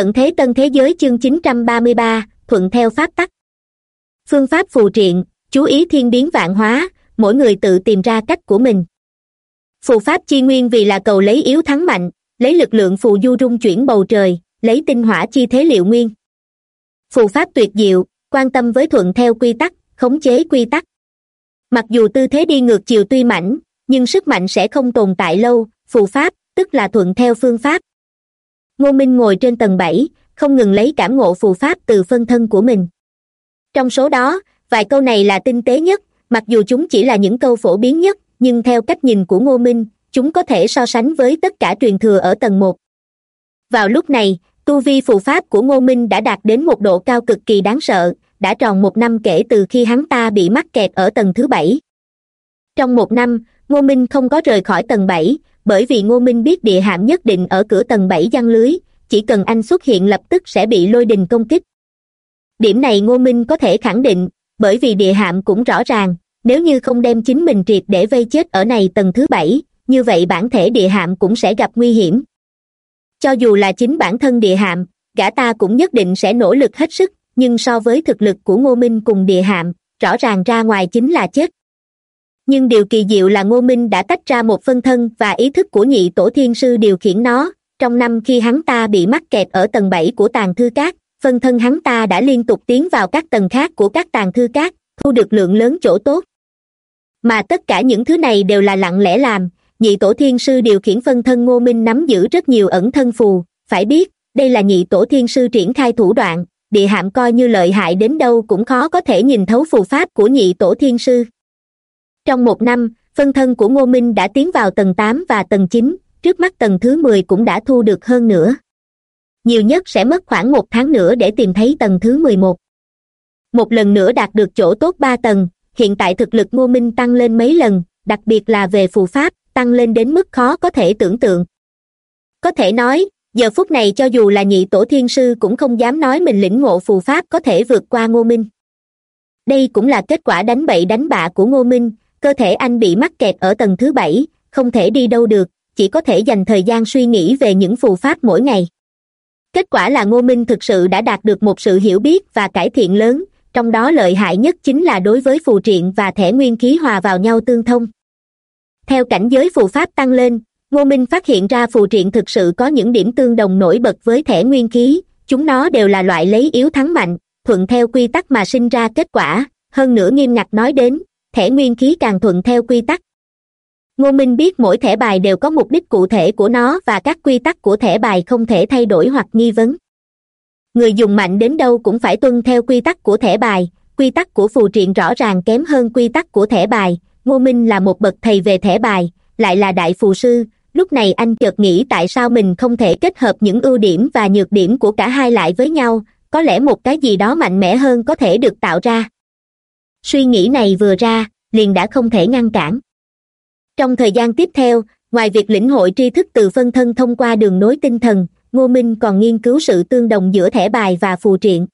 tận thế tân thế giới chương chín trăm ba mươi ba, thuận theo pháp tắc. Phương pháp phù triện, chú ý thiên biến vạn hóa, mỗi người tự tìm ra cách của mình. Phù pháp chi nguyên vì là cầu lấy yếu thắng mạnh, lấy lực lượng phù du rung chuyển bầu trời, lấy tinh hỏa chi thế liệu nguyên. Phù pháp tuyệt diệu, quan tâm với thuận theo quy tắc, khống chế quy tắc. Mặc dù tư thế đi ngược chiều tuy mạnh nhưng sức mạnh sẽ không tồn tại lâu, phù pháp, tức là thuận theo phương pháp ngô minh ngồi trên tầng bảy, không ngừng lấy cảm ngộ phù pháp từ phân thân của mình. Trong số đó, vài câu này là tinh tế nhất, mặc dù chúng chỉ là những câu phổ biến nhất, nhưng theo cách nhìn của ngô minh, chúng có thể so sánh với tất cả truyền thừa ở tầng một. Vào lúc này, tu vi phù pháp của ngô minh đã đạt đến một độ cao cực kỳ đáng sợ, đã tròn một năm kể từ khi hắn ta bị mắc kẹt ở tầng thứ bảy. Trong một năm, ngô minh không có rời khỏi tầng bảy bởi vì ngô minh biết địa hạm nhất định ở cửa tầng bảy giăng lưới, chỉ cần anh xuất hiện lập tức sẽ bị lôi đình công kích. Điểm này ngô minh có thể khẳng định, bởi vì địa hạm cũng rõ ràng, nếu như không đem chính mình triệt để vây chết ở này tầng thứ bảy, như vậy bản thể địa hạm cũng sẽ gặp nguy hiểm. Cho dù là chính bản thân địa hạm gã ta cũng nhất định sẽ nỗ lực hết sức, nhưng so với thực lực của ngô minh cùng địa hạm rõ ràng ra ngoài chính là chết nhưng điều kỳ diệu là ngô minh đã tách ra một phân thân và ý thức của nhị tổ thiên sư điều khiển nó. Trong năm khi hắn ta bị mắc kẹt ở tầng bảy của tàng thư cát, phân thân hắn ta đã liên tục tiến vào các tầng khác của các tàng thư cát, thu được lượng lớn chỗ tốt. Mà tất cả những thứ này đều là lặng lẽ làm, nhị tổ thiên sư điều khiển phân thân ngô minh nắm giữ rất nhiều ẩn thân phù. Phải biết, đây là nhị tổ thiên sư triển khai thủ đoạn, địa hạm coi như lợi hại đến đâu cũng khó có thể nhìn thấu phù pháp của nhị tổ thiên sư trong một năm, phân thân của ngô minh đã tiến vào tầng tám và tầng chín, trước mắt tầng thứ mười cũng đã thu được hơn nữa. Nhiều nhất sẽ mất khoảng một tháng nữa để tìm thấy tầng thứ mười một. Một lần nữa đạt được chỗ tốt ba tầng, hiện tại thực lực ngô minh tăng lên mấy lần, đặc biệt là về phù pháp, tăng lên đến mức khó có thể tưởng tượng. Có thể nói, giờ phút này cho dù là nhị tổ thiên sư cũng không dám nói mình lĩnh ngộ phù pháp có thể vượt qua ngô minh. Đây cũng là kết quả đánh bậy đánh bạ của ngô minh cơ thể anh bị mắc kẹt ở tầng thứ bảy, không thể đi đâu được, chỉ có thể dành thời gian suy nghĩ về những phù pháp mỗi ngày. Kết quả là ngô minh thực sự đã đạt được một sự hiểu biết và cải thiện lớn, trong đó lợi hại nhất chính là đối với phù triện và thẻ nguyên khí hòa vào nhau tương thông. Theo cảnh giới phù pháp tăng lên, ngô minh phát hiện ra phù triện thực sự có những điểm tương đồng nổi bật với thẻ nguyên khí, chúng nó đều là loại lấy yếu thắng mạnh, thuận theo quy tắc mà sinh ra kết quả, hơn nữa nghiêm ngặt nói đến thẻ nguyên khí càng thuận theo quy tắc. Ngô minh biết mỗi thẻ bài đều có mục đích cụ thể của nó và các quy tắc của thẻ bài không thể thay đổi hoặc nghi vấn. Người dùng mạnh đến đâu cũng phải tuân theo quy tắc của thẻ bài. Quy tắc của phù triện rõ ràng kém hơn quy tắc của thẻ bài. Ngô minh là một bậc thầy về thẻ bài, lại là đại phù sư. Lúc này anh chợt nghĩ tại sao mình không thể kết hợp những ưu điểm và nhược điểm của cả hai lại với nhau. Có lẽ một cái gì đó mạnh mẽ hơn có thể được tạo ra suy nghĩ này vừa ra, liền đã không thể ngăn cản. Trong thời gian tiếp theo, ngoài việc lĩnh hội tri thức từ phân thân thông qua đường nối tinh thần, ngô minh còn nghiên cứu sự tương đồng giữa thẻ bài và phù triện.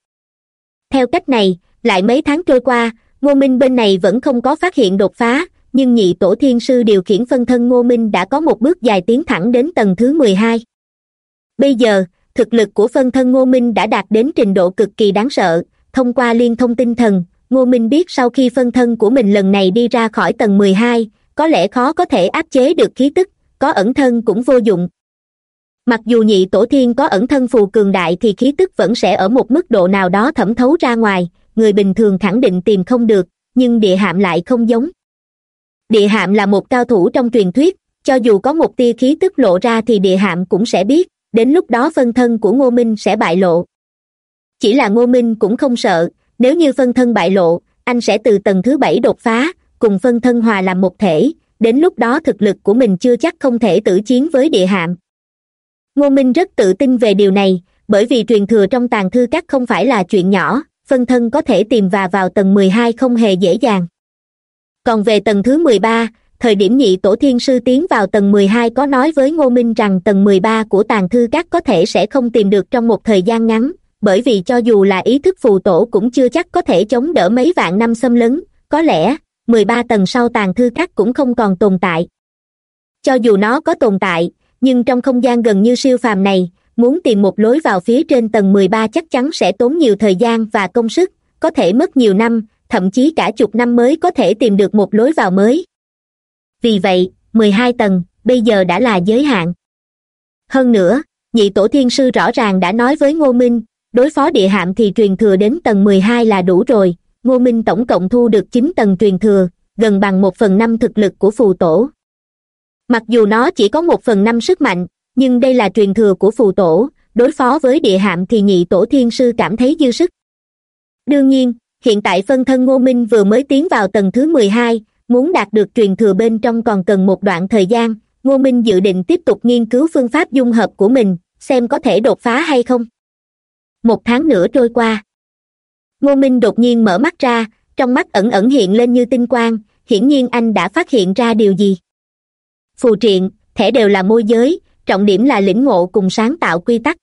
Theo cách này, lại mấy tháng trôi qua, ngô minh bên này vẫn không có phát hiện đột phá, nhưng nhị tổ thiên sư điều khiển phân thân ngô minh đã có một bước dài tiến thẳng đến tầng thứ mười hai. Bây giờ, thực lực của phân thân ngô minh đã đạt đến trình độ cực kỳ đáng sợ, thông qua liên thông tinh thần ngô minh biết sau khi phân thân của mình lần này đi ra khỏi tầng mười hai, có lẽ khó có thể áp chế được khí tức, có ẩn thân cũng vô dụng. Mặc dù nhị tổ thiên có ẩn thân phù cường đại thì khí tức vẫn sẽ ở một mức độ nào đó thẩm thấu ra ngoài, người bình thường khẳng định tìm không được, nhưng địa hạm lại không giống. Địa hạm là một cao thủ trong truyền thuyết, cho dù có một tia khí tức lộ ra thì địa hạm cũng sẽ biết, đến lúc đó phân thân của ngô minh sẽ bại lộ. Chỉ là ngô minh cũng không sợ nếu như phân thân bại lộ, anh sẽ từ tầng thứ bảy đột phá, cùng phân thân hòa làm một thể. Đến lúc đó thực lực của mình chưa chắc không thể tử chiến với địa hạm. Ngô minh rất tự tin về điều này, bởi vì truyền thừa trong tàng thư các không phải là chuyện nhỏ, phân thân có thể tìm và vào tầng mười hai không hề dễ dàng. Còn về tầng thứ mười ba, thời điểm nhị tổ thiên sư tiến vào tầng mười hai có nói với ngô minh rằng tầng mười ba của tàng thư các có thể sẽ không tìm được trong một thời gian ngắn bởi vì cho dù là ý thức phù tổ cũng chưa chắc có thể chống đỡ mấy vạn năm xâm lấn, có lẽ, mười ba tầng sau tàn thư các cũng không còn tồn tại. Cho dù nó có tồn tại, nhưng trong không gian gần như siêu phàm này, muốn tìm một lối vào phía trên tầng mười ba chắc chắn sẽ tốn nhiều thời gian và công sức, có thể mất nhiều năm, thậm chí cả chục năm mới có thể tìm được một lối vào mới. Vì vậy, mười hai tầng, bây giờ đã là giới hạn. Hơn nữa, nhị tổ thiên sư rõ ràng đã nói với ngô minh đối phó địa hạm thì truyền thừa đến tầng mười hai là đủ rồi. Ngô minh tổng cộng thu được chín tầng truyền thừa, gần bằng một phần năm thực lực của phù tổ. Mặc dù nó chỉ có một phần năm sức mạnh, nhưng đây là truyền thừa của phù tổ. Đối phó với địa hạm thì nhị tổ thiên sư cảm thấy dư sức. Đương nhiên, hiện tại phân thân ngô minh vừa mới tiến vào tầng thứ mười hai, muốn đạt được truyền thừa bên trong còn cần một đoạn thời gian. Ngô minh dự định tiếp tục nghiên cứu phương pháp dung hợp của mình, xem có thể đột phá hay không một tháng nữa trôi qua. Ngô minh đột nhiên mở mắt ra, trong mắt ẩn ẩn hiện lên như tinh quang, hiển nhiên anh đã phát hiện ra điều gì. Phù triện, thẻ đều là môi giới, trọng điểm là lĩnh ngộ cùng sáng tạo quy tắc.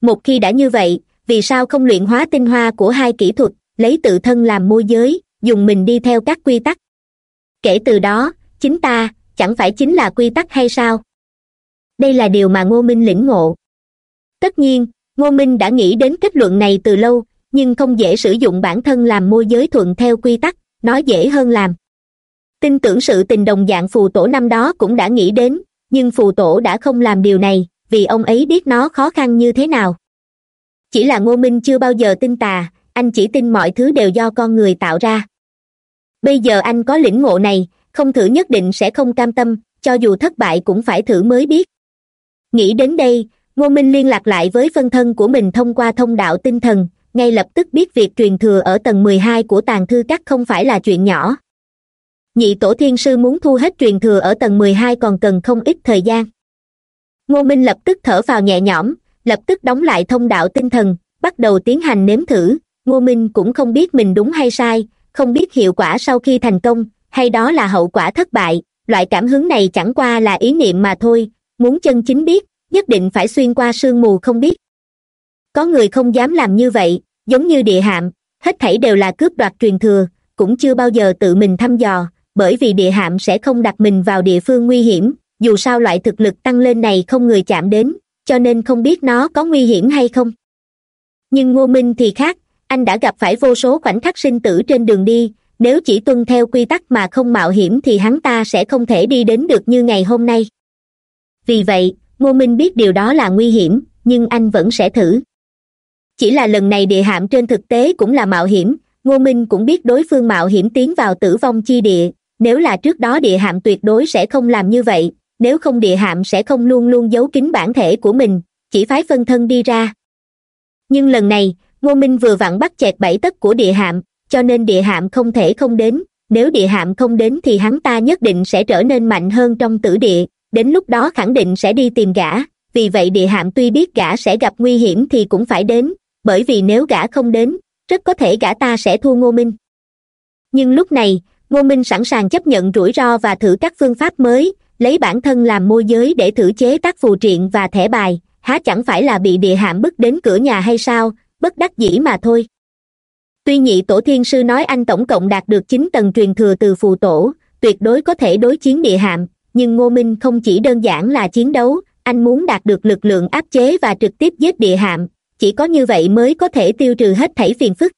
Một khi đã như vậy, vì sao không luyện hóa tinh hoa của hai kỹ thuật, lấy tự thân làm môi giới, dùng mình đi theo các quy tắc? Kể từ đó, chính ta, chẳng phải chính là quy tắc hay sao? Đây là điều mà ngô minh lĩnh ngộ. Tất nhiên ngô minh đã nghĩ đến kết luận này từ lâu, nhưng không dễ sử dụng bản thân làm môi giới thuận theo quy tắc nó dễ hơn làm. Tin tưởng sự tình đồng dạng phù tổ năm đó cũng đã nghĩ đến, nhưng phù tổ đã không làm điều này, vì ông ấy biết nó khó khăn như thế nào. Chỉ là ngô minh chưa bao giờ tin tà, anh chỉ tin mọi thứ đều do con người tạo ra. Bây giờ anh có lĩnh ngộ này, không thử nhất định sẽ không cam tâm, cho dù thất bại cũng phải thử mới biết. Nghĩ đến đây ngô minh liên lạc lại với phân thân của mình thông qua thông đạo tinh thần, ngay lập tức biết việc truyền thừa ở tầng mười hai của tàng thư các không phải là chuyện nhỏ. Nhị tổ thiên sư muốn thu hết truyền thừa ở tầng mười hai còn cần không ít thời gian. Ngô minh lập tức thở vào nhẹ nhõm, lập tức đóng lại thông đạo tinh thần, bắt đầu tiến hành nếm thử. Ngô minh cũng không biết mình đúng hay sai, không biết hiệu quả sau khi thành công, hay đó là hậu quả thất bại. Loại cảm hứng này chẳng qua là ý niệm mà thôi, muốn chân chính biết nhất định phải xuyên qua sương mù không biết. Có người không dám làm như vậy, giống như địa hạm, hết thảy đều là cướp đoạt truyền thừa, cũng chưa bao giờ tự mình thăm dò, bởi vì địa hạm sẽ không đặt mình vào địa phương nguy hiểm, dù sao loại thực lực tăng lên này không người chạm đến, cho nên không biết nó có nguy hiểm hay không. Nhưng ngô minh thì khác, anh đã gặp phải vô số khoảnh khắc sinh tử trên đường đi, nếu chỉ tuân theo quy tắc mà không mạo hiểm thì hắn ta sẽ không thể đi đến được như ngày hôm nay. Vì vậy ngô minh biết điều đó là nguy hiểm, nhưng anh vẫn sẽ thử. Chỉ là lần này địa hạm trên thực tế cũng là mạo hiểm, ngô minh cũng biết đối phương mạo hiểm tiến vào tử vong chi địa, nếu là trước đó địa hạm tuyệt đối sẽ không làm như vậy, nếu không địa hạm sẽ không luôn luôn giấu kín bản thể của mình, chỉ phái phân thân đi ra. Nhưng lần này, ngô minh vừa vặn bắt chẹt bảy tấc của địa hạm, cho nên địa hạm không thể không đến, nếu địa hạm không đến thì hắn ta nhất định sẽ trở nên mạnh hơn trong tử địa đến lúc đó khẳng định sẽ đi tìm gã. Vì vậy địa hạm tuy biết gã sẽ gặp nguy hiểm thì cũng phải đến, bởi vì nếu gã không đến, rất có thể gã ta sẽ thua ngô minh. Nhưng lúc này, ngô minh sẵn sàng chấp nhận rủi ro và thử các phương pháp mới, lấy bản thân làm môi giới để thử chế tác phù triện và thẻ bài, há chẳng phải là bị địa hạm bức đến cửa nhà hay sao, bất đắc dĩ mà thôi. Tuy nhị tổ thiên sư nói anh tổng cộng đạt được chín tầng truyền thừa từ phù tổ, tuyệt đối có thể đối chiến địa hạm nhưng ngô minh không chỉ đơn giản là chiến đấu, anh muốn đạt được lực lượng áp chế và trực tiếp giết địa hạm, chỉ có như vậy mới có thể tiêu trừ hết thảy phiền phức.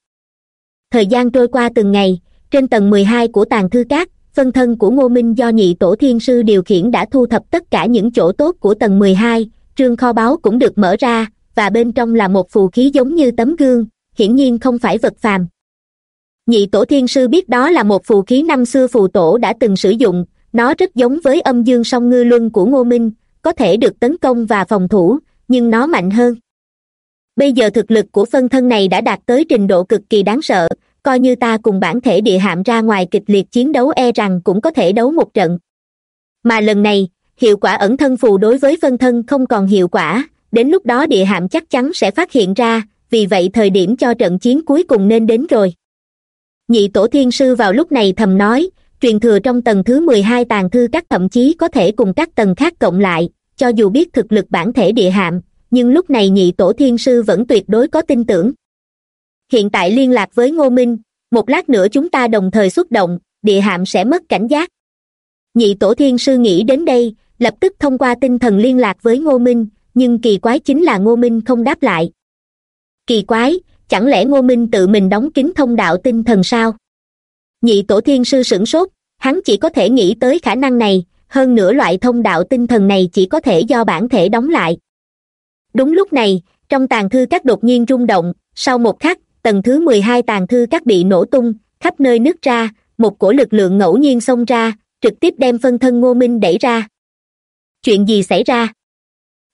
Thời gian trôi qua từng ngày, trên tầng mười hai của tàng thư cát phân thân của ngô minh do nhị tổ thiên sư điều khiển đã thu thập tất cả những chỗ tốt của tầng mười hai, trương kho báu cũng được mở ra, và bên trong là một phù khí giống như tấm gương, hiển nhiên không phải vật phàm. Nhị tổ thiên sư biết đó là một phù khí năm xưa phù tổ đã từng sử dụng nó rất giống với âm dương song ngư luân của ngô minh, có thể được tấn công và phòng thủ, nhưng nó mạnh hơn. Bây giờ thực lực của phân thân này đã đạt tới trình độ cực kỳ đáng sợ, coi như ta cùng bản thể địa hạm ra ngoài kịch liệt chiến đấu e rằng cũng có thể đấu một trận. Mà lần này, hiệu quả ẩn thân phù đối với phân thân không còn hiệu quả, đến lúc đó địa hạm chắc chắn sẽ phát hiện ra, vì vậy thời điểm cho trận chiến cuối cùng nên đến rồi. Nhị tổ thiên sư vào lúc này thầm nói truyền thừa trong tầng thứ mười hai tàn thư các thậm chí có thể cùng các tầng khác cộng lại, cho dù biết thực lực bản thể địa hạm, nhưng lúc này nhị tổ thiên sư vẫn tuyệt đối có tin tưởng. Hiện tại liên lạc với ngô minh, một lát nữa chúng ta đồng thời xuất động, địa hạm sẽ mất cảnh giác. Nhị tổ thiên sư nghĩ đến đây, lập tức thông qua tinh thần liên lạc với ngô minh, nhưng kỳ quái chính là ngô minh không đáp lại. Kỳ quái, chẳng lẽ ngô minh tự mình đóng kín thông đạo tinh thần sao? Nhị tổ thiên sư sửng sốt, hắn chỉ có thể nghĩ tới khả năng này, hơn nữa loại thông đạo tinh thần này chỉ có thể do bản thể đóng lại. Đúng lúc này, trong tàn thư các đột nhiên rung động, sau một khắc, tầng thứ mười hai tàn thư các bị nổ tung, khắp nơi nứt ra, một cổ lực lượng ngẫu nhiên xông ra, trực tiếp đem phân thân ngô minh đẩy ra. Chuyện gì xảy ra?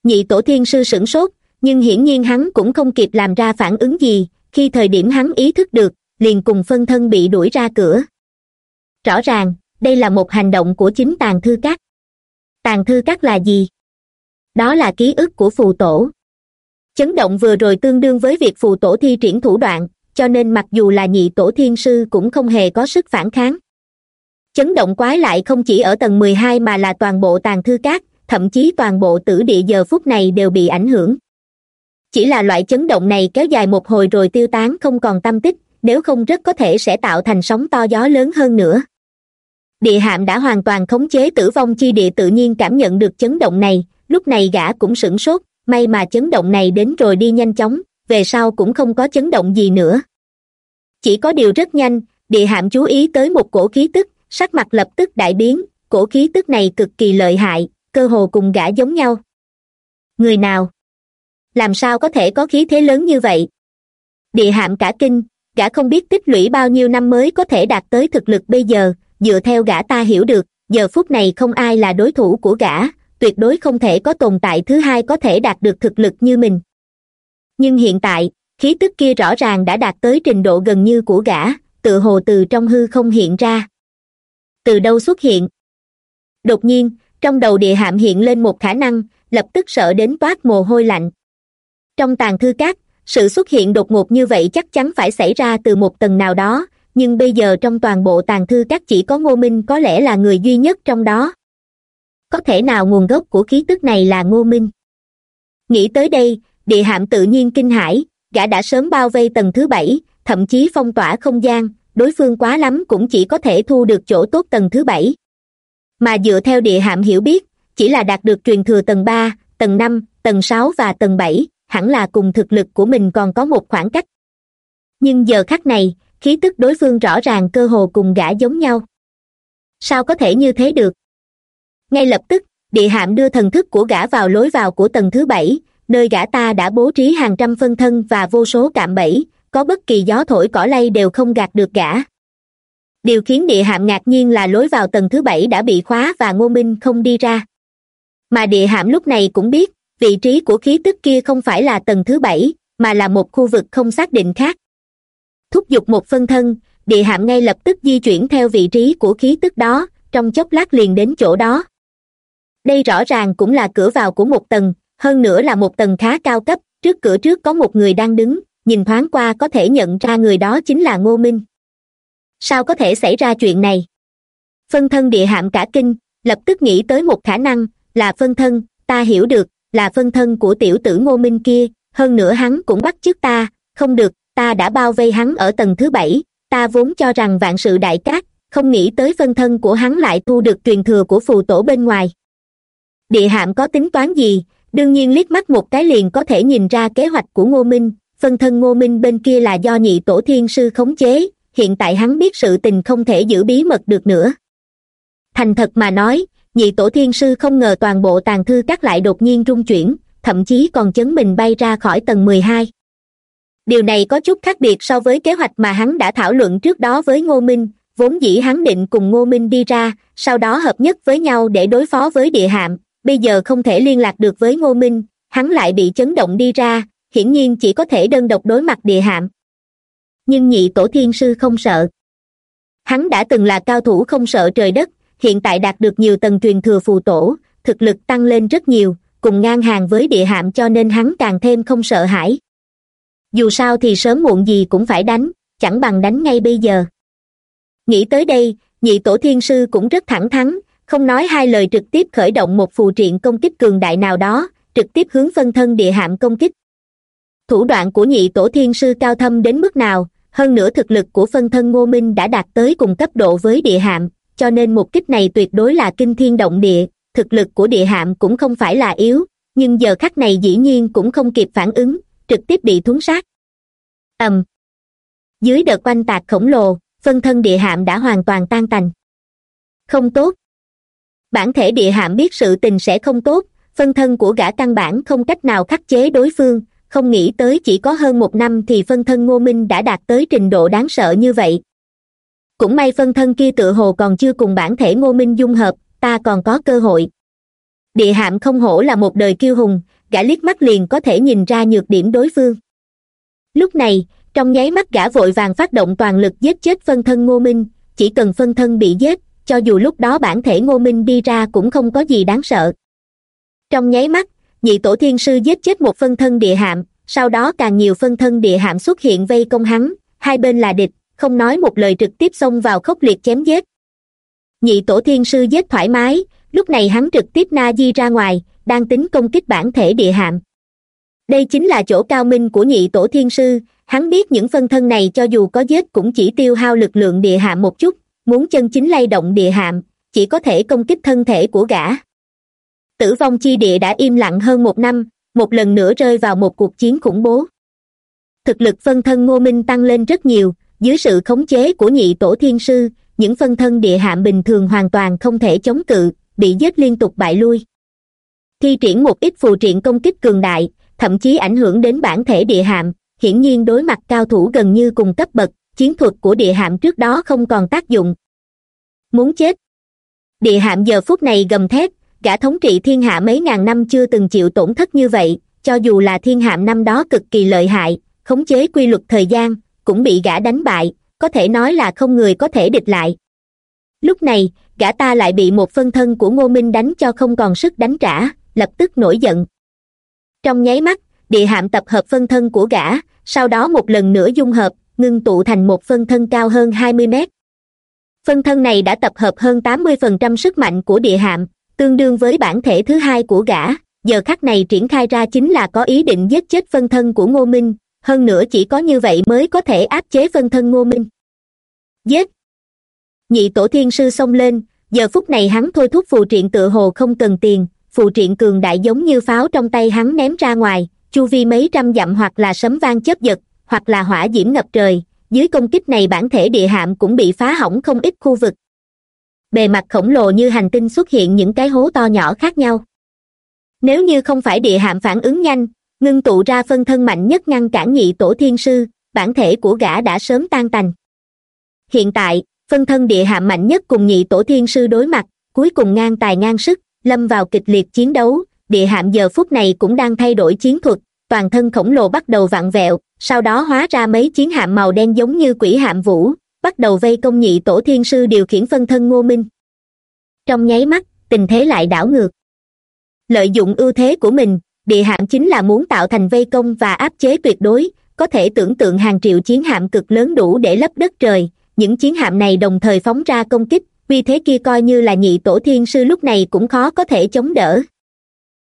Nhị tổ thiên sư sửng sốt, nhưng hiển nhiên hắn cũng không kịp làm ra phản ứng gì, khi thời điểm hắn ý thức được liền cùng phân thân bị đuổi ra cửa. Rõ ràng, đây là một hành động của chính tàn thư các. Tàn thư các là gì? Đó là ký ức của phù tổ. Chấn động vừa rồi tương đương với việc phù tổ thi triển thủ đoạn, cho nên mặc dù là nhị tổ thiên sư cũng không hề có sức phản kháng. Chấn động quái lại không chỉ ở tầng mười hai mà là toàn bộ tàn thư cát thậm chí toàn bộ tử địa giờ phút này đều bị ảnh hưởng. Chỉ là loại chấn động này kéo dài một hồi rồi tiêu tán không còn tâm tích nếu không rất có thể sẽ tạo thành sóng to gió lớn hơn nữa. Địa hạm đã hoàn toàn khống chế tử vong chi địa tự nhiên cảm nhận được chấn động này, lúc này gã cũng sửng sốt, may mà chấn động này đến rồi đi nhanh chóng, về sau cũng không có chấn động gì nữa. Chỉ có điều rất nhanh, địa hạm chú ý tới một cổ khí tức, sắc mặt lập tức đại biến, cổ khí tức này cực kỳ lợi hại, cơ hồ cùng gã giống nhau. Người nào? Làm sao có thể có khí thế lớn như vậy? Địa hạm cả kinh gã không biết tích lũy bao nhiêu năm mới có thể đạt tới thực lực bây giờ, dựa theo gã ta hiểu được, giờ phút này không ai là đối thủ của gã, tuyệt đối không thể có tồn tại thứ hai có thể đạt được thực lực như mình. Nhưng hiện tại, khí tức kia rõ ràng đã đạt tới trình độ gần như của gã, tự hồ từ trong hư không hiện ra. Từ đâu xuất hiện? Đột nhiên, trong đầu địa hạm hiện lên một khả năng, lập tức sợ đến toát mồ hôi lạnh. Trong tàn thư cát sự xuất hiện đột ngột như vậy chắc chắn phải xảy ra từ một tầng nào đó, nhưng bây giờ trong toàn bộ tàn thư các chỉ có ngô minh có lẽ là người duy nhất trong đó. Có thể nào nguồn gốc của khí tức này là ngô minh? Nghĩ tới đây, địa hạm tự nhiên kinh hãi, gã đã sớm bao vây tầng thứ bảy, thậm chí phong tỏa không gian, đối phương quá lắm cũng chỉ có thể thu được chỗ tốt tầng thứ bảy. Mà dựa theo địa hạm hiểu biết, chỉ là đạt được truyền thừa tầng ba, tầng năm, tầng sáu và tầng bảy hẳn là cùng thực lực của mình còn có một khoảng cách. Nhưng giờ khắc này, khí tức đối phương rõ ràng cơ hồ cùng gã giống nhau. Sao có thể như thế được? Ngay lập tức, địa hạm đưa thần thức của gã vào lối vào của tầng thứ bảy, nơi gã ta đã bố trí hàng trăm phân thân và vô số cạm bẫy, có bất kỳ gió thổi cỏ lay đều không gạt được gã. Điều khiến địa hạm ngạc nhiên là lối vào tầng thứ bảy đã bị khóa và ngô minh không đi ra. Mà địa hạm lúc này cũng biết vị trí của khí tức kia không phải là tầng thứ bảy, mà là một khu vực không xác định khác. Thúc giục một phân thân, địa hạm ngay lập tức di chuyển theo vị trí của khí tức đó, trong chốc lát liền đến chỗ đó. Đây rõ ràng cũng là cửa vào của một tầng, hơn nữa là một tầng khá cao cấp, trước cửa trước có một người đang đứng, nhìn thoáng qua có thể nhận ra người đó chính là ngô minh. Sao có thể xảy ra chuyện này? Phân thân địa hạm cả kinh, lập tức nghĩ tới một khả năng, là phân thân, ta hiểu được là phân thân của tiểu tử ngô minh kia, hơn nữa hắn cũng bắt chước ta, không được, ta đã bao vây hắn ở tầng thứ bảy, ta vốn cho rằng vạn sự đại cát, không nghĩ tới phân thân của hắn lại thu được truyền thừa của phù tổ bên ngoài. Địa hạm có tính toán gì? Đương nhiên liếc mắt một cái liền có thể nhìn ra kế hoạch của ngô minh, phân thân ngô minh bên kia là do nhị tổ thiên sư khống chế, hiện tại hắn biết sự tình không thể giữ bí mật được nữa. Thành thật mà nói nhị tổ thiên sư không ngờ toàn bộ tàn thư các lại đột nhiên rung chuyển, thậm chí còn chấn mình bay ra khỏi tầng mười hai. Điều này có chút khác biệt so với kế hoạch mà hắn đã thảo luận trước đó với ngô minh, vốn dĩ hắn định cùng ngô minh đi ra, sau đó hợp nhất với nhau để đối phó với địa hạm, bây giờ không thể liên lạc được với ngô minh, hắn lại bị chấn động đi ra, hiển nhiên chỉ có thể đơn độc đối mặt địa hạm. Nhưng nhị tổ thiên sư không sợ. Hắn đã từng là cao thủ không sợ trời đất hiện tại đạt được nhiều tầng truyền thừa phù tổ, thực lực tăng lên rất nhiều, cùng ngang hàng với địa hạm cho nên hắn càng thêm không sợ hãi. Dù sao thì sớm muộn gì cũng phải đánh, chẳng bằng đánh ngay bây giờ. Nghĩ tới đây, nhị tổ thiên sư cũng rất thẳng thắn, không nói hai lời trực tiếp khởi động một phù triện công kích cường đại nào đó, trực tiếp hướng phân thân địa hạm công kích. Thủ đoạn của nhị tổ thiên sư cao thâm đến mức nào, hơn nữa thực lực của phân thân ngô minh đã đạt tới cùng cấp độ với địa hạm cho nên một kích này tuyệt đối là kinh thiên động địa, thực lực của địa hạm cũng không phải là yếu, nhưng giờ khắc này dĩ nhiên cũng không kịp phản ứng, trực tiếp bị thuấn sát. Ầm. Dưới đợt quanh tạc khổng lồ, phân thân địa hạm đã hoàn toàn tan tành. Không tốt. Bản thể địa hạm biết sự tình sẽ không tốt, phân thân của gã căn bản không cách nào khắc chế đối phương, không nghĩ tới chỉ có hơn một năm thì phân thân ngô minh đã đạt tới trình độ đáng sợ như vậy cũng may phân thân kia tựa hồ còn chưa cùng bản thể ngô minh dung hợp, ta còn có cơ hội. Địa hạm không hổ là một đời kiêu hùng, gã liếc mắt liền có thể nhìn ra nhược điểm đối phương. Lúc này, trong nháy mắt gã vội vàng phát động toàn lực giết chết phân thân ngô minh, chỉ cần phân thân bị giết, cho dù lúc đó bản thể ngô minh đi ra cũng không có gì đáng sợ. Trong nháy mắt, nhị tổ thiên sư giết chết một phân thân địa hạm, sau đó càng nhiều phân thân địa hạm xuất hiện vây công hắn, hai bên là địch không nói một lời trực tiếp xông vào khốc liệt chém giết. Nhị tổ thiên sư giết thoải mái, lúc này hắn trực tiếp na di ra ngoài, đang tính công kích bản thể địa hạm. Đây chính là chỗ cao minh của nhị tổ thiên sư, hắn biết những phân thân này cho dù có giết cũng chỉ tiêu hao lực lượng địa hạm một chút, muốn chân chính lay động địa hạm, chỉ có thể công kích thân thể của gã. Tử vong chi địa đã im lặng hơn một năm, một lần nữa rơi vào một cuộc chiến khủng bố. Thực lực phân thân ngô minh tăng lên rất nhiều dưới sự khống chế của nhị tổ thiên sư, những phân thân địa hạm bình thường hoàn toàn không thể chống cự, bị giết liên tục bại lui. Thi triển một ít phù triện công kích cường đại, thậm chí ảnh hưởng đến bản thể địa hạm, hiển nhiên đối mặt cao thủ gần như cùng cấp bậc, chiến thuật của địa hạm trước đó không còn tác dụng. Muốn chết. Địa hạm giờ phút này gầm thét, gã thống trị thiên hạ mấy ngàn năm chưa từng chịu tổn thất như vậy, cho dù là thiên hạm năm đó cực kỳ lợi hại, khống chế quy luật thời gian cũng bị gã đánh bại, có thể nói là không người có thể địch lại. Lúc này, gã ta lại bị một phân thân của ngô minh đánh cho không còn sức đánh trả, lập tức nổi giận. Trong nháy mắt, địa hạm tập hợp phân thân của gã, sau đó một lần nữa dung hợp, ngưng tụ thành một phân thân cao hơn hai mươi mét. Phân thân này đã tập hợp hơn tám mươi phần trăm sức mạnh của địa hạm, tương đương với bản thể thứ hai của gã. Giờ khắc này triển khai ra chính là có ý định giết chết phân thân của ngô minh hơn nữa chỉ có như vậy mới có thể áp chế phân thân ngô minh. Giết! Nhị tổ thiên sư xông lên, giờ phút này hắn thôi thúc phù triện tự hồ không cần tiền, phù triện cường đại giống như pháo trong tay hắn ném ra ngoài, chu vi mấy trăm dặm hoặc là sấm vang chớp giật, hoặc là hỏa diễm ngập trời, dưới công kích này bản thể địa hạm cũng bị phá hỏng không ít khu vực. Bề mặt khổng lồ như hành tinh xuất hiện những cái hố to nhỏ khác nhau. Nếu như không phải địa hạm phản ứng nhanh ngưng tụ ra phân thân mạnh nhất ngăn cản nhị tổ thiên sư, bản thể của gã đã sớm tan tành. Hiện tại, phân thân địa hạm mạnh nhất cùng nhị tổ thiên sư đối mặt, cuối cùng ngang tài ngang sức, lâm vào kịch liệt chiến đấu, địa hạm giờ phút này cũng đang thay đổi chiến thuật, toàn thân khổng lồ bắt đầu vặn vẹo, sau đó hóa ra mấy chiến hạm màu đen giống như quỷ hạm vũ, bắt đầu vây công nhị tổ thiên sư điều khiển phân thân ngô minh. Trong nháy mắt, tình thế lại đảo ngược. Lợi dụng ưu thế của mình địa hạm chính là muốn tạo thành vây công và áp chế tuyệt đối, có thể tưởng tượng hàng triệu chiến hạm cực lớn đủ để lấp đất trời. Những chiến hạm này đồng thời phóng ra công kích, vì thế kia coi như là nhị tổ thiên sư lúc này cũng khó có thể chống đỡ.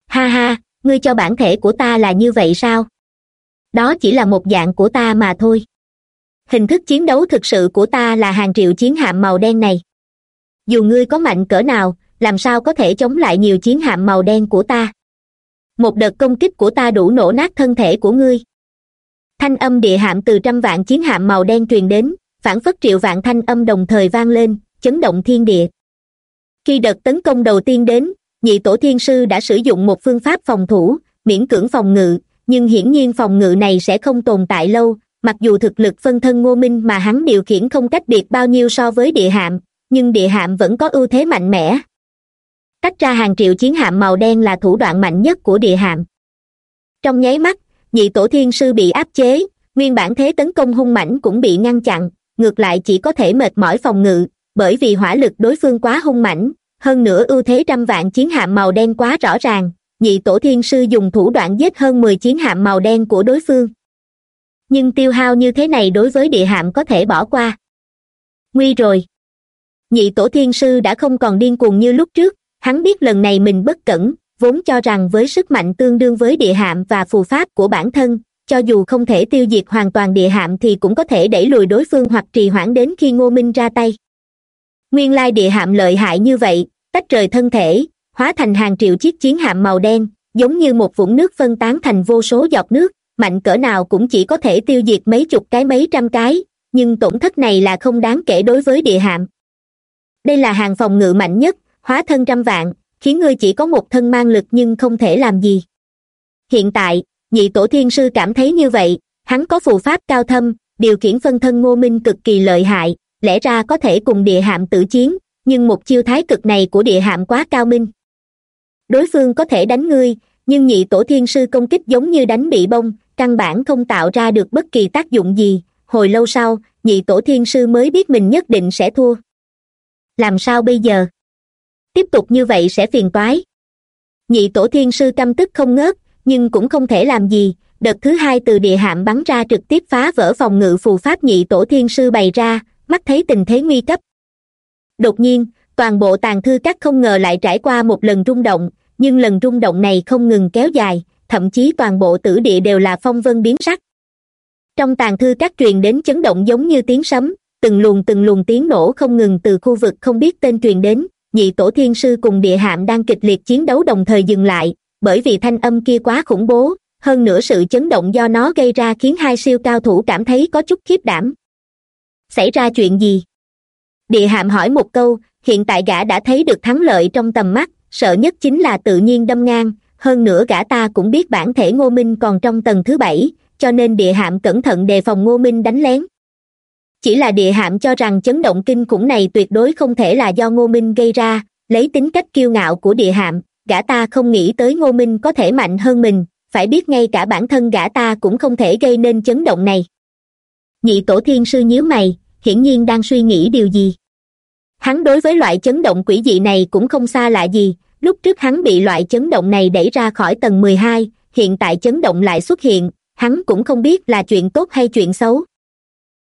Ha ha, ngươi cho bản thể của ta là như vậy sao? Đó chỉ là một dạng của ta mà thôi. Hình thức chiến đấu thực sự của ta là hàng triệu chiến hạm màu đen này. Dù ngươi có mạnh cỡ nào, làm sao có thể chống lại nhiều chiến hạm màu đen của ta? Một đợt công kích của ta đủ nổ nát thân thể của ngươi. Thanh âm địa hạm từ trăm vạn chiến hạm màu đen truyền đến, phản phất triệu vạn thanh âm đồng thời vang lên, chấn động thiên địa. Khi đợt tấn công đầu tiên đến, nhị tổ thiên sư đã sử dụng một phương pháp phòng thủ, miễn cưỡng phòng ngự, nhưng hiển nhiên phòng ngự này sẽ không tồn tại lâu, mặc dù thực lực phân thân ngô minh mà hắn điều khiển không cách biệt bao nhiêu so với địa hạm, nhưng địa hạm vẫn có ưu thế mạnh mẽ tách ra hàng triệu chiến hạm màu đen là thủ đoạn mạnh nhất của địa hạm. Trong nháy mắt, nhị tổ thiên sư bị áp chế, nguyên bản thế tấn công hung mãnh cũng bị ngăn chặn, ngược lại chỉ có thể mệt mỏi phòng ngự, bởi vì hỏa lực đối phương quá hung mãnh, hơn nữa ưu thế trăm vạn chiến hạm màu đen quá rõ ràng, nhị tổ thiên sư dùng thủ đoạn giết hơn mười chiến hạm màu đen của đối phương. Nhưng tiêu hao như thế này đối với địa hạm có thể bỏ qua. Nguy rồi. Nhị tổ thiên sư đã không còn điên cuồng như lúc trước hắn biết lần này mình bất cẩn, vốn cho rằng với sức mạnh tương đương với địa hạm và phù pháp của bản thân, cho dù không thể tiêu diệt hoàn toàn địa hạm thì cũng có thể đẩy lùi đối phương hoặc trì hoãn đến khi ngô minh ra tay. Nguyên lai địa hạm lợi hại như vậy, tách rời thân thể, hóa thành hàng triệu chiếc chiến hạm màu đen, giống như một vũng nước phân tán thành vô số giọt nước, mạnh cỡ nào cũng chỉ có thể tiêu diệt mấy chục cái mấy trăm cái, nhưng tổn thất này là không đáng kể đối với địa hạm. Đây là hàng phòng ngự mạnh nhất hóa thân trăm vạn, khiến ngươi chỉ có một thân mang lực nhưng không thể làm gì. Hiện tại, nhị tổ thiên sư cảm thấy như vậy, hắn có phù pháp cao thâm, điều khiển phân thân ngô minh cực kỳ lợi hại, lẽ ra có thể cùng địa hạm tử chiến, nhưng một chiêu thái cực này của địa hạm quá cao minh. Đối phương có thể đánh ngươi, nhưng nhị tổ thiên sư công kích giống như đánh bị bông, căn bản không tạo ra được bất kỳ tác dụng gì, hồi lâu sau, nhị tổ thiên sư mới biết mình nhất định sẽ thua. Làm sao bây giờ? Tiếp tục như vậy sẽ phiền toái. Nhị tổ thiên sư căm tức không ngớt, nhưng cũng không thể làm gì. Đợt thứ hai từ địa hạm bắn ra trực tiếp phá vỡ phòng ngự phù pháp nhị tổ thiên sư bày ra, mắt thấy tình thế nguy cấp. Đột nhiên, toàn bộ tàn thư các không ngờ lại trải qua một lần rung động, nhưng lần rung động này không ngừng kéo dài, thậm chí toàn bộ tử địa đều là phong vân biến sắc. Trong tàn thư các truyền đến chấn động giống như tiếng sấm, từng luồng từng luồng tiếng nổ không ngừng từ khu vực không biết tên truyền đến nhị tổ thiên sư cùng địa hạm đang kịch liệt chiến đấu đồng thời dừng lại, bởi vì thanh âm kia quá khủng bố, hơn nữa sự chấn động do nó gây ra khiến hai siêu cao thủ cảm thấy có chút khiếp đảm. Xảy ra chuyện gì? Địa hạm hỏi một câu, hiện tại gã đã thấy được thắng lợi trong tầm mắt, sợ nhất chính là tự nhiên đâm ngang, hơn nữa gã ta cũng biết bản thể ngô minh còn trong tầng thứ bảy, cho nên địa hạm cẩn thận đề phòng ngô minh đánh lén chỉ là địa hạm cho rằng chấn động kinh khủng này tuyệt đối không thể là do ngô minh gây ra, lấy tính cách kiêu ngạo của địa hạm, gã ta không nghĩ tới ngô minh có thể mạnh hơn mình, phải biết ngay cả bản thân gã ta cũng không thể gây nên chấn động này. Nhị tổ thiên sư nhíu mày, hiển nhiên đang suy nghĩ điều gì. Hắn đối với loại chấn động quỷ dị này cũng không xa lạ gì, lúc trước hắn bị loại chấn động này đẩy ra khỏi tầng mười hai, hiện tại chấn động lại xuất hiện, hắn cũng không biết là chuyện tốt hay chuyện xấu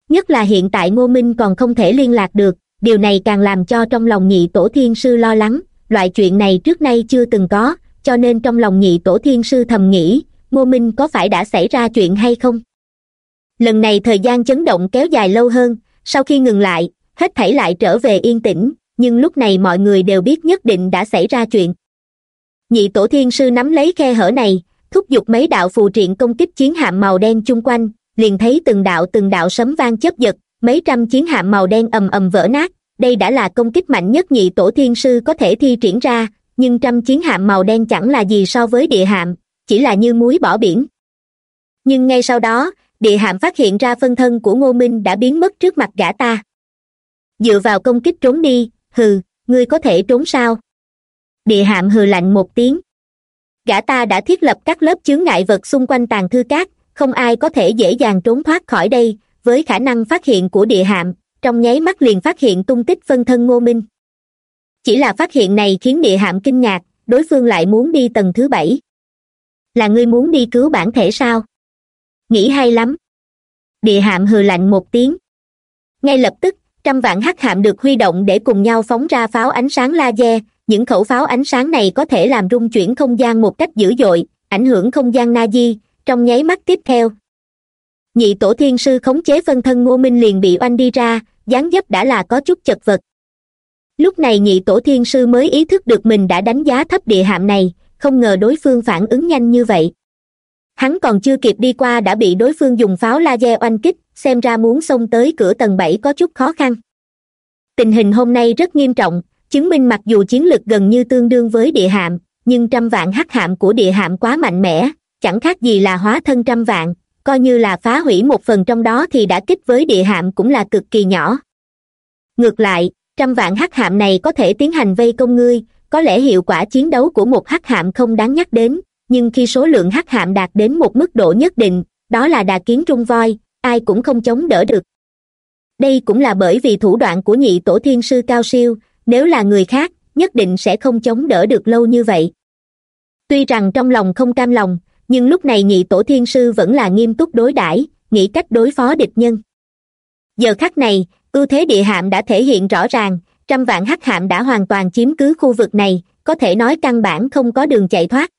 nhất là hiện tại ngô minh còn không thể liên lạc được, điều này càng làm cho trong lòng nhị tổ thiên sư lo lắng. Loại chuyện này trước nay chưa từng có, cho nên trong lòng nhị tổ thiên sư thầm nghĩ, ngô minh có phải đã xảy ra chuyện hay không? Lần này thời gian chấn động kéo dài lâu hơn, sau khi ngừng lại, hết thảy lại trở về yên tĩnh, nhưng lúc này mọi người đều biết nhất định đã xảy ra chuyện. Nhị tổ thiên sư nắm lấy khe hở này, thúc giục mấy đạo phù triện công kích chiến hạm màu đen chung quanh liền thấy từng đạo từng đạo sấm vang chớp giật, mấy trăm chiến hạm màu đen ầm ầm vỡ nát. Đây đã là công kích mạnh nhất nhị tổ thiên sư có thể thi triển ra, nhưng trăm chiến hạm màu đen chẳng là gì so với địa hạm, chỉ là như muối bỏ biển. Nhưng ngay sau đó, địa hạm phát hiện ra phân thân của ngô minh đã biến mất trước mặt gã ta. Dựa vào công kích trốn đi, hừ, ngươi có thể trốn sao? Địa hạm hừ lạnh một tiếng. Gã ta đã thiết lập các lớp chướng ngại vật xung quanh tàn thư cát không ai có thể dễ dàng trốn thoát khỏi đây, với khả năng phát hiện của địa hạm, trong nháy mắt liền phát hiện tung tích phân thân ngô minh. Chỉ là phát hiện này khiến địa hạm kinh ngạc, đối phương lại muốn đi tầng thứ bảy. Là ngươi muốn đi cứu bản thể sao? Nghĩ hay lắm. Địa hạm hừ lạnh một tiếng. Ngay lập tức, trăm vạn hắc hạm được huy động để cùng nhau phóng ra pháo ánh sáng laser, những khẩu pháo ánh sáng này có thể làm rung chuyển không gian một cách dữ dội, ảnh hưởng không gian na di trong nháy mắt tiếp theo. Nhị tổ thiên sư khống chế phân thân ngô minh liền bị oanh đi ra, dáng dấp đã là có chút chật vật. Lúc này nhị tổ thiên sư mới ý thức được mình đã đánh giá thấp địa hạm này, không ngờ đối phương phản ứng nhanh như vậy. Hắn còn chưa kịp đi qua đã bị đối phương dùng pháo laser oanh kích, xem ra muốn xông tới cửa tầng bảy có chút khó khăn. Tình hình hôm nay rất nghiêm trọng, chứng minh mặc dù chiến lực gần như tương đương với địa hạm, nhưng trăm vạn hắc hạm của địa hạm quá mạnh mẽ chẳng khác gì là hóa thân trăm vạn, coi như là phá hủy một phần trong đó thì đã kích với địa hạm cũng là cực kỳ nhỏ. Ngược lại, trăm vạn hắc hạm này có thể tiến hành vây công ngươi, có lẽ hiệu quả chiến đấu của một hắc hạm không đáng nhắc đến, nhưng khi số lượng hắc hạm đạt đến một mức độ nhất định, đó là đà kiến trung voi, ai cũng không chống đỡ được. Đây cũng là bởi vì thủ đoạn của nhị tổ thiên sư cao siêu, nếu là người khác, nhất định sẽ không chống đỡ được lâu như vậy. Tuy rằng trong lòng không cam lòng nhưng lúc này nhị tổ thiên sư vẫn là nghiêm túc đối đãi, nghĩ cách đối phó địch nhân. Giờ khắc này, ưu thế địa hạm đã thể hiện rõ ràng, trăm vạn hắc hạm đã hoàn toàn chiếm cứ khu vực này, có thể nói căn bản không có đường chạy thoát.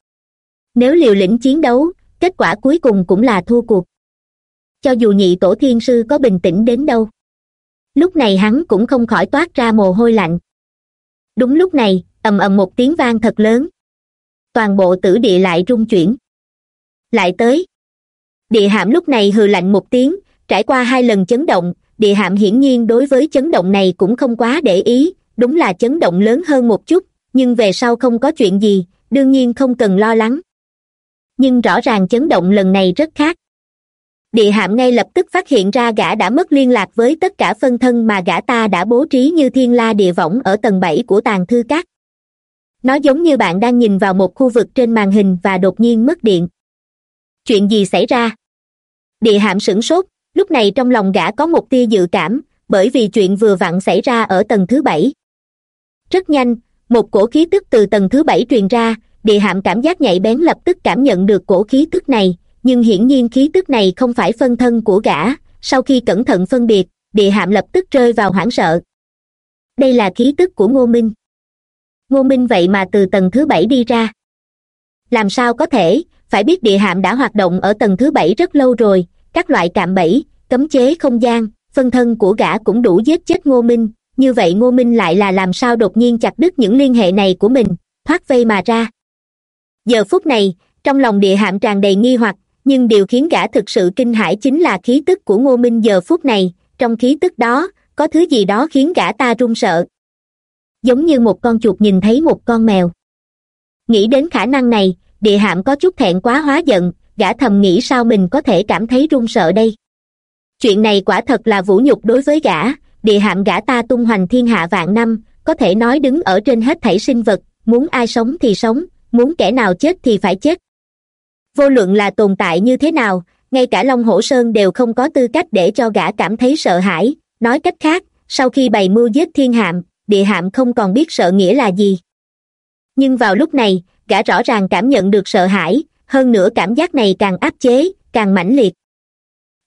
Nếu liều lĩnh chiến đấu, kết quả cuối cùng cũng là thua cuộc. Cho dù nhị tổ thiên sư có bình tĩnh đến đâu, lúc này hắn cũng không khỏi toát ra mồ hôi lạnh. Đúng lúc này, ầm ầm một tiếng vang thật lớn. Toàn bộ tử địa lại rung chuyển lại tới. Địa hạm lúc này hừ lạnh một tiếng, trải qua hai lần chấn động, địa hạm hiển nhiên đối với chấn động này cũng không quá để ý, đúng là chấn động lớn hơn một chút, nhưng về sau không có chuyện gì, đương nhiên không cần lo lắng. Nhưng rõ ràng chấn động lần này rất khác. Địa hạm ngay lập tức phát hiện ra gã đã mất liên lạc với tất cả phân thân mà gã ta đã bố trí như thiên la địa võng ở tầng bảy của tàng thư cát nó giống như bạn đang nhìn vào một khu vực trên màn hình và đột nhiên mất điện chuyện gì xảy ra? Địa hạm sửng sốt, lúc này trong lòng gã có một tia dự cảm, bởi vì chuyện vừa vặn xảy ra ở tầng thứ bảy. Rất nhanh, một cổ khí tức từ tầng thứ bảy truyền ra, địa hạm cảm giác nhạy bén lập tức cảm nhận được cổ khí tức này, nhưng hiển nhiên khí tức này không phải phân thân của gã. Sau khi cẩn thận phân biệt, địa hạm lập tức rơi vào hoảng sợ. Đây là khí tức của ngô minh. Ngô minh vậy mà từ tầng thứ bảy đi ra. Làm sao có thể? Phải biết địa hạm đã hoạt động ở tầng thứ bảy rất lâu rồi, các loại cạm bẫy, cấm chế không gian, phân thân của gã cũng đủ giết chết ngô minh. Như vậy ngô minh lại là làm sao đột nhiên chặt đứt những liên hệ này của mình, thoát vây mà ra. Giờ phút này, trong lòng địa hạm tràn đầy nghi hoặc, nhưng điều khiến gã thực sự kinh hãi chính là khí tức của ngô minh giờ phút này. Trong khí tức đó, có thứ gì đó khiến gã ta run sợ. Giống như một con chuột nhìn thấy một con mèo. Nghĩ đến khả năng này địa hạm có chút thẹn quá hóa giận, gã thầm nghĩ sao mình có thể cảm thấy run sợ đây. Chuyện này quả thật là vũ nhục đối với gã, địa hạm gã ta tung hoành thiên hạ vạn năm, có thể nói đứng ở trên hết thảy sinh vật, muốn ai sống thì sống, muốn kẻ nào chết thì phải chết. Vô luận là tồn tại như thế nào, ngay cả long hổ sơn đều không có tư cách để cho gã cảm thấy sợ hãi. Nói cách khác, sau khi bày mưu giết thiên hạm, địa hạm không còn biết sợ nghĩa là gì. Nhưng vào lúc này gã rõ ràng cảm nhận được sợ hãi, hơn nữa cảm giác này càng áp chế, càng mãnh liệt.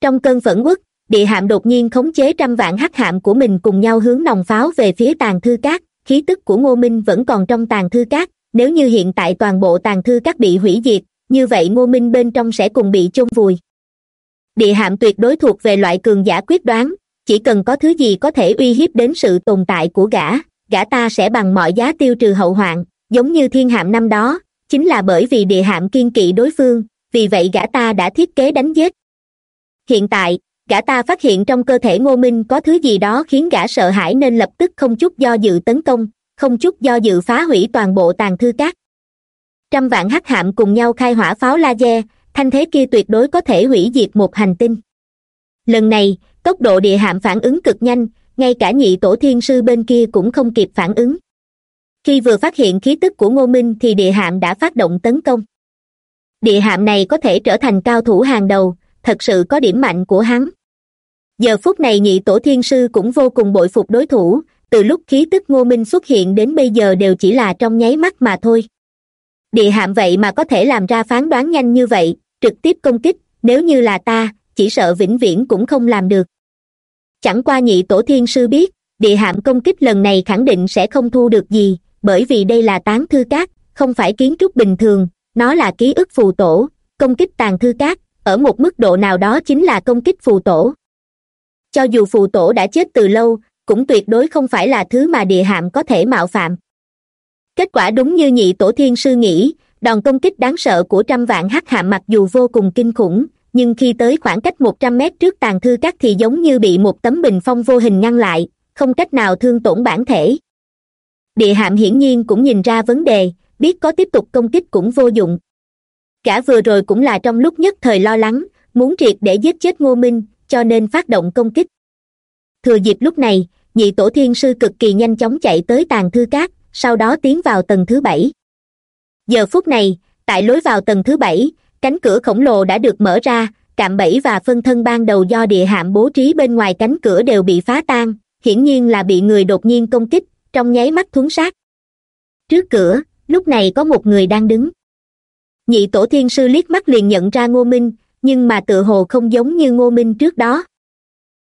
Trong cơn phẫn uất, địa hạm đột nhiên khống chế trăm vạn hắc hạm của mình cùng nhau hướng nòng pháo về phía tàn thư cát, khí tức của ngô minh vẫn còn trong tàn thư cát, nếu như hiện tại toàn bộ tàn thư cát bị hủy diệt, như vậy ngô minh bên trong sẽ cùng bị chôn vùi. Địa hạm tuyệt đối thuộc về loại cường giả quyết đoán, chỉ cần có thứ gì có thể uy hiếp đến sự tồn tại của gã gã ta sẽ bằng mọi giá tiêu trừ hậu hoạn giống như thiên hạm năm đó, chính là bởi vì địa hạm kiên kỵ đối phương, vì vậy gã ta đã thiết kế đánh giết. Hiện tại, gã ta phát hiện trong cơ thể ngô minh có thứ gì đó khiến gã sợ hãi nên lập tức không chút do dự tấn công, không chút do dự phá hủy toàn bộ tàn thư cát trăm vạn hắc hạm cùng nhau khai hỏa pháo laser, thanh thế kia tuyệt đối có thể hủy diệt một hành tinh. Lần này, tốc độ địa hạm phản ứng cực nhanh, ngay cả nhị tổ thiên sư bên kia cũng không kịp phản ứng khi vừa phát hiện khí tức của ngô minh thì địa hạm đã phát động tấn công. Địa hạm này có thể trở thành cao thủ hàng đầu, thật sự có điểm mạnh của hắn. Giờ phút này nhị tổ thiên sư cũng vô cùng bội phục đối thủ, từ lúc khí tức ngô minh xuất hiện đến bây giờ đều chỉ là trong nháy mắt mà thôi. Địa hạm vậy mà có thể làm ra phán đoán nhanh như vậy, trực tiếp công kích, nếu như là ta, chỉ sợ vĩnh viễn cũng không làm được. Chẳng qua nhị tổ thiên sư biết, địa hạm công kích lần này khẳng định sẽ không thu được gì bởi vì đây là tán thư cát, không phải kiến trúc bình thường, nó là ký ức phù tổ, công kích tàn thư cát, ở một mức độ nào đó chính là công kích phù tổ. Cho dù phù tổ đã chết từ lâu, cũng tuyệt đối không phải là thứ mà địa hạm có thể mạo phạm. Kết quả đúng như nhị tổ thiên sư nghĩ, đòn công kích đáng sợ của trăm vạn hắc hạm mặc dù vô cùng kinh khủng, nhưng khi tới khoảng cách một trăm mét trước tàn thư cát thì giống như bị một tấm bình phong vô hình ngăn lại, không cách nào thương tổn bản thể địa hạm hiển nhiên cũng nhìn ra vấn đề, biết có tiếp tục công kích cũng vô dụng. Cả vừa rồi cũng là trong lúc nhất thời lo lắng, muốn triệt để giết chết ngô minh, cho nên phát động công kích. Thừa dịp lúc này, nhị tổ thiên sư cực kỳ nhanh chóng chạy tới tàn thư cát sau đó tiến vào tầng thứ bảy. Giờ phút này, tại lối vào tầng thứ bảy, cánh cửa khổng lồ đã được mở ra, cạm bẫy và phân thân ban đầu do địa hạm bố trí bên ngoài cánh cửa đều bị phá tan, hiển nhiên là bị người đột nhiên công kích trong nháy mắt thuấn sát. Trước cửa, lúc này có một người đang đứng. Nhị tổ thiên sư liếc mắt liền nhận ra ngô minh, nhưng mà tự hồ không giống như ngô minh trước đó.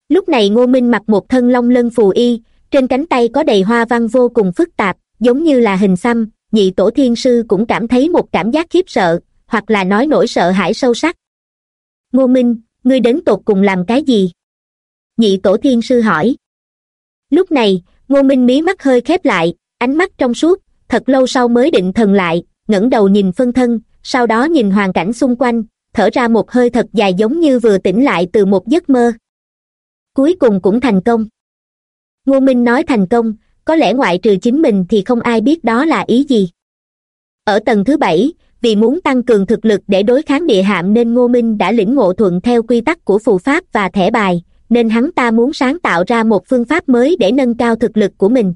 Lúc này ngô minh mặc một thân long lân phù y, trên cánh tay có đầy hoa văn vô cùng phức tạp, giống như là hình xăm, nhị tổ thiên sư cũng cảm thấy một cảm giác khiếp sợ, hoặc là nói nỗi sợ hãi sâu sắc. Ngô minh, ngươi đến tột cùng làm cái gì? Nhị tổ thiên sư hỏi. Lúc này ngô minh mí mắt hơi khép lại, ánh mắt trong suốt, thật lâu sau mới định thần lại, ngẩng đầu nhìn phân thân, sau đó nhìn hoàn cảnh xung quanh, thở ra một hơi thật dài giống như vừa tỉnh lại từ một giấc mơ. Cuối cùng cũng thành công. Ngô minh nói thành công, có lẽ ngoại trừ chính mình thì không ai biết đó là ý gì. Ở tầng thứ bảy, vì muốn tăng cường thực lực để đối kháng địa hạm nên ngô minh đã lĩnh ngộ thuận theo quy tắc của phù pháp và thẻ bài nên hắn ta muốn sáng tạo ra một phương pháp mới để nâng cao thực lực của mình.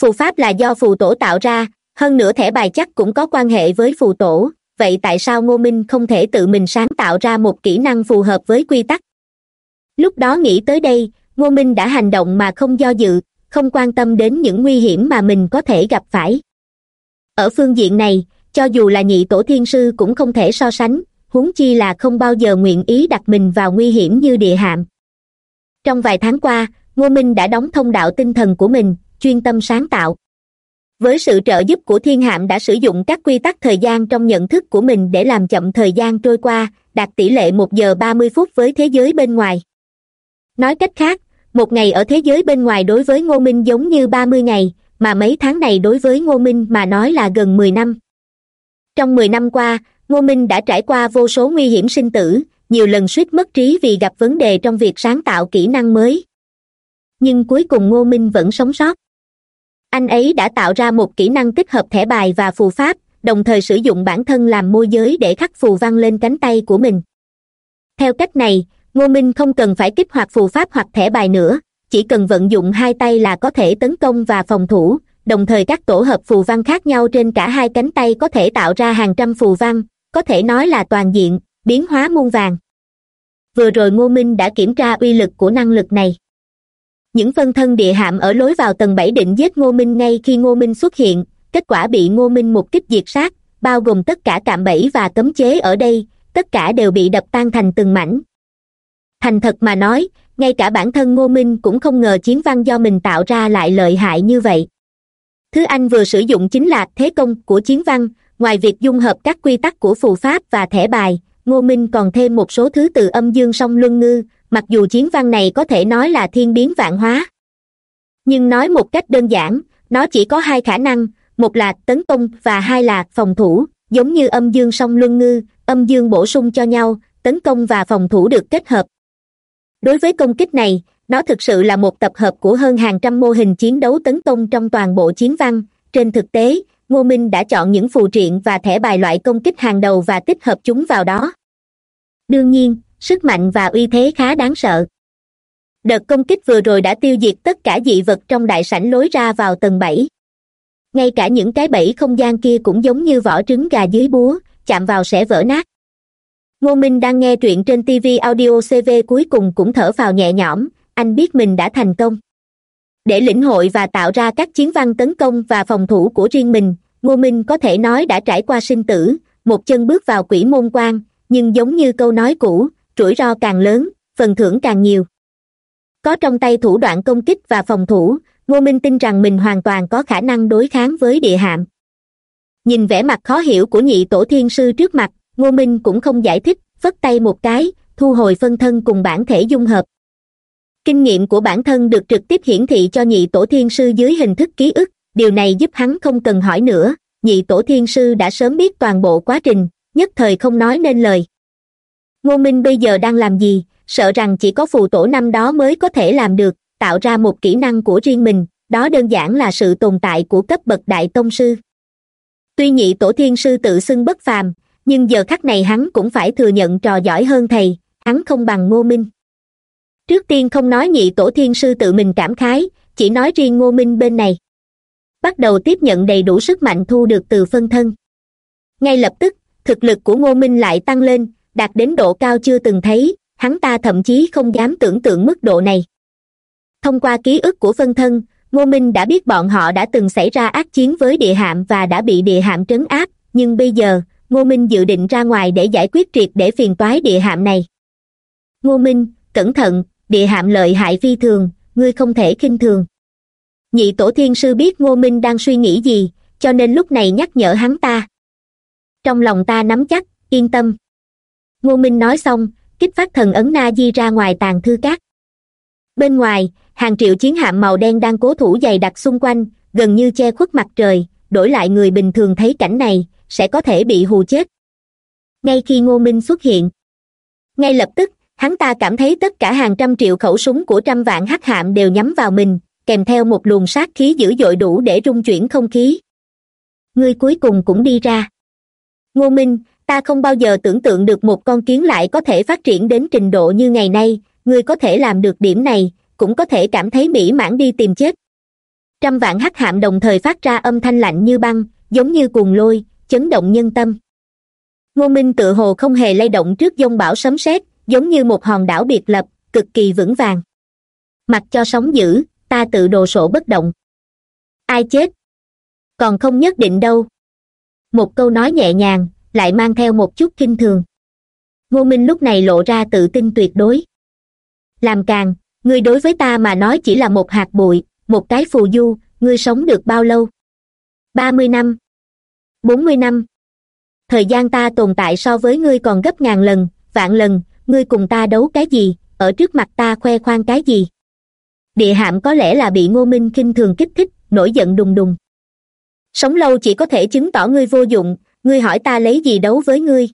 Phù pháp là do phù tổ tạo ra, hơn nữa thẻ bài chắc cũng có quan hệ với phù tổ, vậy tại sao ngô minh không thể tự mình sáng tạo ra một kỹ năng phù hợp với quy tắc? Lúc đó nghĩ tới đây, ngô minh đã hành động mà không do dự, không quan tâm đến những nguy hiểm mà mình có thể gặp phải. Ở phương diện này, cho dù là nhị tổ thiên sư cũng không thể so sánh, huống chi là không bao giờ nguyện ý đặt mình vào nguy hiểm như địa hạm trong vài tháng qua, ngô minh đã đóng thông đạo tinh thần của mình, chuyên tâm sáng tạo. Với sự trợ giúp của thiên hạm đã sử dụng các quy tắc thời gian trong nhận thức của mình để làm chậm thời gian trôi qua, đạt tỷ lệ một giờ ba mươi phút với thế giới bên ngoài. Nói cách khác, một ngày ở thế giới bên ngoài đối với ngô minh giống như ba mươi ngày, mà mấy tháng này đối với ngô minh mà nói là gần mười năm. Trong mười năm qua, ngô minh đã trải qua vô số nguy hiểm sinh tử nhiều lần suýt mất trí vì gặp vấn đề trong việc sáng tạo kỹ năng mới. Nhưng cuối cùng ngô minh vẫn sống sót. Anh ấy đã tạo ra một kỹ năng tích hợp thẻ bài và phù pháp, đồng thời sử dụng bản thân làm môi giới để khắc phù văn lên cánh tay của mình. Theo cách này, ngô minh không cần phải kích hoạt phù pháp hoặc thẻ bài nữa, chỉ cần vận dụng hai tay là có thể tấn công và phòng thủ, đồng thời các tổ hợp phù văn khác nhau trên cả hai cánh tay có thể tạo ra hàng trăm phù văn, có thể nói là toàn diện biến hóa muôn vàng vừa rồi ngô minh đã kiểm tra uy lực của năng lực này. Những phân thân địa hạm ở lối vào tầng bảy định giết ngô minh ngay khi ngô minh xuất hiện, kết quả bị ngô minh một kích diệt sát, bao gồm tất cả cạm bẫy và cấm chế ở đây, tất cả đều bị đập tan thành từng mảnh. Thành thật mà nói, ngay cả bản thân ngô minh cũng không ngờ chiến văn do mình tạo ra lại lợi hại như vậy. Thứ anh vừa sử dụng chính là thế công của chiến văn, ngoài việc dung hợp các quy tắc của phù pháp và thẻ bài ngô minh còn thêm một số thứ từ âm dương song luân ngư, mặc dù chiến văn này có thể nói là thiên biến vạn hóa. Nhưng nói một cách đơn giản, nó chỉ có hai khả năng, một là tấn công và hai là phòng thủ, giống như âm dương song luân ngư, âm dương bổ sung cho nhau, tấn công và phòng thủ được kết hợp. Đối với công kích này, nó thực sự là một tập hợp của hơn hàng trăm mô hình chiến đấu tấn công trong toàn bộ chiến văn. Trên thực tế ngô minh đã chọn những phù triện và thẻ bài loại công kích hàng đầu và tích hợp chúng vào đó. Đương nhiên, sức mạnh và uy thế khá đáng sợ. Đợt công kích vừa rồi đã tiêu diệt tất cả dị vật trong đại sảnh lối ra vào tầng bảy. Ngay cả những cái bẫy không gian kia cũng giống như vỏ trứng gà dưới búa, chạm vào sẽ vỡ nát. Ngô minh đang nghe truyện trên tv audio cv cuối cùng cũng thở vào nhẹ nhõm, anh biết mình đã thành công. Để lĩnh hội và tạo ra các chiến văn tấn công và phòng thủ của riêng mình ngô minh có thể nói đã trải qua sinh tử, một chân bước vào quỷ môn quan, nhưng giống như câu nói cũ, rủi ro càng lớn, phần thưởng càng nhiều. Có trong tay thủ đoạn công kích và phòng thủ, ngô minh tin rằng mình hoàn toàn có khả năng đối kháng với địa hạm. Nhìn vẻ mặt khó hiểu của nhị tổ thiên sư trước mặt, ngô minh cũng không giải thích, phất tay một cái, thu hồi phân thân cùng bản thể dung hợp. Kinh nghiệm của bản thân được trực tiếp hiển thị cho nhị tổ thiên sư dưới hình thức ký ức điều này giúp hắn không cần hỏi nữa, nhị tổ thiên sư đã sớm biết toàn bộ quá trình, nhất thời không nói nên lời. Ngô minh bây giờ đang làm gì, sợ rằng chỉ có phù tổ năm đó mới có thể làm được, tạo ra một kỹ năng của riêng mình, đó đơn giản là sự tồn tại của cấp bậc đại tông sư. Tuy nhị tổ thiên sư tự xưng bất phàm, nhưng giờ khắc này hắn cũng phải thừa nhận trò giỏi hơn thầy, hắn không bằng ngô minh. Trước tiên không nói nhị tổ thiên sư tự mình cảm khái, chỉ nói riêng ngô minh bên này bắt đầu tiếp nhận đầy đủ sức mạnh thu được từ phân thân. Ngay lập tức, thực lực của ngô minh lại tăng lên, đạt đến độ cao chưa từng thấy, hắn ta thậm chí không dám tưởng tượng mức độ này. Thông qua ký ức của phân thân, ngô minh đã biết bọn họ đã từng xảy ra ác chiến với địa hạm và đã bị địa hạm trấn áp, nhưng bây giờ, ngô minh dự định ra ngoài để giải quyết triệt để phiền toái địa hạm này. Ngô minh, cẩn thận, địa hạm lợi hại phi thường, ngươi không thể khinh thường nhị tổ thiên sư biết ngô minh đang suy nghĩ gì, cho nên lúc này nhắc nhở hắn ta. Trong lòng ta nắm chắc, yên tâm. Ngô minh nói xong, kích phát thần ấn na di ra ngoài tàn thư cát bên ngoài, hàng triệu chiến hạm màu đen đang cố thủ dày đặc xung quanh, gần như che khuất mặt trời, đổi lại người bình thường thấy cảnh này, sẽ có thể bị hù chết. Ngay khi ngô minh xuất hiện, ngay lập tức, hắn ta cảm thấy tất cả hàng trăm triệu khẩu súng của trăm vạn hắc hạm đều nhắm vào mình kèm theo một luồng sát khí dữ dội đủ để rung chuyển không khí. Ngươi cuối cùng cũng đi ra. Ngô minh, ta không bao giờ tưởng tượng được một con kiến lại có thể phát triển đến trình độ như ngày nay, ngươi có thể làm được điểm này, cũng có thể cảm thấy mỹ mãn đi tìm chết. Trăm vạn hắc hạm đồng thời phát ra âm thanh lạnh như băng, giống như cuồng lôi, chấn động nhân tâm. Ngô minh tự hồ không hề lay động trước dông bão sấm sét, giống như một hòn đảo biệt lập, cực kỳ vững vàng. Mặc cho sóng dữ ta tự đồ sộ bất động. Ai chết? Còn không nhất định đâu. Một câu nói nhẹ nhàng, lại mang theo một chút kinh thường. Ngô minh lúc này lộ ra tự tin tuyệt đối. Làm càng, ngươi đối với ta mà nói chỉ là một hạt bụi, một cái phù du, ngươi sống được bao lâu? Ba mươi năm. Bốn mươi năm. Thời gian ta tồn tại so với ngươi còn gấp ngàn lần, vạn lần, ngươi cùng ta đấu cái gì, ở trước mặt ta khoe khoang cái gì? Địa hạm có lẽ là bị ngô minh kinh thường kích thích, nổi giận đùng đùng. Sống lâu chỉ có thể chứng tỏ ngươi vô dụng, ngươi hỏi ta lấy gì đấu với ngươi.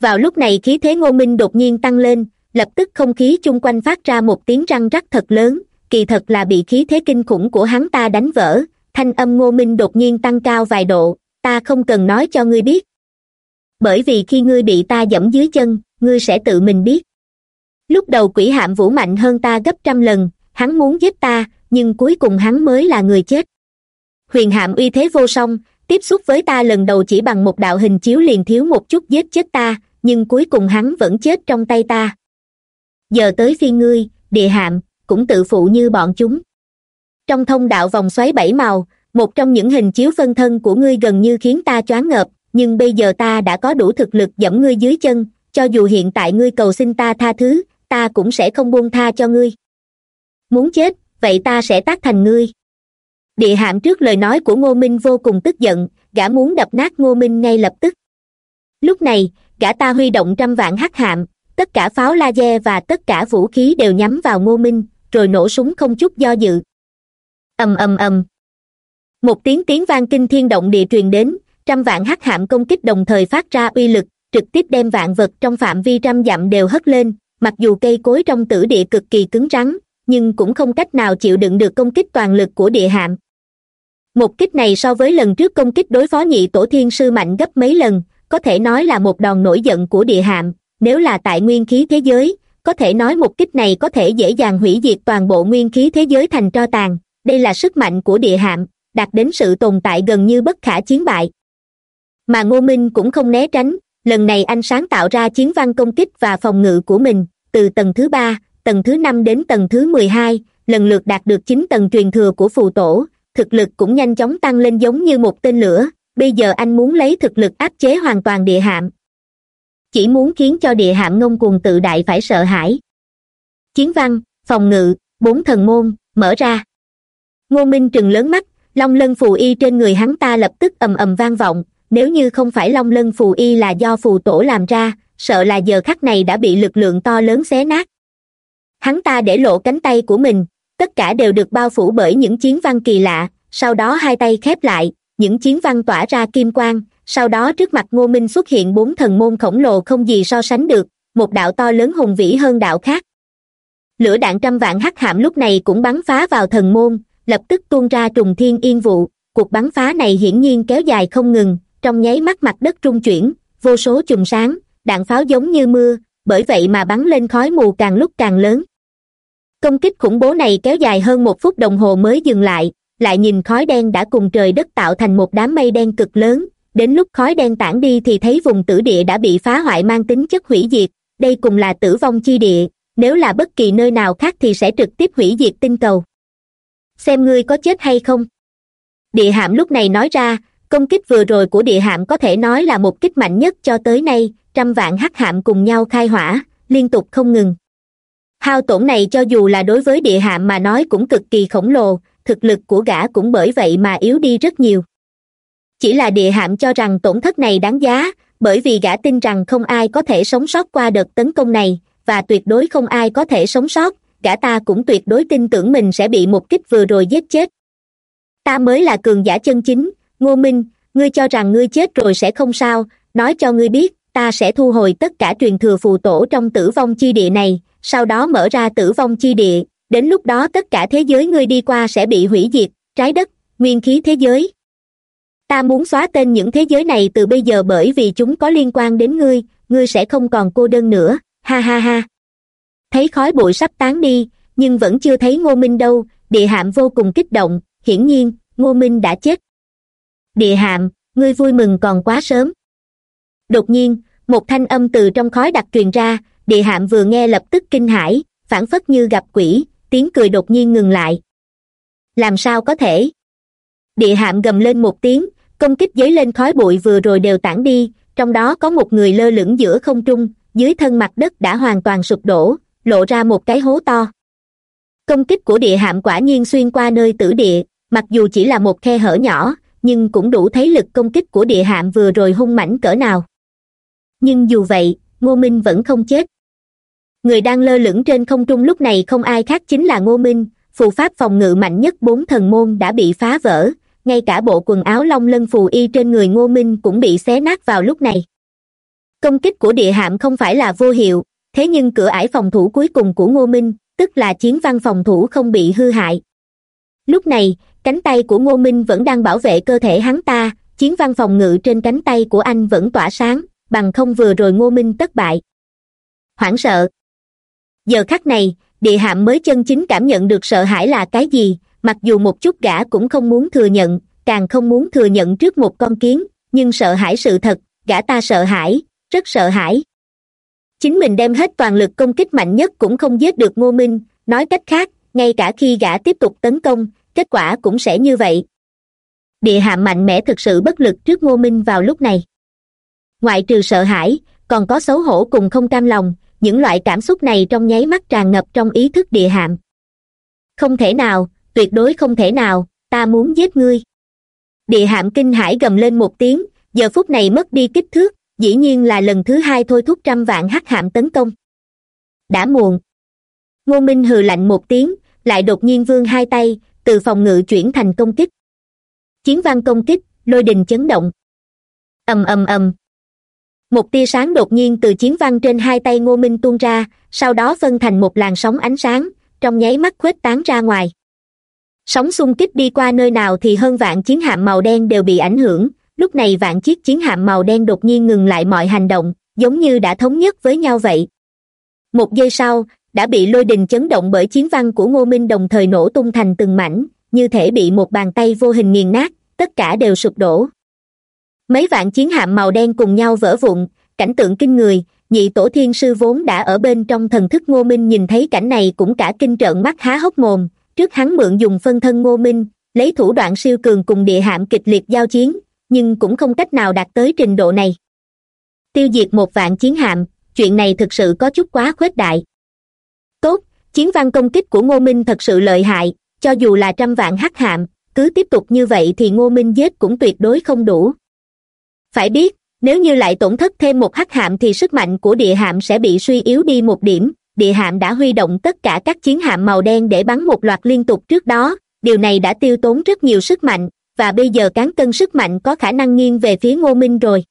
Vào lúc này khí thế ngô minh đột nhiên tăng lên, lập tức không khí chung quanh phát ra một tiếng răng rắc thật lớn, kỳ thật là bị khí thế kinh khủng của hắn ta đánh vỡ, thanh âm ngô minh đột nhiên tăng cao vài độ, ta không cần nói cho ngươi biết. Bởi vì khi ngươi bị ta dẫm dưới chân, ngươi sẽ tự mình biết. Lúc đầu quỷ hạm vũ mạnh hơn ta gấp trăm lần hắn muốn giết ta, nhưng cuối cùng hắn mới là người chết. Huyền hạm uy thế vô song, tiếp xúc với ta lần đầu chỉ bằng một đạo hình chiếu liền thiếu một chút giết chết ta, nhưng cuối cùng hắn vẫn chết trong tay ta. Giờ tới phi ngươi, địa hạm, cũng tự phụ như bọn chúng. Trong thông đạo vòng xoáy bảy màu, một trong những hình chiếu phân thân của ngươi gần như khiến ta choáng ngợp, nhưng bây giờ ta đã có đủ thực lực dẫm ngươi dưới chân, cho dù hiện tại ngươi cầu xin ta tha thứ, ta cũng sẽ không buông tha cho ngươi muốn chết, vậy ta sẽ tác thành ngươi. Địa hạm trước lời nói của ngô minh vô cùng tức giận, gã muốn đập nát ngô minh ngay lập tức. Lúc này, gã ta huy động trăm vạn hắc hạm, tất cả pháo laser và tất cả vũ khí đều nhắm vào ngô minh, rồi nổ súng không chút do dự. Ầm ầm ầm. Một tiếng tiếng vang kinh thiên động địa truyền đến, trăm vạn hắc hạm công kích đồng thời phát ra uy lực, trực tiếp đem vạn vật trong phạm vi trăm dặm đều hất lên, mặc dù cây cối trong tử địa cực kỳ cứng rắn nhưng cũng không cách nào chịu đựng được công kích toàn lực của địa hạm. Một kích này so với lần trước công kích đối phó nhị tổ thiên sư mạnh gấp mấy lần, có thể nói là một đòn nổi giận của địa hạm. Nếu là tại nguyên khí thế giới, có thể nói một kích này có thể dễ dàng hủy diệt toàn bộ nguyên khí thế giới thành tro tàn. Đây là sức mạnh của địa hạm, đạt đến sự tồn tại gần như bất khả chiến bại. Mà ngô minh cũng không né tránh, lần này anh sáng tạo ra chiến văn công kích và phòng ngự của mình, từ tầng thứ ba tầng thứ năm đến tầng thứ mười hai, lần lượt đạt được chín tầng truyền thừa của phù tổ, thực lực cũng nhanh chóng tăng lên giống như một tên lửa, bây giờ anh muốn lấy thực lực áp chế hoàn toàn địa hạm. Chỉ muốn khiến cho địa hạm ngông cuồng tự đại phải sợ hãi. Chiến văn, phòng ngự, bốn thần môn, mở ra. Ngô minh trừng lớn mắt, long lân phù y trên người hắn ta lập tức ầm ầm vang vọng, nếu như không phải long lân phù y là do phù tổ làm ra, sợ là giờ khắc này đã bị lực lượng to lớn xé nát hắn ta để lộ cánh tay của mình, tất cả đều được bao phủ bởi những chiến văn kỳ lạ, sau đó hai tay khép lại, những chiến văn tỏa ra kim quang, sau đó trước mặt ngô minh xuất hiện bốn thần môn khổng lồ không gì so sánh được, một đạo to lớn hùng vĩ hơn đạo khác. Lửa đạn trăm vạn hắc hạm lúc này cũng bắn phá vào thần môn, lập tức tuôn ra trùng thiên yên vụ, cuộc bắn phá này hiển nhiên kéo dài không ngừng, trong nháy mắt mặt đất trung chuyển, vô số chùm sáng, đạn pháo giống như mưa, bởi vậy mà bắn lên khói mù càng lúc càng lớn công kích khủng bố này kéo dài hơn một phút đồng hồ mới dừng lại lại nhìn khói đen đã cùng trời đất tạo thành một đám mây đen cực lớn. Đến lúc khói đen tản đi thì thấy vùng tử địa đã bị phá hoại mang tính chất hủy diệt, đây cùng là tử vong chi địa. Nếu là bất kỳ nơi nào khác thì sẽ trực tiếp hủy diệt tinh cầu. Xem ngươi có chết hay không. Địa hạm lúc này nói ra, công kích vừa rồi của địa hạm có thể nói là một kích mạnh nhất cho tới nay, trăm vạn hắc hạm cùng nhau khai hỏa, liên tục không ngừng hao tổn này cho dù là đối với địa hạ mà nói cũng cực kỳ khổng lồ, thực lực của gã cũng bởi vậy mà yếu đi rất nhiều. Chỉ là địa hạm cho rằng tổn thất này đáng giá, bởi vì gã tin rằng không ai có thể sống sót qua đợt tấn công này, và tuyệt đối không ai có thể sống sót, gã ta cũng tuyệt đối tin tưởng mình sẽ bị một kích vừa rồi giết chết. Ta mới là cường giả chân chính, ngô minh, ngươi cho rằng ngươi chết rồi sẽ không sao, nói cho ngươi biết, ta sẽ thu hồi tất cả truyền thừa phù tổ trong tử vong chi địa này sau đó mở ra tử vong chi địa. Đến lúc đó tất cả thế giới ngươi đi qua sẽ bị hủy diệt, trái đất, nguyên khí thế giới. Ta muốn xóa tên những thế giới này từ bây giờ bởi vì chúng có liên quan đến ngươi ngươi sẽ không còn cô đơn nữa, ha ha ha. Thấy khói bụi sắp tán đi, nhưng vẫn chưa thấy ngô minh đâu, địa hạm vô cùng kích động, hiển nhiên, ngô minh đã chết. Địa hạm, ngươi vui mừng còn quá sớm. Đột nhiên, một thanh âm từ trong khói đặc truyền ra địa hạm vừa nghe lập tức kinh hãi, phản phất như gặp quỷ, tiếng cười đột nhiên ngừng lại. Làm sao có thể? Địa hạm gầm lên một tiếng, công kích dấy lên khói bụi vừa rồi đều tản đi, trong đó có một người lơ lửng giữa không trung, dưới thân mặt đất đã hoàn toàn sụp đổ, lộ ra một cái hố to. Công kích của địa hạm quả nhiên xuyên qua nơi tử địa, mặc dù chỉ là một khe hở nhỏ, nhưng cũng đủ thấy lực công kích của địa hạm vừa rồi hung mãnh cỡ nào. Nhưng dù vậy, ngô minh vẫn không chết người đang lơ lửng trên không trung lúc này không ai khác chính là ngô minh, phù pháp phòng ngự mạnh nhất bốn thần môn đã bị phá vỡ, ngay cả bộ quần áo long lân phù y trên người ngô minh cũng bị xé nát vào lúc này. Công kích của địa hạm không phải là vô hiệu, thế nhưng cửa ải phòng thủ cuối cùng của ngô minh, tức là chiến văn phòng thủ không bị hư hại. Lúc này, cánh tay của ngô minh vẫn đang bảo vệ cơ thể hắn ta, chiến văn phòng ngự trên cánh tay của anh vẫn tỏa sáng, bằng không vừa rồi ngô minh tất bại. Hoảng sợ giờ khắc này, địa hạm mới chân chính cảm nhận được sợ hãi là cái gì, mặc dù một chút gã cũng không muốn thừa nhận, càng không muốn thừa nhận trước một con kiến, nhưng sợ hãi sự thật, gã ta sợ hãi, rất sợ hãi. Chính mình đem hết toàn lực công kích mạnh nhất cũng không giết được ngô minh, nói cách khác, ngay cả khi gã tiếp tục tấn công, kết quả cũng sẽ như vậy. Địa hạm mạnh mẽ thực sự bất lực trước ngô minh vào lúc này. Ngoại trừ sợ hãi, còn có xấu hổ cùng không cam lòng những loại cảm xúc này trong nháy mắt tràn ngập trong ý thức địa hạm. Không thể nào, tuyệt đối không thể nào, ta muốn giết ngươi. Địa hạm kinh hãi gầm lên một tiếng, giờ phút này mất đi kích thước, dĩ nhiên là lần thứ hai thôi thúc trăm vạn hắc hạm tấn công. Đã muộn. Ngô minh hừ lạnh một tiếng, lại đột nhiên vươn hai tay, từ phòng ngự chuyển thành công kích. Chiến văn công kích, lôi đình chấn động. Ầm ầm ầm một tia sáng đột nhiên từ chiến văn trên hai tay ngô minh tuôn ra, sau đó phân thành một làn sóng ánh sáng, trong nháy mắt khuếch tán ra ngoài. Sóng xung kích đi qua nơi nào thì hơn vạn chiến hạm màu đen đều bị ảnh hưởng, lúc này vạn chiếc chiến hạm màu đen đột nhiên ngừng lại mọi hành động, giống như đã thống nhất với nhau vậy. Một giây sau, đã bị lôi đình chấn động bởi chiến văn của ngô minh đồng thời nổ tung thành từng mảnh, như thể bị một bàn tay vô hình nghiền nát, tất cả đều sụp đổ mấy vạn chiến hạm màu đen cùng nhau vỡ vụn, cảnh tượng kinh người, nhị tổ thiên sư vốn đã ở bên trong thần thức ngô minh nhìn thấy cảnh này cũng cả kinh trợn mắt há hốc mồm. Trước hắn mượn dùng phân thân ngô minh, lấy thủ đoạn siêu cường cùng địa hạm kịch liệt giao chiến, nhưng cũng không cách nào đạt tới trình độ này. Tiêu diệt một vạn chiến hạm, chuyện này thực sự có chút quá khuếch đại. Tốt, chiến văn công kích của ngô minh thật sự lợi hại, cho dù là trăm vạn hắc hạm, cứ tiếp tục như vậy thì ngô minh giết cũng tuyệt đối không đủ phải biết, nếu như lại tổn thất thêm một hắc hạm thì sức mạnh của địa hạm sẽ bị suy yếu đi một điểm. Địa hạm đã huy động tất cả các chiến hạm màu đen để bắn một loạt liên tục trước đó. Điều này đã tiêu tốn rất nhiều sức mạnh, và bây giờ cán cân sức mạnh có khả năng nghiêng về phía ngô minh rồi.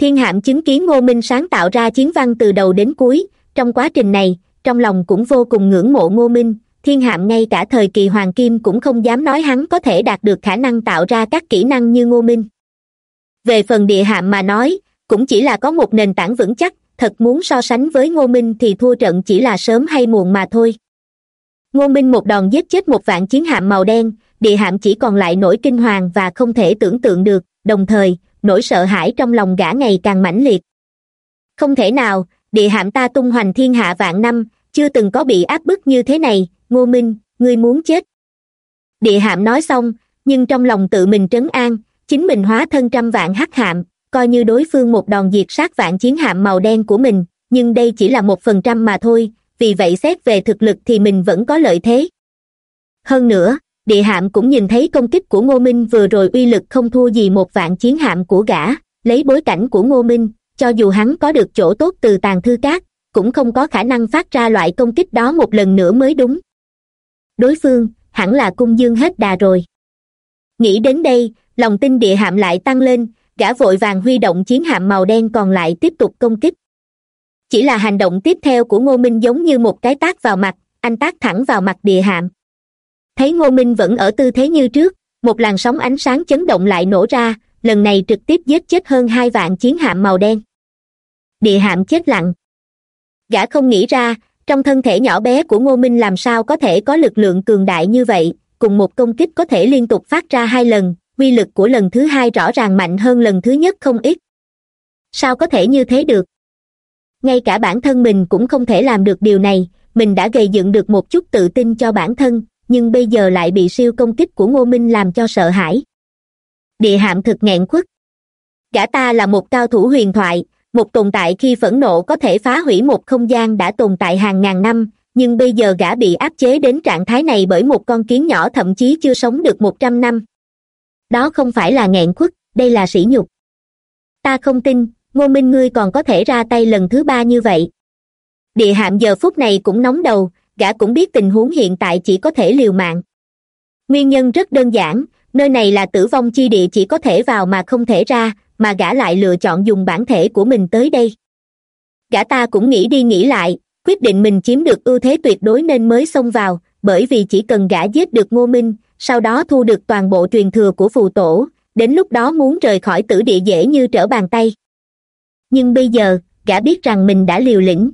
Thiên hạm chứng kiến ngô minh sáng tạo ra chiến văn từ đầu đến cuối. Trong quá trình này, trong lòng cũng vô cùng ngưỡng mộ ngô minh. Thiên hạm ngay cả thời kỳ hoàng kim cũng không dám nói hắn có thể đạt được khả năng tạo ra các kỹ năng như ngô minh về phần địa hạm mà nói, cũng chỉ là có một nền tảng vững chắc, thật muốn so sánh với ngô minh thì thua trận chỉ là sớm hay muộn mà thôi. Ngô minh một đòn giết chết một vạn chiến hạm màu đen, địa hạm chỉ còn lại nỗi kinh hoàng và không thể tưởng tượng được, đồng thời, nỗi sợ hãi trong lòng gã ngày càng mãnh liệt. Không thể nào, địa hạm ta tung hoành thiên hạ vạn năm, chưa từng có bị áp bức như thế này, ngô minh, ngươi muốn chết. Địa hạm nói xong, nhưng trong lòng tự mình trấn an chính mình hóa thân trăm vạn hắc hạm, coi như đối phương một đòn diệt sát vạn chiến hạm màu đen của mình, nhưng đây chỉ là một phần trăm mà thôi, vì vậy xét về thực lực thì mình vẫn có lợi thế. Hơn nữa, địa hạm cũng nhìn thấy công kích của ngô minh vừa rồi uy lực không thua gì một vạn chiến hạm của gã, lấy bối cảnh của ngô minh, cho dù hắn có được chỗ tốt từ tàn thư cát cũng không có khả năng phát ra loại công kích đó một lần nữa mới đúng. Đối phương, hẳn là cung dương hết đà rồi. Nghĩ đến đây lòng tin địa hạm lại tăng lên, gã vội vàng huy động chiến hạm màu đen còn lại tiếp tục công kích. Chỉ là hành động tiếp theo của ngô minh giống như một cái tác vào mặt, anh tác thẳng vào mặt địa hạm. Thấy ngô minh vẫn ở tư thế như trước, một làn sóng ánh sáng chấn động lại nổ ra, lần này trực tiếp giết chết hơn hai vạn chiến hạm màu đen. Địa hạm chết lặng. Gã không nghĩ ra, trong thân thể nhỏ bé của ngô minh làm sao có thể có lực lượng cường đại như vậy, cùng một công kích có thể liên tục phát ra hai lần uy lực của lần thứ hai rõ ràng mạnh hơn lần thứ nhất không ít. Sao có thể như thế được? Ngay cả bản thân mình cũng không thể làm được điều này, mình đã gây dựng được một chút tự tin cho bản thân, nhưng bây giờ lại bị siêu công kích của ngô minh làm cho sợ hãi. Địa hạm thực nghẹn khuất. Gã ta là một cao thủ huyền thoại, một tồn tại khi phẫn nộ có thể phá hủy một không gian đã tồn tại hàng ngàn năm, nhưng bây giờ gã bị áp chế đến trạng thái này bởi một con kiến nhỏ thậm chí chưa sống được một trăm năm đó không phải là nghẹn khuất, đây là sỉ nhục. Ta không tin, ngô minh ngươi còn có thể ra tay lần thứ ba như vậy. Địa hạm giờ phút này cũng nóng đầu, gã cũng biết tình huống hiện tại chỉ có thể liều mạng. Nguyên nhân rất đơn giản, nơi này là tử vong chi địa chỉ có thể vào mà không thể ra, mà gã lại lựa chọn dùng bản thể của mình tới đây. Gã ta cũng nghĩ đi nghĩ lại, quyết định mình chiếm được ưu thế tuyệt đối nên mới xông vào, bởi vì chỉ cần gã giết được ngô minh sau đó thu được toàn bộ truyền thừa của phù tổ, đến lúc đó muốn rời khỏi tử địa dễ như trở bàn tay. Nhưng bây giờ, gã biết rằng mình đã liều lĩnh.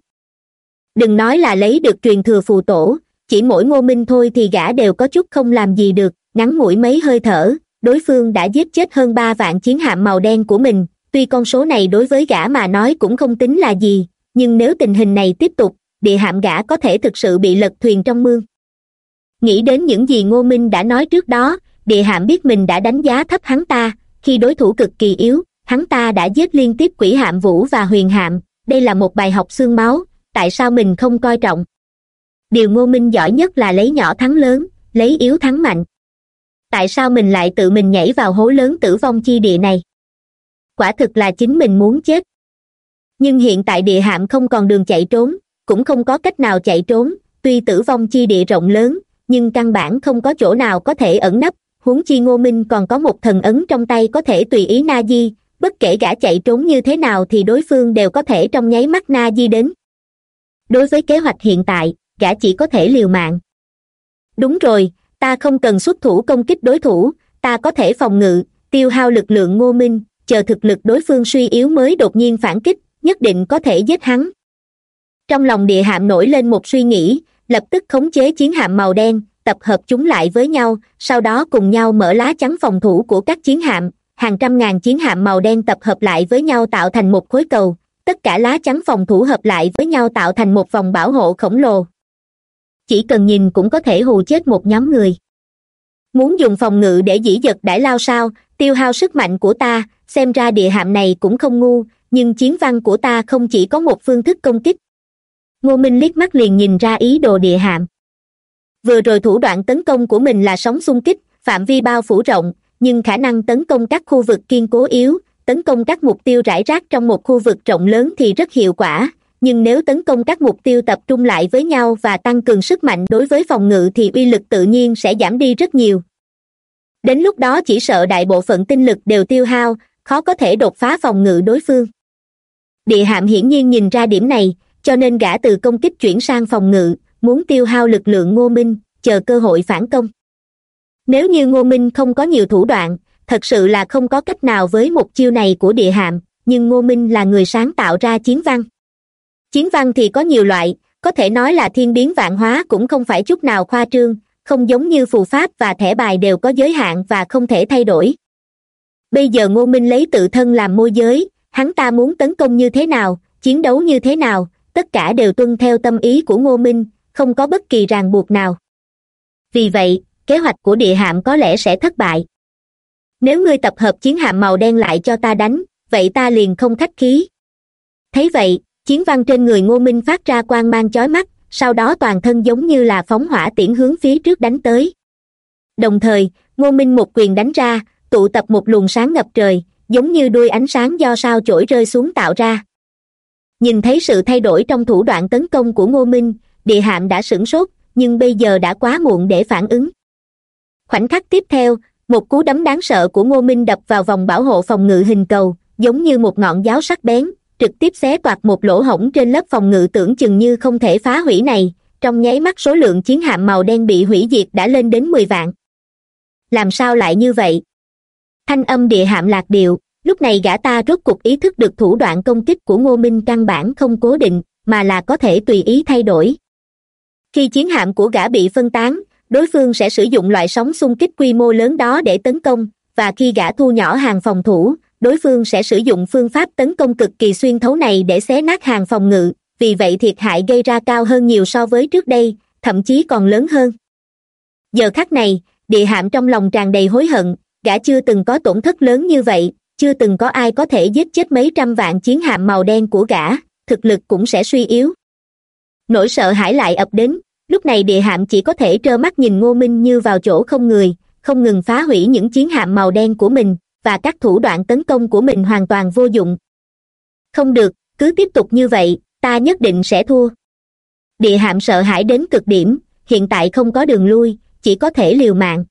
Đừng nói là lấy được truyền thừa phù tổ, chỉ mỗi ngô minh thôi thì gã đều có chút không làm gì được, ngắn ngủi mấy hơi thở, đối phương đã giết chết hơn ba vạn chiến hạm màu đen của mình. Tuy con số này đối với gã mà nói cũng không tính là gì, nhưng nếu tình hình này tiếp tục, địa hạm gã có thể thực sự bị lật thuyền trong mương nghĩ đến những gì ngô minh đã nói trước đó, địa hạm biết mình đã đánh giá thấp hắn ta. Khi đối thủ cực kỳ yếu, hắn ta đã giết liên tiếp quỷ hạm vũ và huyền hạm. Đây là một bài học xương máu, tại sao mình không coi trọng? Điều ngô minh giỏi nhất là lấy nhỏ thắng lớn, lấy yếu thắng mạnh. Tại sao mình lại tự mình nhảy vào hố lớn tử vong chi địa này? Quả thực là chính mình muốn chết. Nhưng hiện tại địa hạm không còn đường chạy trốn, cũng không có cách nào chạy trốn, tuy tử vong chi địa rộng lớn nhưng căn bản không có chỗ nào có thể ẩn nấp. Huống chi ngô minh còn có một thần ấn trong tay có thể tùy ý na di. Bất kể gã chạy trốn như thế nào thì đối phương đều có thể trong nháy mắt na di đến. Đối với kế hoạch hiện tại, gã chỉ có thể liều mạng. Đúng rồi, ta không cần xuất thủ công kích đối thủ, ta có thể phòng ngự, tiêu hao lực lượng ngô minh, chờ thực lực đối phương suy yếu mới đột nhiên phản kích, nhất định có thể giết hắn. Trong lòng địa hạm nổi lên một suy nghĩ lập tức khống chế chiến hạm màu đen, tập hợp chúng lại với nhau, sau đó cùng nhau mở lá chắn phòng thủ của các chiến hạm. Hàng trăm ngàn chiến hạm màu đen tập hợp lại với nhau tạo thành một khối cầu. Tất cả lá chắn phòng thủ hợp lại với nhau tạo thành một vòng bảo hộ khổng lồ. Chỉ cần nhìn cũng có thể hù chết một nhóm người. Muốn dùng phòng ngự để dĩ dật đãi lao sao, tiêu hao sức mạnh của ta, xem ra địa hạm này cũng không ngu, nhưng chiến văn của ta không chỉ có một phương thức công kích ngô minh liếc mắt liền nhìn ra ý đồ địa hạm. Vừa rồi thủ đoạn tấn công của mình là sóng xung kích, phạm vi bao phủ rộng, nhưng khả năng tấn công các khu vực kiên cố yếu, tấn công các mục tiêu rải rác trong một khu vực rộng lớn thì rất hiệu quả, nhưng nếu tấn công các mục tiêu tập trung lại với nhau và tăng cường sức mạnh đối với phòng ngự thì uy lực tự nhiên sẽ giảm đi rất nhiều. Đến lúc đó chỉ sợ đại bộ phận tinh lực đều tiêu hao, khó có thể đột phá phòng ngự đối phương. Địa hạm hiển nhiên nhìn ra điểm này cho nên gã từ công kích chuyển sang phòng ngự, muốn tiêu hao lực lượng ngô minh, chờ cơ hội phản công. Nếu như ngô minh không có nhiều thủ đoạn, thật sự là không có cách nào với một chiêu này của địa hạm, nhưng ngô minh là người sáng tạo ra chiến văn. Chiến văn thì có nhiều loại, có thể nói là thiên biến vạn hóa cũng không phải chút nào khoa trương, không giống như phù pháp và thẻ bài đều có giới hạn và không thể thay đổi. Bây giờ ngô minh lấy tự thân làm môi giới, hắn ta muốn tấn công như thế nào, chiến đấu như thế nào tất cả đều tuân theo tâm ý của ngô minh, không có bất kỳ ràng buộc nào. Vì vậy, kế hoạch của địa hạm có lẽ sẽ thất bại. Nếu ngươi tập hợp chiến hạm màu đen lại cho ta đánh, vậy ta liền không khách khí. Thấy vậy, chiến văn trên người ngô minh phát ra quang mang chói mắt, sau đó toàn thân giống như là phóng hỏa tiễn hướng phía trước đánh tới. Đồng thời, ngô minh một quyền đánh ra, tụ tập một luồng sáng ngập trời, giống như đuôi ánh sáng do sao chổi rơi xuống tạo ra nhìn thấy sự thay đổi trong thủ đoạn tấn công của ngô minh, địa hạm đã sửng sốt, nhưng bây giờ đã quá muộn để phản ứng. Khoảnh khắc tiếp theo, một cú đấm đáng sợ của ngô minh đập vào vòng bảo hộ phòng ngự hình cầu, giống như một ngọn giáo sắc bén, trực tiếp xé toạc một lỗ hổng trên lớp phòng ngự tưởng chừng như không thể phá hủy này. Trong nháy mắt số lượng chiến hạm màu đen bị hủy diệt đã lên đến mười vạn. Làm sao lại như vậy? Thanh âm địa hạm lạc điệu lúc này gã ta rốt cuộc ý thức được thủ đoạn công kích của ngô minh căn bản không cố định, mà là có thể tùy ý thay đổi. Khi chiến hạm của gã bị phân tán, đối phương sẽ sử dụng loại sóng xung kích quy mô lớn đó để tấn công, và khi gã thu nhỏ hàng phòng thủ, đối phương sẽ sử dụng phương pháp tấn công cực kỳ xuyên thấu này để xé nát hàng phòng ngự, vì vậy thiệt hại gây ra cao hơn nhiều so với trước đây, thậm chí còn lớn hơn. Giờ khắc này, địa hạm trong lòng tràn đầy hối hận, gã chưa từng có tổn thất lớn như vậy chưa từng có ai có thể giết chết mấy trăm vạn chiến hạm màu đen của gã, thực lực cũng sẽ suy yếu. Nỗi sợ hãi lại ập đến, lúc này địa hạm chỉ có thể trơ mắt nhìn ngô minh như vào chỗ không người, không ngừng phá hủy những chiến hạm màu đen của mình, và các thủ đoạn tấn công của mình hoàn toàn vô dụng. Không được, cứ tiếp tục như vậy, ta nhất định sẽ thua. Địa hạm sợ hãi đến cực điểm, hiện tại không có đường lui, chỉ có thể liều mạng.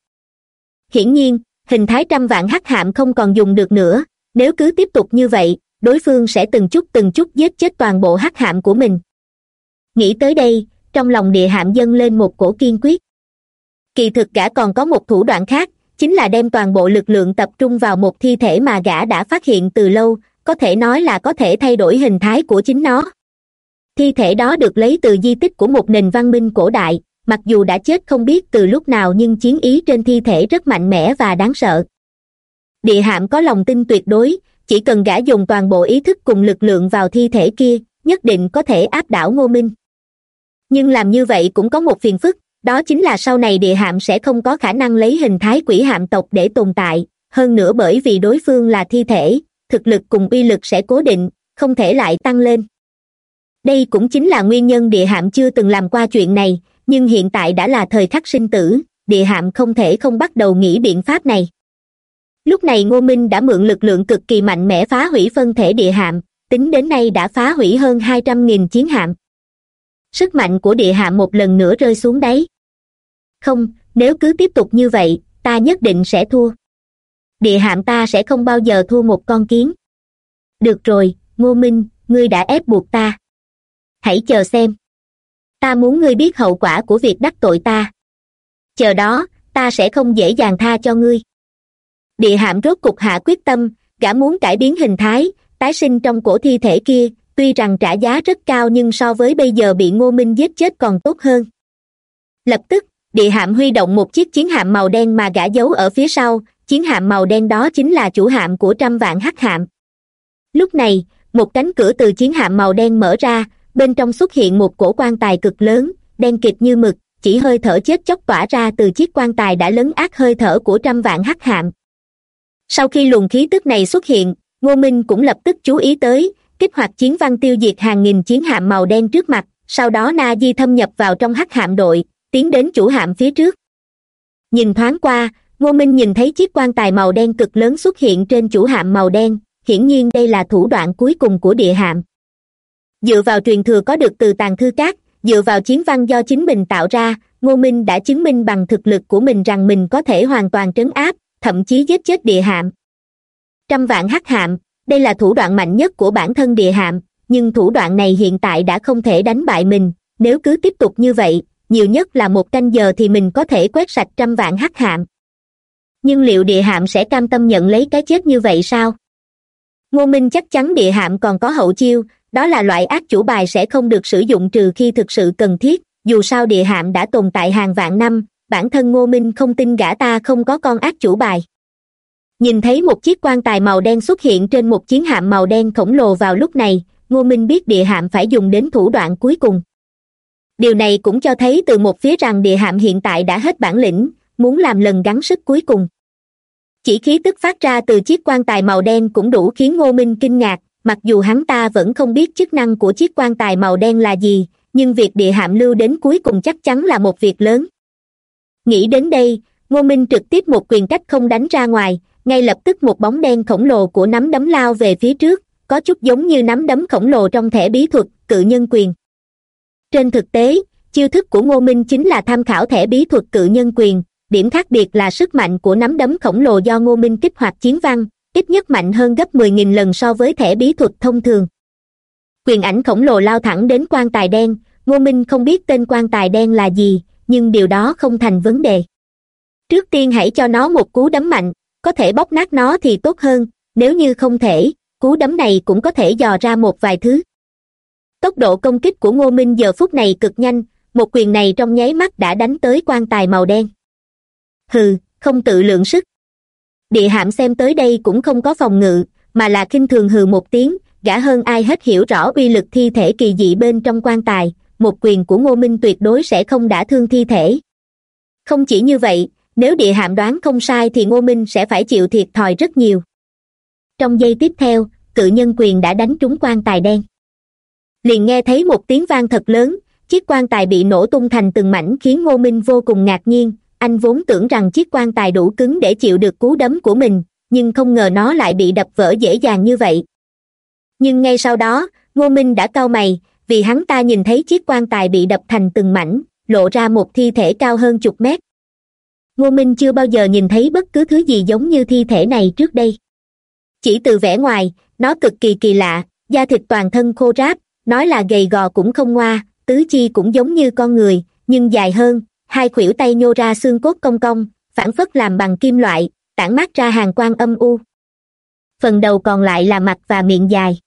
Hiển nhiên hình thái trăm vạn hắc hạm không còn dùng được nữa. Nếu cứ tiếp tục như vậy, đối phương sẽ từng chút từng chút giết chết toàn bộ hắc hạm của mình. Nghĩ tới đây, trong lòng địa hạm dâng lên một cổ kiên quyết. Kỳ thực gã còn có một thủ đoạn khác, chính là đem toàn bộ lực lượng tập trung vào một thi thể mà gã đã phát hiện từ lâu, có thể nói là có thể thay đổi hình thái của chính nó. Thi thể đó được lấy từ di tích của một nền văn minh cổ đại mặc dù đã chết không biết từ lúc nào nhưng chiến ý trên thi thể rất mạnh mẽ và đáng sợ. Địa hạm có lòng tin tuyệt đối, chỉ cần gã dùng toàn bộ ý thức cùng lực lượng vào thi thể kia, nhất định có thể áp đảo ngô minh. Nhưng làm như vậy cũng có một phiền phức, đó chính là sau này địa hạm sẽ không có khả năng lấy hình thái quỷ hạm tộc để tồn tại. Hơn nữa bởi vì đối phương là thi thể, thực lực cùng uy lực sẽ cố định, không thể lại tăng lên. Đây cũng chính là nguyên nhân địa hạm chưa từng làm qua chuyện này nhưng hiện tại đã là thời khắc sinh tử, địa hạm không thể không bắt đầu nghĩ biện pháp này. Lúc này ngô minh đã mượn lực lượng cực kỳ mạnh mẽ phá hủy phân thể địa hạm, tính đến nay đã phá hủy hơn hai trăm nghìn chiến hạm. Sức mạnh của địa hạm một lần nữa rơi xuống đáy. Không, nếu cứ tiếp tục như vậy, ta nhất định sẽ thua. Địa hạm ta sẽ không bao giờ thua một con kiến. Được rồi, ngô minh, ngươi đã ép buộc ta. Hãy chờ xem ta muốn ngươi biết hậu quả của việc đắc tội ta. Chờ đó, ta sẽ không dễ dàng tha cho ngươi. Địa hạm rốt cục hạ quyết tâm, gã muốn cải biến hình thái, tái sinh trong cổ thi thể kia, tuy rằng trả giá rất cao nhưng so với bây giờ bị ngô minh giết chết còn tốt hơn. Lập tức, địa hạm huy động một chiếc chiến hạm màu đen mà gã giấu ở phía sau, chiến hạm màu đen đó chính là chủ hạm của trăm vạn hắc hạm. Lúc này, một cánh cửa từ chiến hạm màu đen mở ra bên trong xuất hiện một cổ quan tài cực lớn, đen kịt như mực, chỉ hơi thở chết chóc tỏa ra từ chiếc quan tài đã lấn át hơi thở của trăm vạn hắc hạm. Sau khi luồng khí tức này xuất hiện, ngô minh cũng lập tức chú ý tới, kích hoạt chiến văn tiêu diệt hàng nghìn chiến hạm màu đen trước mặt, sau đó na di thâm nhập vào trong hắc hạm đội, tiến đến chủ hạm phía trước. Nhìn thoáng qua, ngô minh nhìn thấy chiếc quan tài màu đen cực lớn xuất hiện trên chủ hạm màu đen, hiển nhiên đây là thủ đoạn cuối cùng của địa hạm dựa vào truyền thừa có được từ tàng thư cát dựa vào chiến văn do chính mình tạo ra, ngô minh đã chứng minh bằng thực lực của mình rằng mình có thể hoàn toàn trấn áp, thậm chí giết chết địa hạm. Trăm vạn hắc hạm, đây là thủ đoạn mạnh nhất của bản thân địa hạm, nhưng thủ đoạn này hiện tại đã không thể đánh bại mình, nếu cứ tiếp tục như vậy, nhiều nhất là một canh giờ thì mình có thể quét sạch trăm vạn hắc hạm. Nhưng liệu địa hạm sẽ cam tâm nhận lấy cái chết như vậy sao? Ngô minh chắc chắn địa hạm còn có hậu chiêu đó là loại ác chủ bài sẽ không được sử dụng trừ khi thực sự cần thiết, dù sao địa hạm đã tồn tại hàng vạn năm, bản thân ngô minh không tin gã ta không có con ác chủ bài. Nhìn thấy một chiếc quan tài màu đen xuất hiện trên một chiến hạm màu đen khổng lồ vào lúc này, ngô minh biết địa hạm phải dùng đến thủ đoạn cuối cùng. Điều này cũng cho thấy từ một phía rằng địa hạm hiện tại đã hết bản lĩnh, muốn làm lần gắng sức cuối cùng. Chỉ khí tức phát ra từ chiếc quan tài màu đen cũng đủ khiến ngô minh kinh ngạc mặc dù hắn ta vẫn không biết chức năng của chiếc quan tài màu đen là gì, nhưng việc địa hạm lưu đến cuối cùng chắc chắn là một việc lớn. Nghĩ đến đây, ngô minh trực tiếp một quyền cách không đánh ra ngoài, ngay lập tức một bóng đen khổng lồ của nắm đấm lao về phía trước, có chút giống như nắm đấm khổng lồ trong thẻ bí thuật, cự nhân quyền. Trên thực tế, chiêu thức của ngô minh chính là tham khảo thẻ bí thuật cự nhân quyền, điểm khác biệt là sức mạnh của nắm đấm khổng lồ do ngô minh kích hoạt chiến văn ít nhất mạnh hơn gấp mười nghìn lần so với thẻ bí thuật thông thường. Quyền ảnh khổng lồ lao thẳng đến quan tài đen, ngô minh không biết tên quan tài đen là gì, nhưng điều đó không thành vấn đề. Trước tiên hãy cho nó một cú đấm mạnh, có thể bóp nát nó thì tốt hơn, nếu như không thể, cú đấm này cũng có thể dò ra một vài thứ. Tốc độ công kích của ngô minh giờ phút này cực nhanh, một quyền này trong nháy mắt đã đánh tới quan tài màu đen. Hừ, không tự lượng sức địa hạm xem tới đây cũng không có phòng ngự, mà là kinh thường hừ một tiếng, gã hơn ai hết hiểu rõ uy lực thi thể kỳ dị bên trong quan tài, một quyền của ngô minh tuyệt đối sẽ không đả thương thi thể. Không chỉ như vậy, nếu địa hạm đoán không sai thì ngô minh sẽ phải chịu thiệt thòi rất nhiều. Trong giây tiếp theo, cự nhân quyền đã đánh trúng quan tài đen. Liền nghe thấy một tiếng vang thật lớn, chiếc quan tài bị nổ tung thành từng mảnh khiến ngô minh vô cùng ngạc nhiên anh vốn tưởng rằng chiếc quan tài đủ cứng để chịu được cú đấm của mình, nhưng không ngờ nó lại bị đập vỡ dễ dàng như vậy. Nhưng ngay sau đó, ngô minh đã cau mày, vì hắn ta nhìn thấy chiếc quan tài bị đập thành từng mảnh, lộ ra một thi thể cao hơn chục mét. Ngô minh chưa bao giờ nhìn thấy bất cứ thứ gì giống như thi thể này trước đây. Chỉ từ vẻ ngoài, nó cực kỳ kỳ lạ, da thịt toàn thân khô ráp, nói là gầy gò cũng không ngoa, tứ chi cũng giống như con người, nhưng dài hơn hai khuỷu tay nhô ra xương cốt cong cong, phản phất làm bằng kim loại, tản mát ra hàng quang âm u. Phần đầu còn lại là mặt và miệng dài.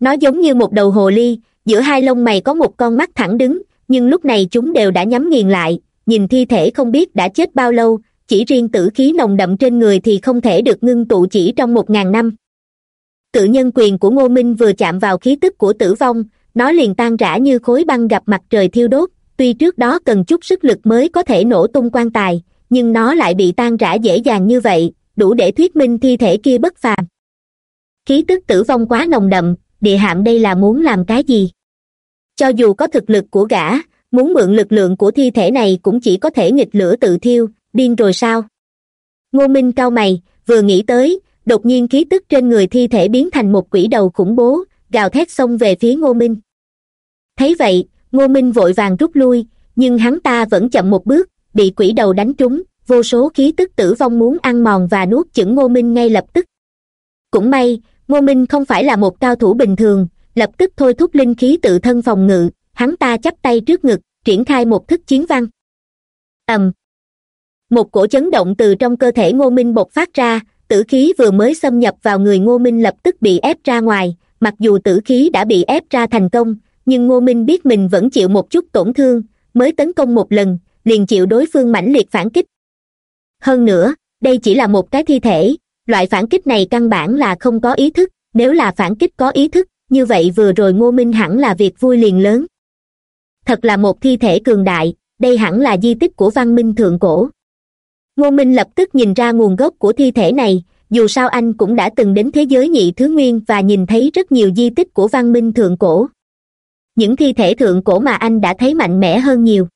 Nó giống như một đầu hồ ly, giữa hai lông mày có một con mắt thẳng đứng, nhưng lúc này chúng đều đã nhắm nghiền lại, nhìn thi thể không biết đã chết bao lâu, chỉ riêng tử khí nồng đậm trên người thì không thể được ngưng tụ chỉ trong một ngàn năm. Cự nhân quyền của ngô minh vừa chạm vào khí tức của tử vong, nó liền tan rã như khối băng gặp mặt trời thiêu đốt tuy trước đó cần chút sức lực mới có thể nổ tung quan tài, nhưng nó lại bị tan rã dễ dàng như vậy, đủ để thuyết minh thi thể kia bất phàm. Khí tức tử vong quá nồng đậm, địa hạm đây là muốn làm cái gì? Cho dù có thực lực của gã, muốn mượn lực lượng của thi thể này cũng chỉ có thể nghịch lửa tự thiêu, điên rồi sao? Ngô minh cau mày, vừa nghĩ tới, đột nhiên khí tức trên người thi thể biến thành một quỷ đầu khủng bố, gào thét xông về phía ngô minh. Thấy vậy ngô minh vội vàng rút lui, nhưng hắn ta vẫn chậm một bước, bị quỷ đầu đánh trúng, vô số khí tức tử vong muốn ăn mòn và nuốt chửng ngô minh ngay lập tức. Cũng may, ngô minh không phải là một cao thủ bình thường, lập tức thôi thúc linh khí tự thân phòng ngự, hắn ta chắp tay trước ngực, triển khai một thức chiến văn. Ầm. Một cổ chấn động từ trong cơ thể ngô minh bộc phát ra, tử khí vừa mới xâm nhập vào người ngô minh lập tức bị ép ra ngoài, mặc dù tử khí đã bị ép ra thành công nhưng ngô minh biết mình vẫn chịu một chút tổn thương, mới tấn công một lần, liền chịu đối phương mãnh liệt phản kích. Hơn nữa, đây chỉ là một cái thi thể, loại phản kích này căn bản là không có ý thức, nếu là phản kích có ý thức, như vậy vừa rồi ngô minh hẳn là việc vui liền lớn. Thật là một thi thể cường đại, đây hẳn là di tích của văn minh thượng cổ. Ngô minh lập tức nhìn ra nguồn gốc của thi thể này, dù sao anh cũng đã từng đến thế giới nhị thứ nguyên và nhìn thấy rất nhiều di tích của văn minh thượng cổ những thi thể thượng cổ mà anh đã thấy mạnh mẽ hơn nhiều.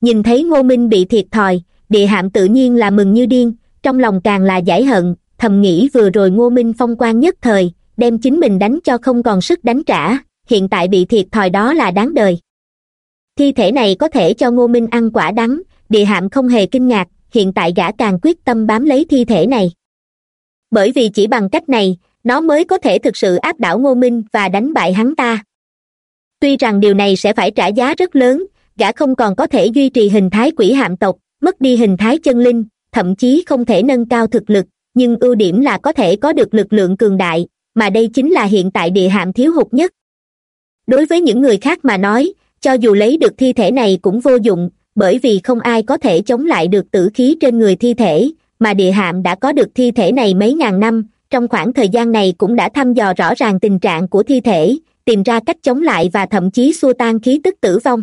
Nhìn thấy ngô minh bị thiệt thòi, địa hạm tự nhiên là mừng như điên, trong lòng càng là giải hận, thầm nghĩ vừa rồi ngô minh phong quan nhất thời, đem chính mình đánh cho không còn sức đánh trả, hiện tại bị thiệt thòi đó là đáng đời. Thi thể này có thể cho ngô minh ăn quả đắng, địa hạm không hề kinh ngạc, hiện tại gã càng quyết tâm bám lấy thi thể này. Bởi vì chỉ bằng cách này, nó mới có thể thực sự áp đảo ngô minh và đánh bại hắn ta tuy rằng điều này sẽ phải trả giá rất lớn, gã không còn có thể duy trì hình thái quỷ hạm tộc, mất đi hình thái chân linh, thậm chí không thể nâng cao thực lực, nhưng ưu điểm là có thể có được lực lượng cường đại, mà đây chính là hiện tại địa hạm thiếu hụt nhất. Đối với những người khác mà nói, cho dù lấy được thi thể này cũng vô dụng, bởi vì không ai có thể chống lại được tử khí trên người thi thể, mà địa hạm đã có được thi thể này mấy ngàn năm, trong khoảng thời gian này cũng đã thăm dò rõ ràng tình trạng của thi thể tìm ra cách chống lại và thậm chí xua tan khí tức tử vong.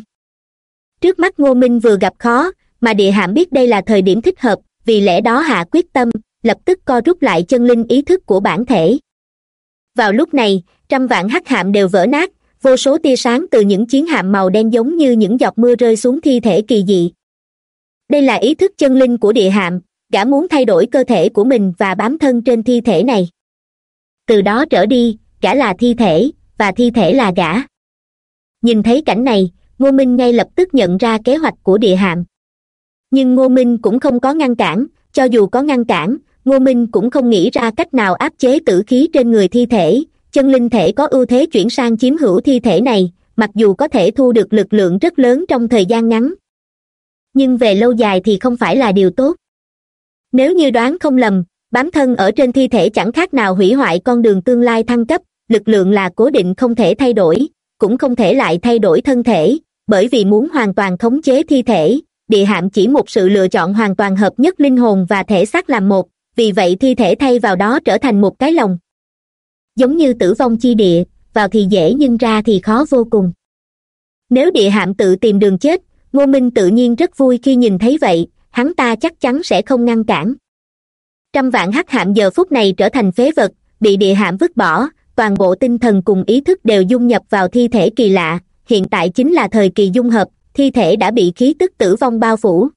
Trước mắt ngô minh vừa gặp khó, mà địa hạm biết đây là thời điểm thích hợp, vì lẽ đó hạ quyết tâm, lập tức co rút lại chân linh ý thức của bản thể. Vào lúc này, trăm vạn hắc hạm đều vỡ nát, vô số tia sáng từ những chiến hạm màu đen giống như những giọt mưa rơi xuống thi thể kỳ dị. Đây là ý thức chân linh của địa hạm, gã muốn thay đổi cơ thể của mình và bám thân trên thi thể này. Từ đó trở đi, gã là thi thể và thi thể là gã. Nhìn thấy cảnh này, ngô minh ngay lập tức nhận ra kế hoạch của địa hạm. Nhưng ngô minh cũng không có ngăn cản, cho dù có ngăn cản, ngô minh cũng không nghĩ ra cách nào áp chế tử khí trên người thi thể. Chân linh thể có ưu thế chuyển sang chiếm hữu thi thể này, mặc dù có thể thu được lực lượng rất lớn trong thời gian ngắn. Nhưng về lâu dài thì không phải là điều tốt. Nếu như đoán không lầm, bám thân ở trên thi thể chẳng khác nào hủy hoại con đường tương lai thăng cấp lực lượng là cố định không thể thay đổi, cũng không thể lại thay đổi thân thể, bởi vì muốn hoàn toàn khống chế thi thể, địa hạm chỉ một sự lựa chọn hoàn toàn hợp nhất linh hồn và thể xác làm một, vì vậy thi thể thay vào đó trở thành một cái lòng. Giống như tử vong chi địa, vào thì dễ nhưng ra thì khó vô cùng. Nếu địa hạm tự tìm đường chết, ngô minh tự nhiên rất vui khi nhìn thấy vậy, hắn ta chắc chắn sẽ không ngăn cản. Trăm vạn hắc hạm giờ phút này trở thành phế vật, bị địa hạm vứt bỏ toàn bộ tinh thần cùng ý thức đều dung nhập vào thi thể kỳ lạ. Hiện tại chính là thời kỳ dung hợp, thi thể đã bị khí tức tử vong bao phủ.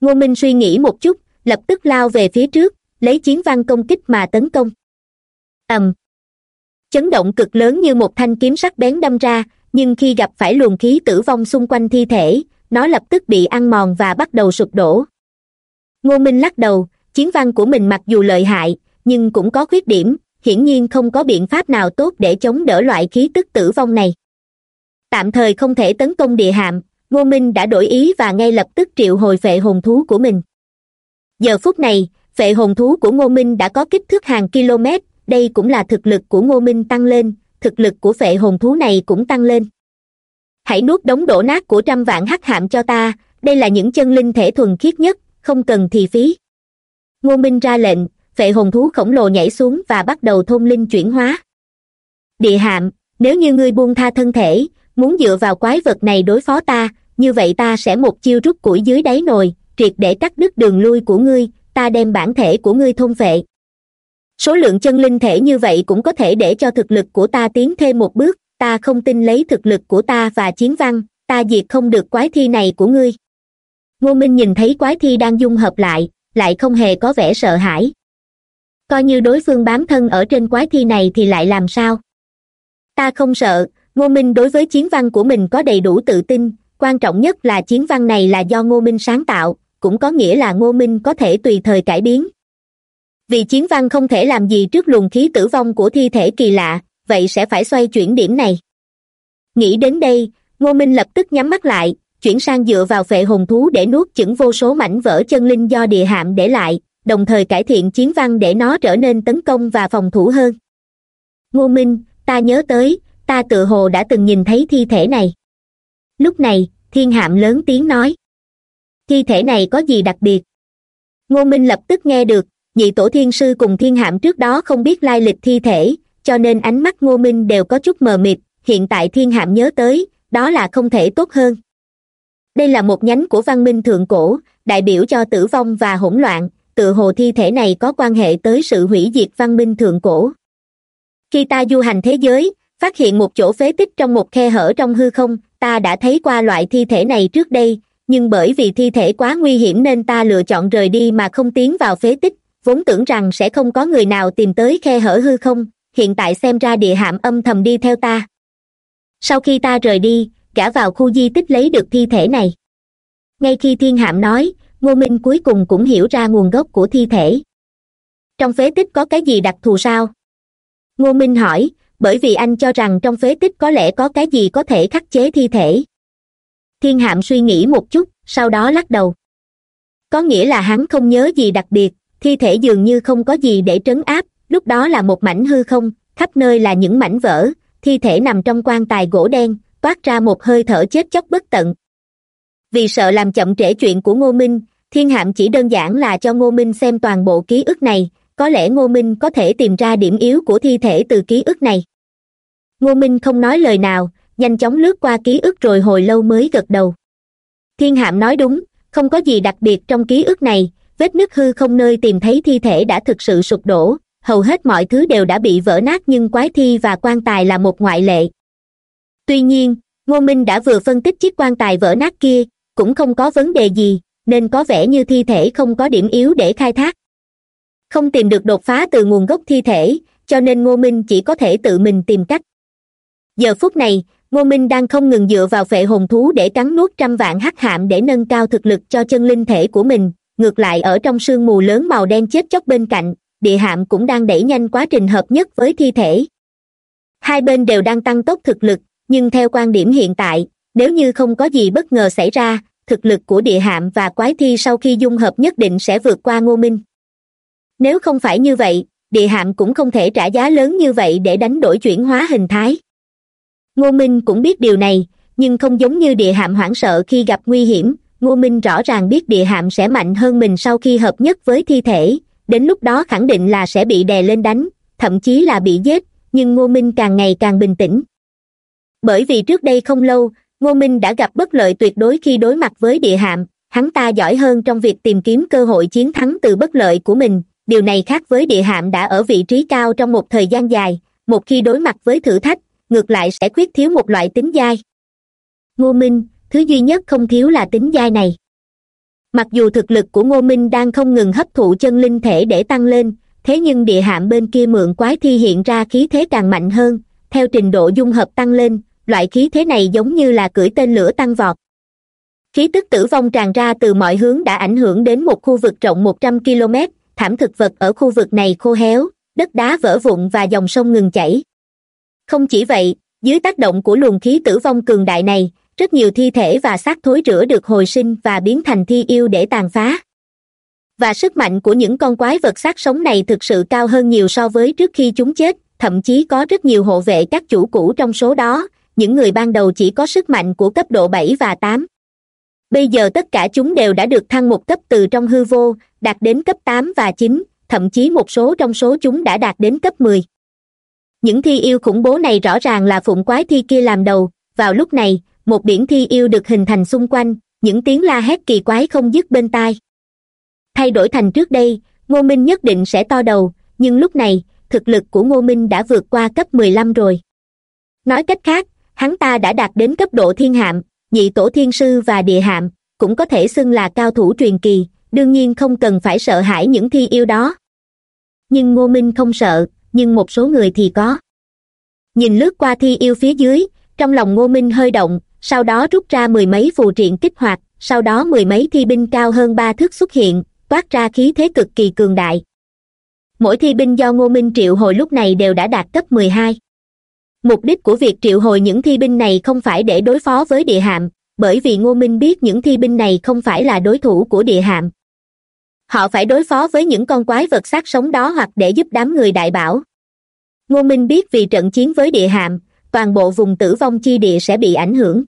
Ngô minh suy nghĩ một chút, lập tức lao về phía trước, lấy chiến văn công kích mà tấn công. Ầm. Chấn động cực lớn như một thanh kiếm sắc bén đâm ra, nhưng khi gặp phải luồng khí tử vong xung quanh thi thể, nó lập tức bị ăn mòn và bắt đầu sụp đổ. Ngô minh lắc đầu, chiến văn của mình mặc dù lợi hại, nhưng cũng có khuyết điểm hiển nhiên không có biện pháp nào tốt để chống đỡ loại khí tức tử vong này. Tạm thời không thể tấn công địa hạm, ngô minh đã đổi ý và ngay lập tức triệu hồi phệ hồn thú của mình. Giờ phút này phệ hồn thú của ngô minh đã có kích thước hàng km, đây cũng là thực lực của ngô minh tăng lên, thực lực của phệ hồn thú này cũng tăng lên. Hãy nuốt đống đổ nát của trăm vạn hắc hạm cho ta, đây là những chân linh thể thuần khiết nhất, không cần thì phí. Ngô minh ra lệnh phệ hồn thú khổng lồ nhảy xuống và bắt đầu thôn linh chuyển hóa. Địa hạm, nếu như ngươi buông tha thân thể, muốn dựa vào quái vật này đối phó ta, như vậy ta sẽ một chiêu rút củi dưới đáy nồi, triệt để cắt đứt đường lui của ngươi, ta đem bản thể của ngươi thôn vệ. Số lượng chân linh thể như vậy cũng có thể để cho thực lực của ta tiến thêm một bước, ta không tin lấy thực lực của ta và chiến văn, ta diệt không được quái thi này của ngươi. Ngô minh nhìn thấy quái thi đang dung hợp lại lại không hề có vẻ sợ hãi coi như đối phương bám thân ở trên quái thi này thì lại làm sao? Ta không sợ, ngô minh đối với chiến văn của mình có đầy đủ tự tin, quan trọng nhất là chiến văn này là do ngô minh sáng tạo, cũng có nghĩa là ngô minh có thể tùy thời cải biến. Vì chiến văn không thể làm gì trước luồng khí tử vong của thi thể kỳ lạ, vậy sẽ phải xoay chuyển điểm này. Nghĩ đến đây, ngô minh lập tức nhắm mắt lại, chuyển sang dựa vào phệ hồn thú để nuốt chửng vô số mảnh vỡ chân linh do địa hạm để lại đồng thời cải thiện chiến văn để nó trở nên tấn công và phòng thủ hơn. Ngô minh, ta nhớ tới, ta tự hồ đã từng nhìn thấy thi thể này. Lúc này, thiên hạm lớn tiếng nói. Thi thể này có gì đặc biệt? Ngô minh lập tức nghe được, nhị tổ thiên sư cùng thiên hạm trước đó không biết lai lịch thi thể, cho nên ánh mắt ngô minh đều có chút mờ mịt, hiện tại thiên hạm nhớ tới, đó là không thể tốt hơn. Đây là một nhánh của văn minh thượng cổ, đại biểu cho tử vong và hỗn loạn tự hồ thi thể này có quan hệ tới sự hủy diệt văn minh thượng cổ. Khi ta du hành thế giới, phát hiện một chỗ phế tích trong một khe hở trong hư không, ta đã thấy qua loại thi thể này trước đây, nhưng bởi vì thi thể quá nguy hiểm nên ta lựa chọn rời đi mà không tiến vào phế tích, vốn tưởng rằng sẽ không có người nào tìm tới khe hở hư không, hiện tại xem ra địa hạm âm thầm đi theo ta. Sau khi ta rời đi, gã vào khu di tích lấy được thi thể này. Ngay khi thiên hạm nói ngô minh cuối cùng cũng hiểu ra nguồn gốc của thi thể. Trong phế tích có cái gì đặc thù sao? Ngô minh hỏi, bởi vì anh cho rằng trong phế tích có lẽ có cái gì có thể khắc chế thi thể. Thiên hạm suy nghĩ một chút, sau đó lắc đầu. Có nghĩa là hắn không nhớ gì đặc biệt, thi thể dường như không có gì để trấn áp, lúc đó là một mảnh hư không, khắp nơi là những mảnh vỡ, thi thể nằm trong quan tài gỗ đen, toát ra một hơi thở chết chóc bất tận. Vì sợ làm chậm trễ chuyện của ngô minh thiên hạm chỉ đơn giản là cho ngô minh xem toàn bộ ký ức này, có lẽ ngô minh có thể tìm ra điểm yếu của thi thể từ ký ức này. Ngô minh không nói lời nào, nhanh chóng lướt qua ký ức rồi hồi lâu mới gật đầu. Thiên hạm nói đúng, không có gì đặc biệt trong ký ức này, vết nứt hư không nơi tìm thấy thi thể đã thực sự sụp đổ, hầu hết mọi thứ đều đã bị vỡ nát nhưng quái thi và quan tài là một ngoại lệ. Tuy nhiên, ngô minh đã vừa phân tích chiếc quan tài vỡ nát kia, cũng không có vấn đề gì nên có vẻ như thi thể không có điểm yếu để khai thác. Không tìm được đột phá từ nguồn gốc thi thể, cho nên ngô minh chỉ có thể tự mình tìm cách. Giờ phút này, ngô minh đang không ngừng dựa vào phệ hồn thú để cắn nuốt trăm vạn hắc hạm để nâng cao thực lực cho chân linh thể của mình. Ngược lại, ở trong sương mù lớn màu đen chết chóc bên cạnh, địa hạm cũng đang đẩy nhanh quá trình hợp nhất với thi thể. Hai bên đều đang tăng tốc thực lực, nhưng theo quan điểm hiện tại, nếu như không có gì bất ngờ xảy ra thực lực của địa hạm và quái thi sau khi dung hợp nhất định sẽ vượt qua ngô minh. Nếu không phải như vậy, địa hạm cũng không thể trả giá lớn như vậy để đánh đổi chuyển hóa hình thái. Ngô minh cũng biết điều này, nhưng không giống như địa hạm hoảng sợ khi gặp nguy hiểm, ngô minh rõ ràng biết địa hạm sẽ mạnh hơn mình sau khi hợp nhất với thi thể, đến lúc đó khẳng định là sẽ bị đè lên đánh, thậm chí là bị giết, nhưng ngô minh càng ngày càng bình tĩnh. Bởi vì trước đây không lâu ngô minh đã gặp bất lợi tuyệt đối khi đối mặt với địa hạm. Hắn ta giỏi hơn trong việc tìm kiếm cơ hội chiến thắng từ bất lợi của mình. Điều này khác với địa hạm đã ở vị trí cao trong một thời gian dài. Một khi đối mặt với thử thách, ngược lại sẽ khuyết thiếu một loại tính dai ngô minh, thứ duy nhất không thiếu là tính dai này. Mặc dù thực lực của ngô minh đang không ngừng hấp thụ chân linh thể để tăng lên, thế nhưng địa hạm bên kia mượn quái thi hiện ra khí thế càng mạnh hơn. Theo trình độ dung hợp tăng lên loại khí thế này giống như là cưỡi tên lửa tăng vọt. Khí tức tử vong tràn ra từ mọi hướng đã ảnh hưởng đến một khu vực rộng một trăm km thảm thực vật ở khu vực này khô héo, đất đá vỡ vụn và dòng sông ngừng chảy. Không chỉ vậy, dưới tác động của luồng khí tử vong cường đại này, rất nhiều thi thể và xác thối rửa được hồi sinh và biến thành thi yêu để tàn phá. Và sức mạnh của những con quái vật xác sống này thực sự cao hơn nhiều so với trước khi chúng chết, thậm chí có rất nhiều hộ vệ các chủ cũ trong số đó những người ban đầu chỉ có sức mạnh của cấp độ bảy và tám. Bây giờ tất cả chúng đều đã được thăng một cấp từ trong hư vô, đạt đến cấp tám và chín, thậm chí một số trong số chúng đã đạt đến cấp mười. Những thi yêu khủng bố này rõ ràng là phụng quái thi kia làm đầu. Vào lúc này, một biển thi yêu được hình thành xung quanh, những tiếng la hét kỳ quái không dứt bên tai. Thay đổi thành trước đây, ngô minh nhất định sẽ to đầu, nhưng lúc này, thực lực của ngô minh đã vượt qua cấp mười lăm rồi. Nói cách khác hắn ta đã đạt đến cấp độ thiên hạm, nhị tổ thiên sư và địa hạm, cũng có thể xưng là cao thủ truyền kỳ, đương nhiên không cần phải sợ hãi những thi yêu đó. Nhưng ngô minh không sợ, nhưng một số người thì có. Nhìn lướt qua thi yêu phía dưới, trong lòng ngô minh hơi động, sau đó rút ra mười mấy phù triện kích hoạt, sau đó mười mấy thi binh cao hơn ba thước xuất hiện, toát ra khí thế cực kỳ cường đại. Mỗi thi binh do ngô minh triệu hồi lúc này đều đã đạt cấp mười hai mục đích của việc triệu hồi những thi binh này không phải để đối phó với địa hạm, bởi vì ngô minh biết những thi binh này không phải là đối thủ của địa hạm. Họ phải đối phó với những con quái vật sát sống đó hoặc để giúp đám người đại bảo. Ngô minh biết vì trận chiến với địa hạm, toàn bộ vùng tử vong chi địa sẽ bị ảnh hưởng.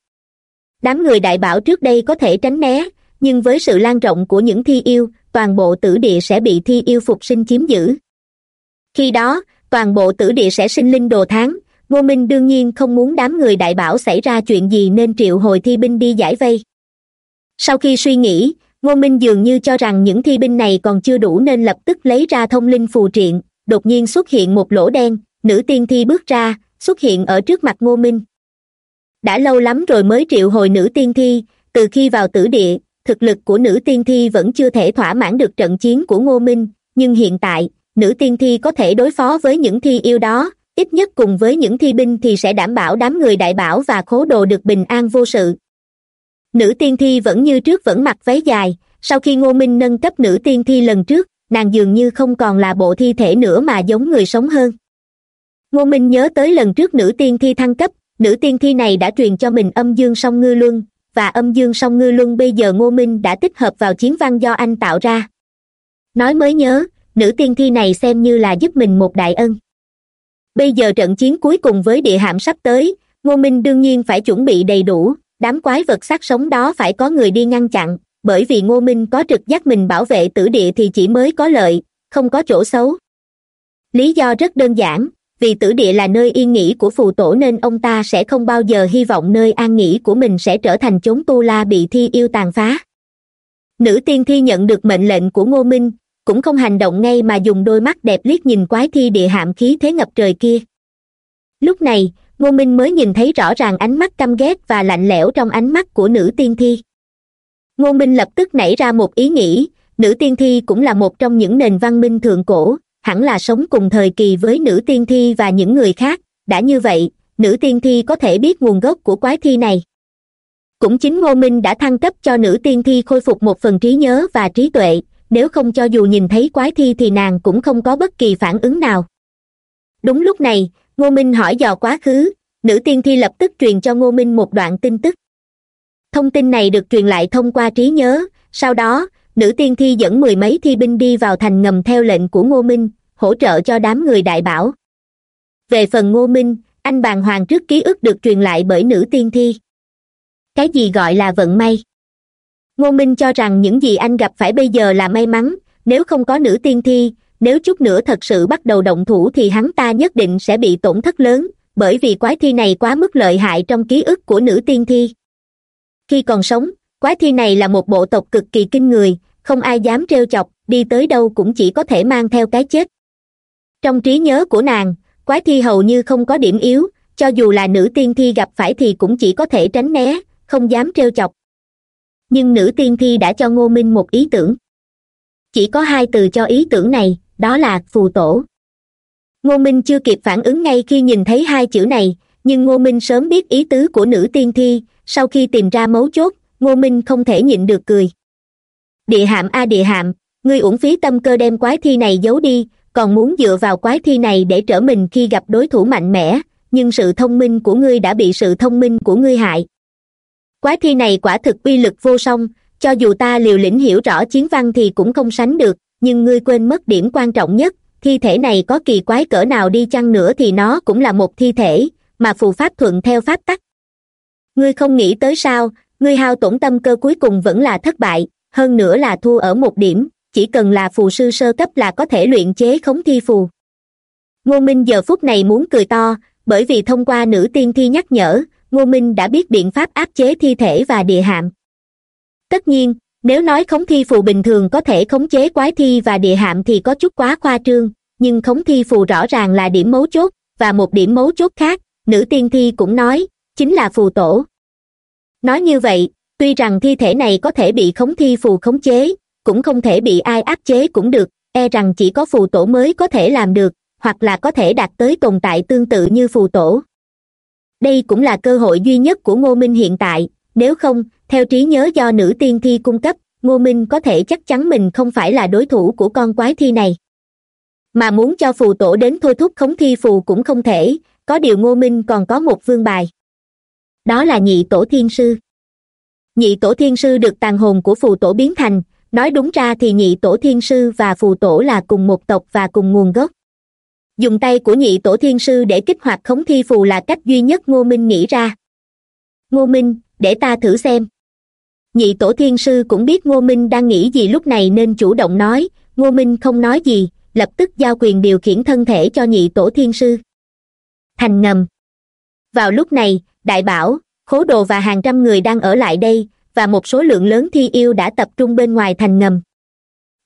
Đám người đại bảo trước đây có thể tránh né, nhưng với sự lan rộng của những thi yêu, toàn bộ tử địa sẽ bị thi yêu phục sinh chiếm giữ. Khi đó, toàn bộ tử địa sẽ sinh linh đồ tháng ngô minh đương nhiên không muốn đám người đại bảo xảy ra chuyện gì nên triệu hồi thi binh đi giải vây. Sau khi suy nghĩ, ngô minh dường như cho rằng những thi binh này còn chưa đủ nên lập tức lấy ra thông linh phù triện, đột nhiên xuất hiện một lỗ đen, nữ tiên thi bước ra, xuất hiện ở trước mặt ngô minh. Đã lâu lắm rồi mới triệu hồi nữ tiên thi, từ khi vào tử địa, thực lực của nữ tiên thi vẫn chưa thể thỏa mãn được trận chiến của ngô minh, nhưng hiện tại, nữ tiên thi có thể đối phó với những thi yêu đó ít nhất cùng với những thi binh thì sẽ đảm bảo đám người đại bảo và khố đồ được bình an vô sự. Nữ tiên thi vẫn như trước vẫn mặc váy dài, sau khi ngô minh nâng cấp nữ tiên thi lần trước, nàng dường như không còn là bộ thi thể nữa mà giống người sống hơn. Ngô minh nhớ tới lần trước nữ tiên thi thăng cấp, nữ tiên thi này đã truyền cho mình âm dương song ngư luân, và âm dương song ngư luân bây giờ ngô minh đã tích hợp vào chiến văn do anh tạo ra. Nói mới nhớ, nữ tiên thi này xem như là giúp mình một đại ân bây giờ trận chiến cuối cùng với địa hạm sắp tới, ngô minh đương nhiên phải chuẩn bị đầy đủ, đám quái vật sát sống đó phải có người đi ngăn chặn, bởi vì ngô minh có trực giác mình bảo vệ tử địa thì chỉ mới có lợi, không có chỗ xấu. Lý do rất đơn giản, vì tử địa là nơi yên nghỉ của phù tổ nên ông ta sẽ không bao giờ hy vọng nơi an nghỉ của mình sẽ trở thành chốn tu la bị thi yêu tàn phá. Nữ tiên thi nhận được mệnh lệnh của ngô minh cũng không hành động ngay mà dùng đôi mắt đẹp liếc nhìn quái thi địa hạm khí thế ngập trời kia. Lúc này, ngô minh mới nhìn thấy rõ ràng ánh mắt căm ghét và lạnh lẽo trong ánh mắt của nữ tiên thi. Ngô minh lập tức nảy ra một ý nghĩ, nữ tiên thi cũng là một trong những nền văn minh thượng cổ, hẳn là sống cùng thời kỳ với nữ tiên thi và những người khác, đã như vậy, nữ tiên thi có thể biết nguồn gốc của quái thi này. Cũng chính ngô minh đã thăng cấp cho nữ tiên thi khôi phục một phần trí nhớ và trí tuệ nếu không cho dù nhìn thấy quái thi thì nàng cũng không có bất kỳ phản ứng nào. Đúng lúc này, ngô minh hỏi dò quá khứ, nữ tiên thi lập tức truyền cho ngô minh một đoạn tin tức. Thông tin này được truyền lại thông qua trí nhớ, sau đó, nữ tiên thi dẫn mười mấy thi binh đi vào thành ngầm theo lệnh của ngô minh, hỗ trợ cho đám người đại bảo. Về phần ngô minh, anh bàng hoàng trước ký ức được truyền lại bởi nữ tiên thi. Cái gì gọi là vận may? Ngô minh cho rằng những gì anh gặp phải bây giờ là may mắn, nếu không có nữ tiên thi, nếu chút nữa thật sự bắt đầu động thủ thì hắn ta nhất định sẽ bị tổn thất lớn, bởi vì quái thi này quá mức lợi hại trong ký ức của nữ tiên thi. Khi còn sống, quái thi này là một bộ tộc cực kỳ kinh người, không ai dám trêu chọc, đi tới đâu cũng chỉ có thể mang theo cái chết. Trong trí nhớ của nàng, quái thi hầu như không có điểm yếu, cho dù là nữ tiên thi gặp phải thì cũng chỉ có thể tránh né, không dám trêu chọc nhưng nữ tiên thi đã cho ngô minh một ý tưởng. Chỉ có hai từ cho ý tưởng này, đó là phù tổ. Ngô minh chưa kịp phản ứng ngay khi nhìn thấy hai chữ này, nhưng ngô minh sớm biết ý tứ của nữ tiên thi. Sau khi tìm ra mấu chốt, ngô minh không thể nhịn được cười. Địa hạm a địa hạm, ngươi uổng phí tâm cơ đem quái thi này giấu đi, còn muốn dựa vào quái thi này để trở mình khi gặp đối thủ mạnh mẽ, nhưng sự thông minh của ngươi đã bị sự thông minh của ngươi hại quái thi này quả thực uy lực vô song, cho dù ta liều lĩnh hiểu rõ chiến văn thì cũng không sánh được, nhưng ngươi quên mất điểm quan trọng nhất, thi thể này có kỳ quái cỡ nào đi chăng nữa thì nó cũng là một thi thể, mà phù pháp thuận theo pháp tắc. Ngươi không nghĩ tới sao, ngươi hao tổn tâm cơ cuối cùng vẫn là thất bại, hơn nữa là thua ở một điểm, chỉ cần là phù sư sơ cấp là có thể luyện chế khống thi phù. Ngô minh giờ phút này muốn cười to, bởi vì thông qua nữ tiên thi nhắc nhở ngô minh đã biết biện pháp áp chế thi thể và địa hạm. Tất nhiên, nếu nói khống thi phù bình thường có thể khống chế quái thi và địa hạm thì có chút quá khoa trương, nhưng khống thi phù rõ ràng là điểm mấu chốt, và một điểm mấu chốt khác, nữ tiên thi cũng nói, chính là phù tổ. Nói như vậy, tuy rằng thi thể này có thể bị khống thi phù khống chế, cũng không thể bị ai áp chế cũng được e rằng chỉ có phù tổ mới có thể làm được, hoặc là có thể đạt tới tồn tại tương tự như phù tổ đây cũng là cơ hội duy nhất của ngô minh hiện tại. Nếu không, theo trí nhớ do nữ tiên thi cung cấp, ngô minh có thể chắc chắn mình không phải là đối thủ của con quái thi này. Mà muốn cho phù tổ đến thôi thúc khống thi phù cũng không thể, có điều ngô minh còn có một vương bài. Đó là nhị tổ thiên sư. Nhị tổ thiên sư được tàn hồn của phù tổ biến thành, nói đúng ra thì nhị tổ thiên sư và phù tổ là cùng một tộc và cùng nguồn gốc dùng tay của nhị tổ thiên sư để kích hoạt khống thi phù là cách duy nhất ngô minh nghĩ ra. Ngô minh, để ta thử xem. Nhị tổ thiên sư cũng biết ngô minh đang nghĩ gì lúc này nên chủ động nói, ngô minh không nói gì, lập tức giao quyền điều khiển thân thể cho nhị tổ thiên sư. Thành ngầm. Vào lúc này, đại bảo, khố đồ và hàng trăm người đang ở lại đây, và một số lượng lớn thi yêu đã tập trung bên ngoài thành ngầm.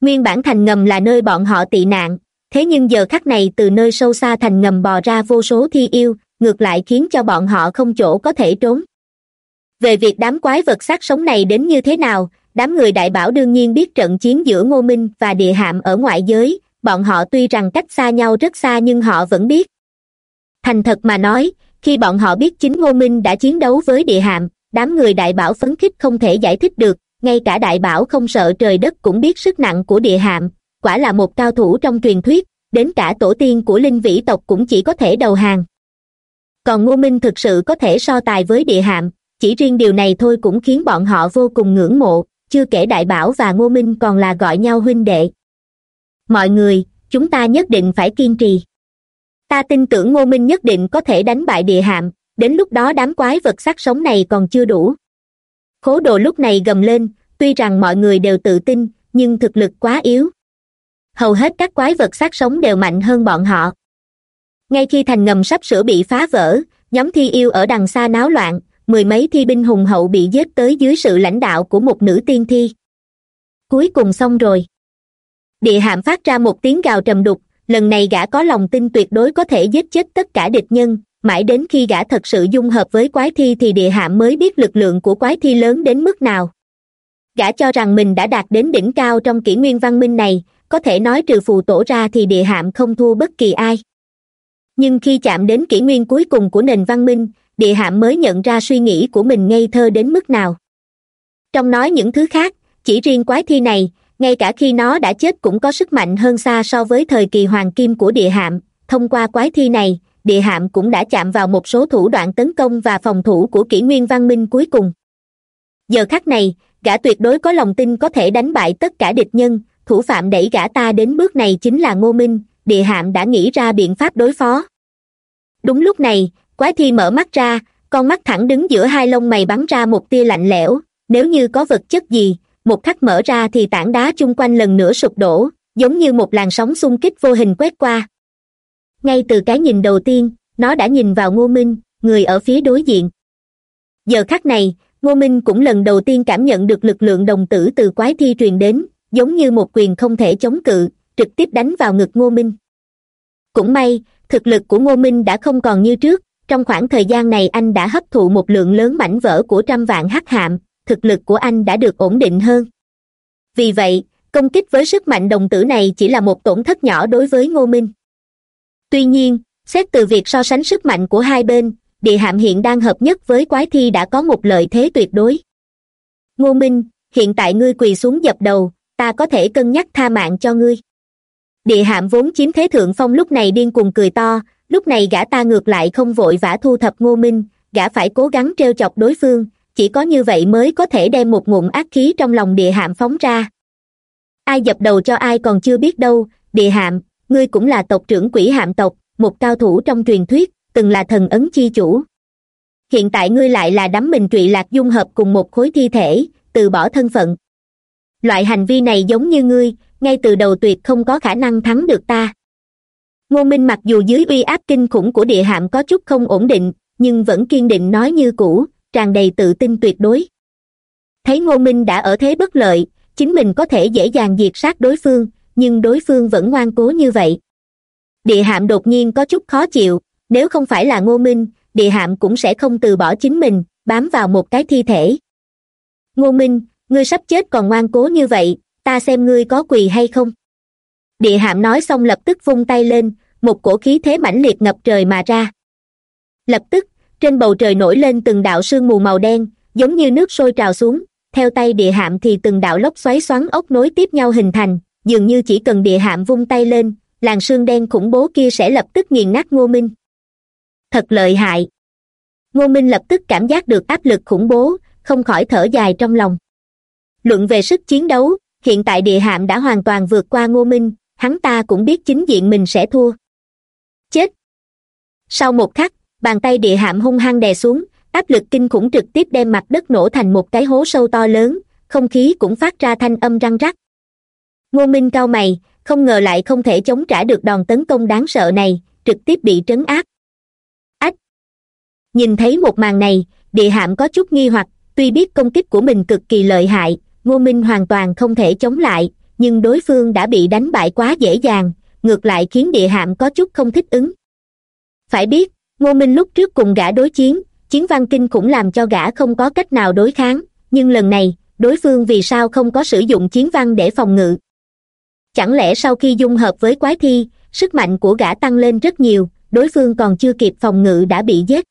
Nguyên bản thành ngầm là nơi bọn họ tị nạn thế nhưng giờ khắc này từ nơi sâu xa thành ngầm bò ra vô số thi yêu, ngược lại khiến cho bọn họ không chỗ có thể trốn. Về việc đám quái vật sát sống này đến như thế nào, đám người đại bảo đương nhiên biết trận chiến giữa ngô minh và địa hạm ở ngoại giới, bọn họ tuy rằng cách xa nhau rất xa nhưng họ vẫn biết. Thành thật mà nói, khi bọn họ biết chính ngô minh đã chiến đấu với địa hạm, đám người đại bảo phấn khích không thể giải thích được, ngay cả đại bảo không sợ trời đất cũng biết sức nặng của địa hạm quả là một cao thủ trong truyền thuyết, đến cả tổ tiên của linh vĩ tộc cũng chỉ có thể đầu hàng. Còn ngô minh thực sự có thể so tài với địa hạm, chỉ riêng điều này thôi cũng khiến bọn họ vô cùng ngưỡng mộ, chưa kể đại bảo và ngô minh còn là gọi nhau huynh đệ. Mọi người, chúng ta nhất định phải kiên trì. Ta tin tưởng ngô minh nhất định có thể đánh bại địa hạm, đến lúc đó đám quái vật sắc sống này còn chưa đủ. Khố đồ lúc này gầm lên, tuy rằng mọi người đều tự tin, nhưng thực lực quá yếu hầu hết các quái vật sát sống đều mạnh hơn bọn họ. Ngay khi thành ngầm sắp sửa bị phá vỡ, nhóm thi yêu ở đằng xa náo loạn, mười mấy thi binh hùng hậu bị giết tới dưới sự lãnh đạo của một nữ tiên thi. Cuối cùng xong rồi. Địa hạm phát ra một tiếng gào trầm đục, lần này gã có lòng tin tuyệt đối có thể giết chết tất cả địch nhân, mãi đến khi gã thật sự dung hợp với quái thi thì địa hạm mới biết lực lượng của quái thi lớn đến mức nào. Gã cho rằng mình đã đạt đến đỉnh cao trong kỷ nguyên văn minh này có thể nói trừ phù tổ ra thì địa hạm không thua bất kỳ ai. Nhưng khi chạm đến kỷ nguyên cuối cùng của nền văn minh, địa hạm mới nhận ra suy nghĩ của mình ngây thơ đến mức nào. Trong nói những thứ khác, chỉ riêng quái thi này, ngay cả khi nó đã chết cũng có sức mạnh hơn xa so với thời kỳ hoàng kim của địa hạm. Thông qua quái thi này, địa hạm cũng đã chạm vào một số thủ đoạn tấn công và phòng thủ của kỷ nguyên văn minh cuối cùng. Giờ khắc này, gã tuyệt đối có lòng tin có thể đánh bại tất cả địch nhân thủ phạm đẩy gã ta đến bước này chính là ngô minh, địa hạm đã nghĩ ra biện pháp đối phó. Đúng lúc này, quái thi mở mắt ra, con mắt thẳng đứng giữa hai lông mày bắn ra một tia lạnh lẽo, nếu như có vật chất gì, một khắc mở ra thì tảng đá chung quanh lần nữa sụp đổ, giống như một làn sóng xung kích vô hình quét qua. Ngay từ cái nhìn đầu tiên, nó đã nhìn vào ngô minh, người ở phía đối diện. Giờ khắc này, ngô minh cũng lần đầu tiên cảm nhận được lực lượng đồng tử từ quái thi truyền đến giống như một quyền không thể chống cự, trực tiếp đánh vào ngực ngô minh. Cũng may, thực lực của ngô minh đã không còn như trước, trong khoảng thời gian này anh đã hấp thụ một lượng lớn mảnh vỡ của trăm vạn hắc hạm, thực lực của anh đã được ổn định hơn. Vì vậy, công kích với sức mạnh đồng tử này chỉ là một tổn thất nhỏ đối với ngô minh. Tuy nhiên, xét từ việc so sánh sức mạnh của hai bên, địa hạm hiện đang hợp nhất với quái thi đã có một lợi thế tuyệt đối. Ngô minh, hiện tại ngươi quỳ xuống dập đầu ta có thể cân nhắc tha mạng cho ngươi. Địa hạm vốn chiếm thế thượng phong lúc này điên cuồng cười to, lúc này gã ta ngược lại không vội vã thu thập ngô minh, gã phải cố gắng t chọc đối phương, chỉ có như vậy mới có thể đem một ngụm ác khí trong lòng địa hạm phóng ra. Ai dập đầu cho ai còn chưa biết đâu, địa hạm, ngươi cũng là tộc trưởng quỷ hạm tộc, một cao thủ trong truyền thuyết, từng là thần ấn chi chủ. Hiện tại ngươi lại là đắm mình trụy lạc dung hợp cùng một khối thi thể, từ bỏ thân phận loại hành vi này giống như ngươi, ngay từ đầu tuyệt không có khả năng thắng được ta. Ngô minh mặc dù dưới uy áp kinh khủng của địa hạm có chút không ổn định, nhưng vẫn kiên định nói như cũ, tràn đầy tự tin tuyệt đối. Thấy ngô minh đã ở thế bất lợi, chính mình có thể dễ dàng diệt sát đối phương, nhưng đối phương vẫn ngoan cố như vậy. Địa hạm đột nhiên có chút khó chịu, nếu không phải là ngô minh, địa hạm cũng sẽ không từ bỏ chính mình, bám vào một cái thi thể. Ngô minh ngươi sắp chết còn ngoan cố như vậy, ta xem ngươi có quỳ hay không? Địa hạm nói xong lập tức vung tay lên, một cổ khí thế mãnh liệt ngập trời mà ra. Lập tức, trên bầu trời nổi lên từng đạo sương mù màu đen, giống như nước sôi trào xuống, theo tay địa hạm thì từng đạo lốc xoáy xoắn ốc nối tiếp nhau hình thành, dường như chỉ cần địa hạm vung tay lên, làn sương đen khủng bố kia sẽ lập tức nghiền nát ngô minh. Thật lợi hại! Ngô minh lập tức cảm giác được áp lực khủng bố, không khỏi thở dài trong lòng luận về sức chiến đấu, hiện tại địa hạm đã hoàn toàn vượt qua ngô minh, hắn ta cũng biết chính diện mình sẽ thua. Chết! Sau một khắc, bàn tay địa hạm hung hăng đè xuống, áp lực kinh khủng trực tiếp đem mặt đất nổ thành một cái hố sâu to lớn, không khí cũng phát ra thanh âm răng rắc. Ngô minh cau mày, không ngờ lại không thể chống trả được đòn tấn công đáng sợ này, trực tiếp bị trấn áp. Ách! Nhìn thấy một màn này, địa hạm có chút nghi hoặc, tuy biết công kích của mình cực kỳ lợi hại ngô minh hoàn toàn không thể chống lại, nhưng đối phương đã bị đánh bại quá dễ dàng, ngược lại khiến địa hạm có chút không thích ứng. Phải biết, ngô minh lúc trước cùng gã đối chiến chiến văn kinh cũng làm cho gã không có cách nào đối kháng, nhưng lần này, đối phương vì sao không có sử dụng chiến văn để phòng ngự? Chẳng lẽ sau khi dung hợp với quái thi, sức mạnh của gã tăng lên rất nhiều, đối phương còn chưa kịp phòng ngự đã bị giết?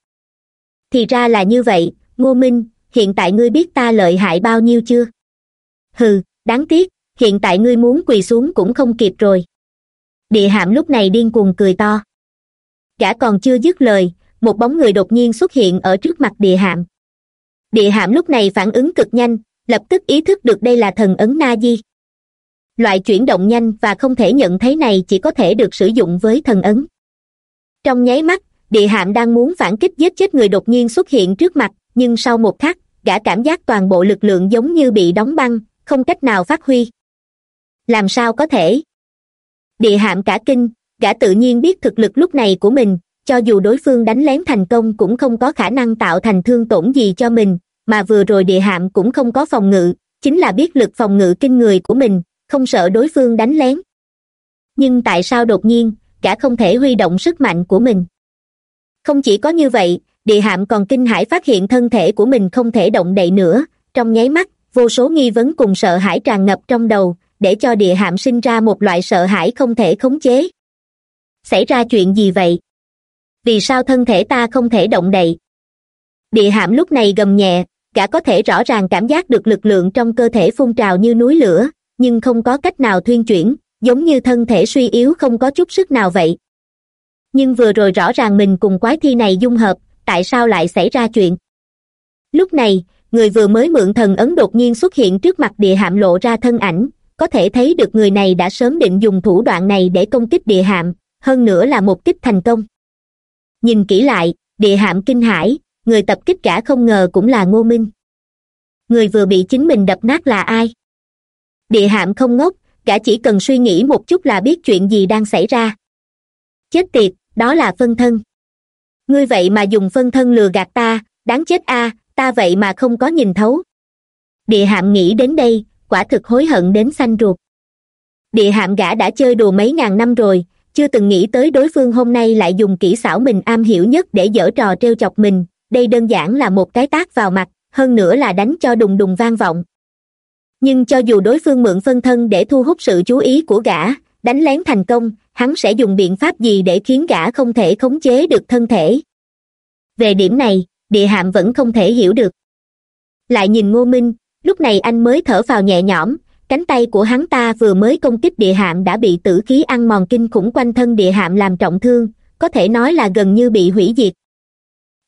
Thì ra là như vậy, ngô minh, hiện tại ngươi biết ta lợi hại bao nhiêu chưa? Hừ, đáng tiếc, hiện tại ngươi muốn quỳ xuống cũng không kịp rồi. Địa hạm lúc này điên cuồng cười to. Gã còn chưa dứt lời, một bóng người đột nhiên xuất hiện ở trước mặt địa hạm. Địa hạm lúc này phản ứng cực nhanh, lập tức ý thức được đây là thần ấn na di. Loại chuyển động nhanh và không thể nhận thấy này chỉ có thể được sử dụng với thần ấn. Trong nháy mắt, địa hạm đang muốn phản kích giết chết người đột nhiên xuất hiện trước mặt, nhưng sau một khắc, gã cảm giác toàn bộ lực lượng giống như bị đóng băng không cách nào phát huy. Làm sao có thể? Địa hạm cả kinh, gã tự nhiên biết thực lực lúc này của mình, cho dù đối phương đánh lén thành công cũng không có khả năng tạo thành thương tổn gì cho mình, mà vừa rồi địa hạm cũng không có phòng ngự, chính là biết lực phòng ngự kinh người của mình, không sợ đối phương đánh lén. Nhưng tại sao đột nhiên, gã không thể huy động sức mạnh của mình? Không chỉ có như vậy, địa hạm còn kinh hãi phát hiện thân thể của mình không thể động đậy nữa, trong nháy mắt vô số nghi vấn cùng sợ hãi tràn ngập trong đầu, để cho địa hạm sinh ra một loại sợ hãi không thể khống chế. Xảy ra chuyện gì vậy? Vì sao thân thể ta không thể động đậy? Địa hạm lúc này gầm nhẹ, gã có thể rõ ràng cảm giác được lực lượng trong cơ thể phun trào như núi lửa, nhưng không có cách nào thuyên chuyển, giống như thân thể suy yếu không có chút sức nào vậy. Nhưng vừa rồi rõ ràng mình cùng quái thi này dung hợp, tại sao lại xảy ra chuyện? Lúc này người vừa mới mượn thần ấn đột nhiên xuất hiện trước mặt địa hạm lộ ra thân ảnh. Có thể thấy được người này đã sớm định dùng thủ đoạn này để công kích địa hạm. Hơn nữa là một kích thành công. Nhìn kỹ lại, địa hạm kinh hãi. Người tập kích cả không ngờ cũng là ngô minh. Người vừa bị chính mình đập nát là ai? Địa hạm không ngốc cả chỉ cần suy nghĩ một chút là biết chuyện gì đang xảy ra. Chết tiệt, đó là phân thân. Ngươi vậy mà dùng phân thân lừa gạt ta, đáng chết a ta vậy mà không có nhìn thấu. Địa hạm nghĩ đến đây, quả thực hối hận đến xanh ruột. Địa hạm gã đã chơi đùa mấy ngàn năm rồi, chưa từng nghĩ tới đối phương hôm nay lại dùng kỹ xảo mình am hiểu nhất để dở trò trêu chọc mình, đây đơn giản là một cái tác vào mặt, hơn nữa là đánh cho đùng đùng vang vọng. Nhưng cho dù đối phương mượn phân thân để thu hút sự chú ý của gã, đánh lén thành công, hắn sẽ dùng biện pháp gì để khiến gã không thể khống chế được thân thể? Về điểm này địa hạm vẫn không thể hiểu được. Lại nhìn ngô minh, lúc này anh mới thở vào nhẹ nhõm, cánh tay của hắn ta vừa mới công kích địa hạm đã bị tử khí ăn mòn kinh khủng quanh thân địa hạm làm trọng thương, có thể nói là gần như bị hủy diệt.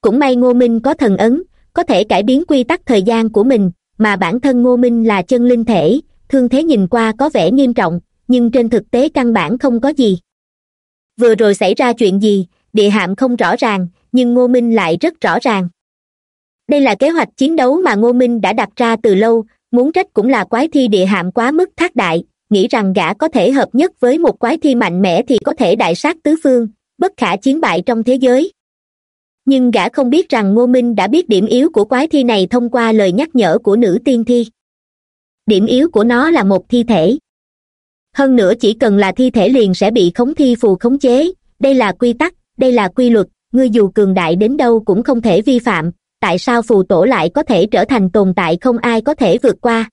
Cũng may ngô minh có thần ấn, có thể cải biến quy tắc thời gian của mình, mà bản thân ngô minh là chân linh thể, thương thế nhìn qua có vẻ nghiêm trọng, nhưng trên thực tế căn bản không có gì. Vừa rồi xảy ra chuyện gì, địa hạm không rõ ràng nhưng ngô minh lại rất rõ ràng. Đây là kế hoạch chiến đấu mà ngô minh đã đặt ra từ lâu, muốn trách cũng là quái thi địa hạm quá mức thác đại, nghĩ rằng gã có thể hợp nhất với một quái thi mạnh mẽ thì có thể đại sát tứ phương, bất khả chiến bại trong thế giới. Nhưng gã không biết rằng ngô minh đã biết điểm yếu của quái thi này thông qua lời nhắc nhở của nữ tiên thi. Điểm yếu của nó là một thi thể. Hơn nữa chỉ cần là thi thể liền sẽ bị khống thi phù khống chế, đây là quy tắc, đây là quy luật ngươi dù cường đại đến đâu cũng không thể vi phạm, tại sao phù tổ lại có thể trở thành tồn tại không ai có thể vượt qua?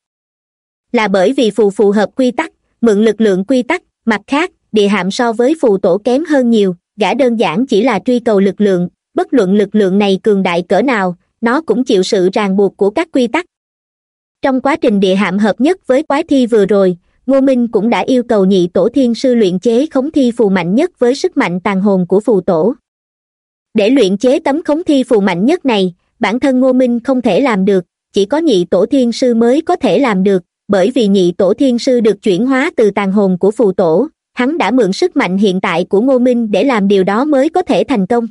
Là bởi vì phù phù hợp quy tắc, mượn lực lượng quy tắc, mặt khác, địa hạm so với phù tổ kém hơn nhiều, gã đơn giản chỉ là truy cầu lực lượng, bất luận lực lượng này cường đại cỡ nào, nó cũng chịu sự ràng buộc của các quy tắc. Trong quá trình địa hạm hợp nhất với quái thi vừa rồi, ngô minh cũng đã yêu cầu nhị tổ thiên sư luyện chế khống thi phù mạnh nhất với sức mạnh tàn hồn của phù tổ để luyện chế tấm khống thi phù mạnh nhất này, bản thân ngô minh không thể làm được, chỉ có nhị tổ thiên sư mới có thể làm được, bởi vì nhị tổ thiên sư được chuyển hóa từ tàn hồn của phù tổ, hắn đã mượn sức mạnh hiện tại của ngô minh để làm điều đó mới có thể thành công.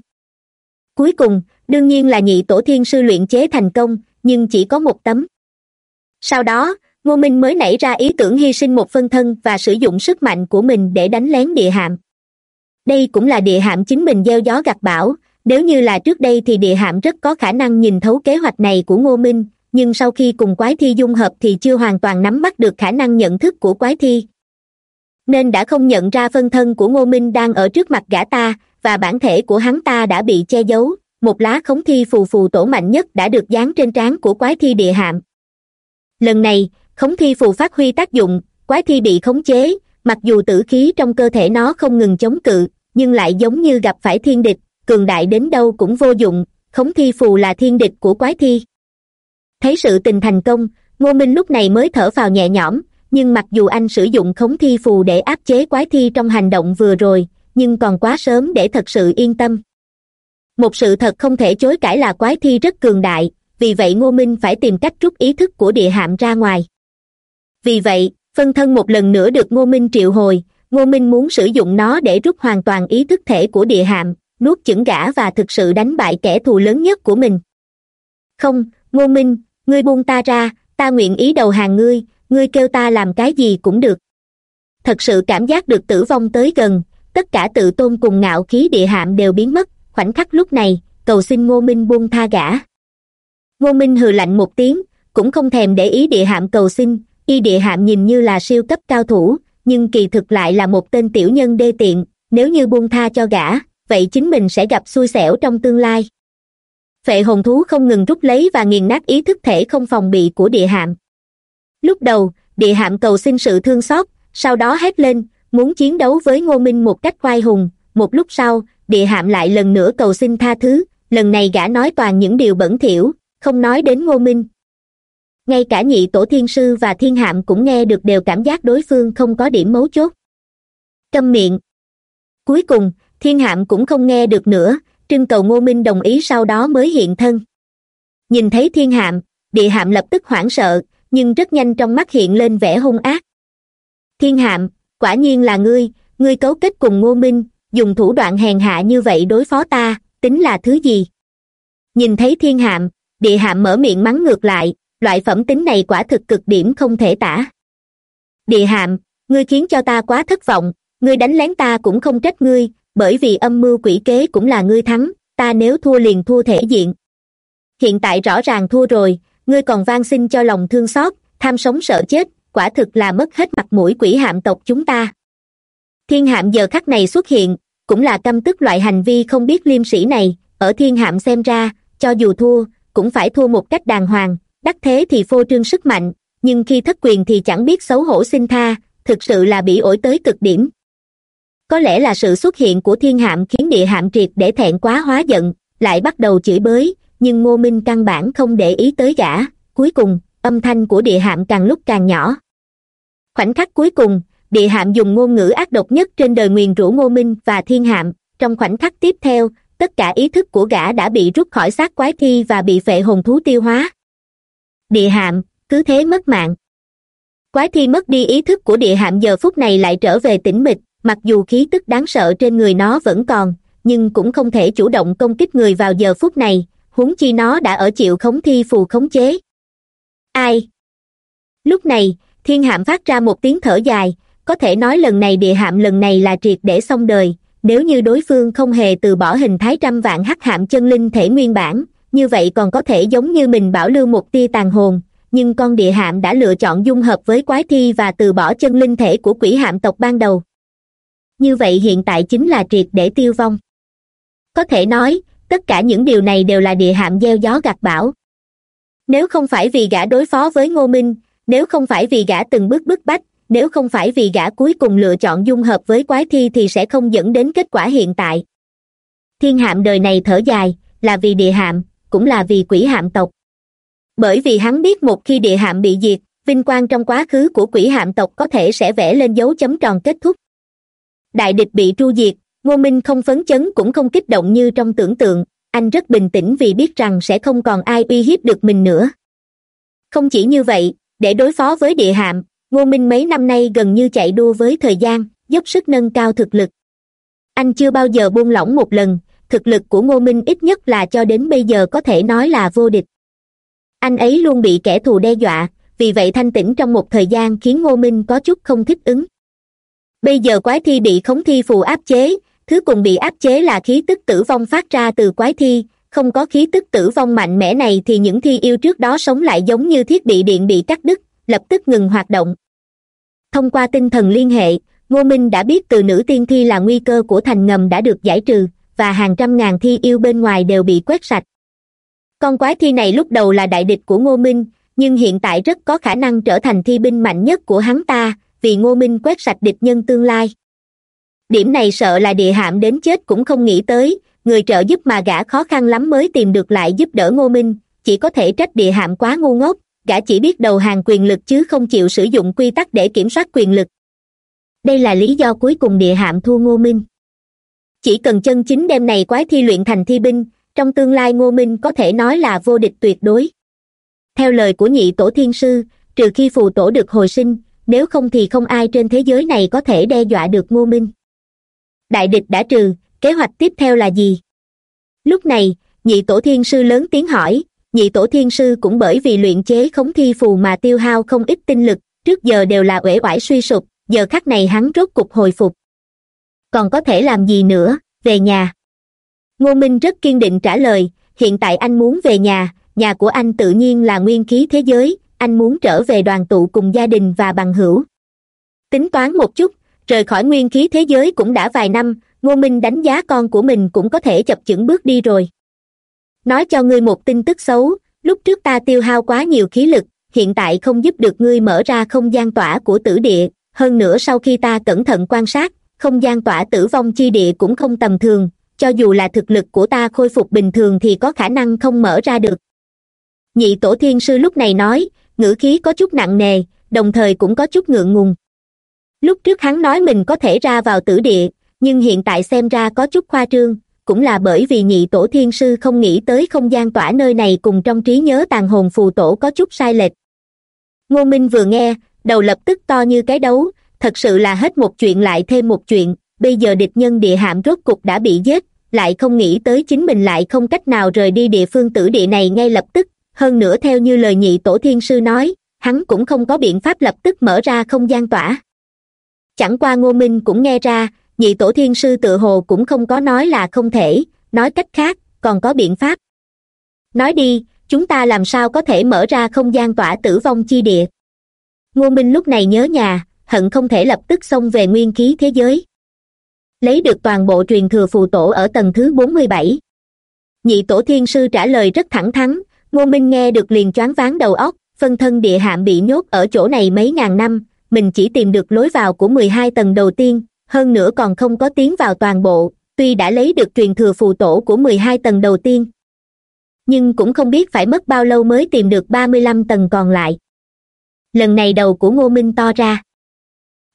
Cuối cùng, đương nhiên là nhị tổ thiên sư luyện chế thành công, nhưng chỉ có một tấm. Sau đó, ngô minh mới nảy ra ý tưởng hy sinh một phân thân và sử dụng sức mạnh của mình để đánh lén địa hạm. Đây cũng là địa hạm chính mình gieo gió gặt bão nếu như là trước đây thì địa hạm rất có khả năng nhìn thấu kế hoạch này của ngô minh, nhưng sau khi cùng quái thi dung hợp thì chưa hoàn toàn nắm bắt được khả năng nhận thức của quái thi. Nên đã không nhận ra phân thân của ngô minh đang ở trước mặt gã ta, và bản thể của hắn ta đã bị che giấu, một lá khống thi phù phù tổ mạnh nhất đã được dán trên trán của quái thi địa hạm. Lần này, khống thi phù phát huy tác dụng, quái thi bị khống chế, mặc dù tử khí trong cơ thể nó không ngừng chống cự, nhưng lại giống như gặp phải thiên địch cường đại đến đâu cũng vô dụng, khống thi phù là thiên địch của quái thi. Thấy sự tình thành công, ngô minh lúc này mới thở phào nhẹ nhõm, nhưng mặc dù anh sử dụng khống thi phù để áp chế quái thi trong hành động vừa rồi, nhưng còn quá sớm để thật sự yên tâm. Một sự thật không thể chối cãi là quái thi rất cường đại, vì vậy ngô minh phải tìm cách rút ý thức của địa hạm ra ngoài. Vì vậy, phân thân một lần nữa được ngô minh triệu hồi, ngô minh muốn sử dụng nó để rút hoàn toàn ý thức thể của địa hạm nuốt chửng gã và thực sự đánh bại kẻ thù lớn nhất của mình. Không, ngô minh, ngươi buông ta ra, ta nguyện ý đầu hàng ngươi ngươi kêu ta làm cái gì cũng được. Thật sự cảm giác được tử vong tới gần, tất cả tự tôn cùng ngạo khí địa hạm đều biến mất, khoảnh khắc lúc này, cầu xin ngô minh buông tha gã. Ngô minh hừ lạnh một tiếng, cũng không thèm để ý địa hạm cầu xin, y địa hạm nhìn như là siêu cấp cao thủ, nhưng kỳ thực lại là một tên tiểu nhân đê tiện, nếu như buông tha cho gã vậy chính mình sẽ gặp xui xẻo trong tương lai. Phệ hồn thú không ngừng rút lấy và nghiền nát ý thức thể không phòng bị của địa hạm. Lúc đầu, địa hạm cầu xin sự thương xót, sau đó hét lên, muốn chiến đấu với ngô minh một cách oai hùng. Một lúc sau, địa hạm lại lần nữa cầu xin tha thứ. Lần này gã nói toàn những điều bẩn thỉu, không nói đến ngô minh. Ngay cả nhị tổ thiên sư và thiên hạm cũng nghe được đều cảm giác đối phương không có điểm mấu chốt. Câm miệng. Cuối cùng thiên hạm cũng không nghe được nữa, trưng cầu ngô minh đồng ý sau đó mới hiện thân. Nhìn thấy thiên hạm, địa hạm lập tức hoảng sợ, nhưng rất nhanh trong mắt hiện lên vẻ hung ác. Thiên hạm, quả nhiên là ngươi ngươi cấu kết cùng ngô minh, dùng thủ đoạn hèn hạ như vậy đối phó ta, tính là thứ gì? Nhìn thấy thiên hạm, địa hạm mở miệng mắng ngược lại, loại phẩm tính này quả thực cực điểm không thể tả. Địa hạm, ngươi khiến cho ta quá thất vọng, ngươi đánh lén ta cũng không trách ngươi bởi vì âm mưu quỷ kế cũng là ngươi thắng, ta nếu thua liền thua thể diện. Hiện tại rõ ràng thua rồi, ngươi còn van xin cho lòng thương xót, tham sống sợ chết, quả thực là mất hết mặt mũi quỷ hạm tộc chúng ta. Thiên hạm giờ khắc này xuất hiện, cũng là căm tức loại hành vi không biết liêm sĩ này, ở thiên hạm xem ra, cho dù thua, cũng phải thua một cách đàng hoàng, đắc thế thì phô trương sức mạnh, nhưng khi thất quyền thì chẳng biết xấu hổ xin tha, thực sự là bị ổi tới cực điểm có lẽ là sự xuất hiện của thiên hạm khiến địa hạm triệt để thẹn quá hóa giận, lại bắt đầu chửi bới, nhưng ngô minh căn bản không để ý tới gã. Cuối cùng, âm thanh của địa hạm càng lúc càng nhỏ. Khoảnh khắc cuối cùng, địa hạm dùng ngôn ngữ ác độc nhất trên đời nguyền rủa ngô minh và thiên hạm. Trong khoảnh khắc tiếp theo, tất cả ý thức của gã đã bị rút khỏi xác quái thi và bị phệ hồn thú tiêu hóa. Địa hạm, cứ thế mất mạng. Quái thi mất đi ý thức của địa hạm giờ phút này lại trở về tĩnh mịch mặc dù khí tức đáng sợ trên người nó vẫn còn, nhưng cũng không thể chủ động công kích người vào giờ phút này, huống chi nó đã ở chịu khống thi phù khống chế. Ai? Lúc này, thiên hạm phát ra một tiếng thở dài, có thể nói lần này địa hạm lần này là triệt để xong đời, nếu như đối phương không hề từ bỏ hình thái trăm vạn hắc hạm chân linh thể nguyên bản, như vậy còn có thể giống như mình bảo lưu một tia tàn hồn, nhưng con địa hạm đã lựa chọn dung hợp với quái thi và từ bỏ chân linh thể của quỷ hạm tộc ban đầu như vậy hiện tại chính là triệt để tiêu vong. Có thể nói, tất cả những điều này đều là địa hạm gieo gió gặt bão. Nếu không phải vì gã đối phó với ngô minh, nếu không phải vì gã từng bước bức bách, nếu không phải vì gã cuối cùng lựa chọn dung hợp với quái thi thì sẽ không dẫn đến kết quả hiện tại. Thiên hạm đời này thở dài, là vì địa hạm, cũng là vì quỷ hạm tộc. Bởi vì hắn biết một khi địa hạm bị diệt, vinh quang trong quá khứ của quỷ hạm tộc có thể sẽ vẽ lên dấu chấm tròn kết thúc đại địch bị tru diệt, ngô minh không phấn chấn cũng không kích động như trong tưởng tượng, anh rất bình tĩnh vì biết rằng sẽ không còn ai uy hiếp được mình nữa. Không chỉ như vậy, để đối phó với địa hạm, ngô minh mấy năm nay gần như chạy đua với thời gian, dốc sức nâng cao thực lực. Anh chưa bao giờ buông lỏng một lần, thực lực của ngô minh ít nhất là cho đến bây giờ có thể nói là vô địch. Anh ấy luôn bị kẻ thù đe dọa, vì vậy thanh tĩnh trong một thời gian khiến ngô minh có chút không thích ứng bây giờ quái thi bị khống thi phù áp chế, thứ cùng bị áp chế là khí tức tử vong phát ra từ quái thi. Không có khí tức tử vong mạnh mẽ này thì những thi yêu trước đó sống lại giống như thiết bị điện bị cắt đứt, lập tức ngừng hoạt động. Thông qua tinh thần liên hệ, ngô minh đã biết từ nữ tiên thi là nguy cơ của thành ngầm đã được giải trừ, và hàng trăm ngàn thi yêu bên ngoài đều bị quét sạch. Con quái thi này lúc đầu là đại địch của ngô minh, nhưng hiện tại rất có khả năng trở thành thi binh mạnh nhất của hắn ta vì ngô minh quét sạch địch nhân tương lai. Điểm này sợ là địa hạm đến chết cũng không nghĩ tới, người trợ giúp mà gã khó khăn lắm mới tìm được lại giúp đỡ ngô minh, chỉ có thể trách địa hạm quá ngu ngốc, gã chỉ biết đầu hàng quyền lực chứ không chịu sử dụng quy tắc để kiểm soát quyền lực. Đây là lý do cuối cùng địa hạm thua ngô minh. Chỉ cần chân chính đem này quái thi luyện thành thi binh, trong tương lai ngô minh có thể nói là vô địch tuyệt đối. Theo lời của nhị tổ thiên sư, trừ khi phù tổ được hồi sinh nếu không thì không ai trên thế giới này có thể đe dọa được ngô minh. Đại địch đã trừ, kế hoạch tiếp theo là gì? Lúc này, nhị tổ thiên sư lớn tiếng hỏi, nhị tổ thiên sư cũng bởi vì luyện chế khống thi phù mà tiêu hao không ít tinh lực, trước giờ đều là uể oải suy sụp, giờ khắc này hắn rốt cục hồi phục. Còn có thể làm gì nữa, về nhà? Ngô minh rất kiên định trả lời, hiện tại anh muốn về nhà nhà của anh tự nhiên là nguyên khí thế giới anh muốn trở về đoàn tụ cùng gia đình và bằng hữu. Tính toán một chút, rời khỏi nguyên khí thế giới cũng đã vài năm, ngô minh đánh giá con của mình cũng có thể chập chững bước đi rồi. Nói cho ngươi một tin tức xấu, lúc trước ta tiêu hao quá nhiều khí lực, hiện tại không giúp được ngươi mở ra không gian tỏa của tử địa, hơn nữa sau khi ta cẩn thận quan sát, không gian tỏa tử vong chi địa cũng không tầm thường, cho dù là thực lực của ta khôi phục bình thường thì có khả năng không mở ra được. Nhị tổ thiên sư lúc này nói ngữ khí có chút nặng nề, đồng thời cũng có chút ngượng ngùng. Lúc trước hắn nói mình có thể ra vào tử địa, nhưng hiện tại xem ra có chút khoa trương, cũng là bởi vì nhị tổ thiên sư không nghĩ tới không gian tỏa nơi này cùng trong trí nhớ tàn hồn phù tổ có chút sai lệch. Ngô minh vừa nghe, đầu lập tức to như cái đấu, thật sự là hết một chuyện lại thêm một chuyện, bây giờ địch nhân địa hạm rốt cục đã bị giết, lại không nghĩ tới chính mình lại không cách nào rời đi địa phương tử địa này ngay lập tức hơn nữa theo như lời nhị tổ thiên sư nói, hắn cũng không có biện pháp lập tức mở ra không gian tỏa. Chẳng qua ngô minh cũng nghe ra, nhị tổ thiên sư tự hồ cũng không có nói là không thể, nói cách khác, còn có biện pháp. Nói đi, chúng ta làm sao có thể mở ra không gian tỏa tử vong chi địa? Ngô minh lúc này nhớ nhà, hận không thể lập tức xông về nguyên khí thế giới. Lấy được toàn bộ truyền thừa phù tổ ở tầng thứ bốn mươi bảy. Nhị tổ thiên sư trả lời rất thẳng thắn ngô minh nghe được liền choáng váng đầu óc, phân thân địa hạm bị nhốt ở chỗ này mấy ngàn năm, mình chỉ tìm được lối vào của mười hai tầng đầu tiên, hơn nữa còn không có tiến vào toàn bộ, tuy đã lấy được truyền thừa phù tổ của mười hai tầng đầu tiên. Nhưng cũng không biết phải mất bao lâu mới tìm được ba mươi lăm tầng còn lại. Lần này đầu của ngô minh to ra.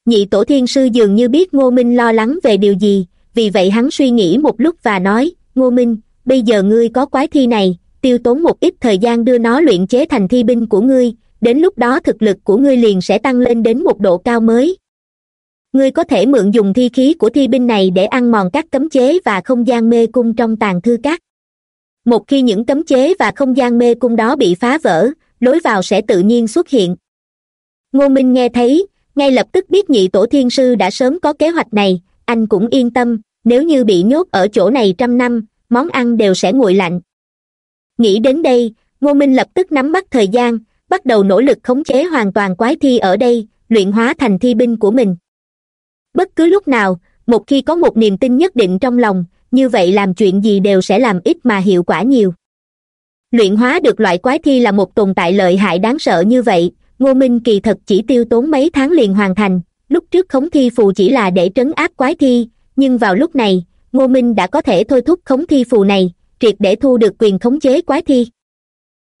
Nhị tổ thiên sư dường như biết ngô minh lo lắng về điều gì, vì vậy hắn suy nghĩ một lúc và nói, ngô minh, bây giờ ngươi có quái thi này tiêu tốn một ít thời gian đưa nó luyện chế thành thi binh của ngươi, đến lúc đó thực lực của ngươi liền sẽ tăng lên đến một độ cao mới. Ngươi có thể mượn dùng thi khí của thi binh này để ăn mòn các cấm chế và không gian mê cung trong tàn thư các. Một khi những cấm chế và không gian mê cung đó bị phá vỡ, lối vào sẽ tự nhiên xuất hiện. Ngô minh nghe thấy, ngay lập tức biết nhị tổ thiên sư đã sớm có kế hoạch này, anh cũng yên tâm, nếu như bị nhốt ở chỗ này trăm năm, món ăn đều sẽ nguội lạnh nghĩ đến đây, ngô minh lập tức nắm bắt thời gian, bắt đầu nỗ lực khống chế hoàn toàn quái thi ở đây, luyện hóa thành thi binh của mình. Bất cứ lúc nào, một khi có một niềm tin nhất định trong lòng, như vậy làm chuyện gì đều sẽ làm ít mà hiệu quả nhiều. Luyện hóa được loại quái thi là một tồn tại lợi hại đáng sợ như vậy, ngô minh kỳ thật chỉ tiêu tốn mấy tháng liền hoàn thành, lúc trước khống thi phù chỉ là để trấn áp quái thi, nhưng vào lúc này, ngô minh đã có thể thôi thúc khống thi phù này triệt để thu được quyền khống chế quái thi.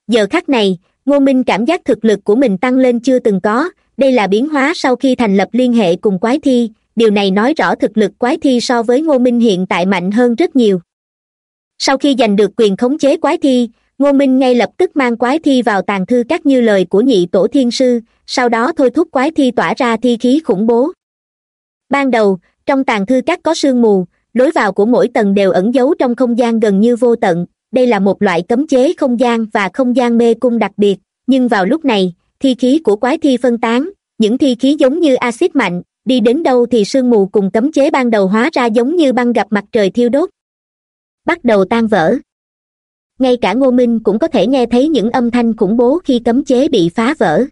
Giờ khắc này, ngô minh cảm giác thực lực của mình tăng lên chưa từng có, đây là biến hóa sau khi thành lập liên hệ cùng quái thi, điều này nói rõ thực lực quái thi so với ngô minh hiện tại mạnh hơn rất nhiều. Sau khi giành được quyền khống chế quái thi, ngô minh ngay lập tức mang quái thi vào tàn thư các như lời của nhị tổ thiên sư, sau đó thôi thúc quái thi tỏa ra thi khí khủng bố. Ban đầu, trong tàn thư các có sương mù lối vào của mỗi tầng đều ẩn giấu trong không gian gần như vô tận. Đây là một loại cấm chế không gian và không gian mê cung đặc biệt. Nhưng vào lúc này, thi khí của quái thi phân tán. Những thi khí giống như axit mạnh. Đi đến đâu thì sương mù cùng cấm chế ban đầu hóa ra giống như băng gặp mặt trời thiêu đốt. Bắt đầu tan vỡ. Ngay cả ngô minh cũng có thể nghe thấy những âm thanh khủng bố khi cấm chế bị phá vỡ.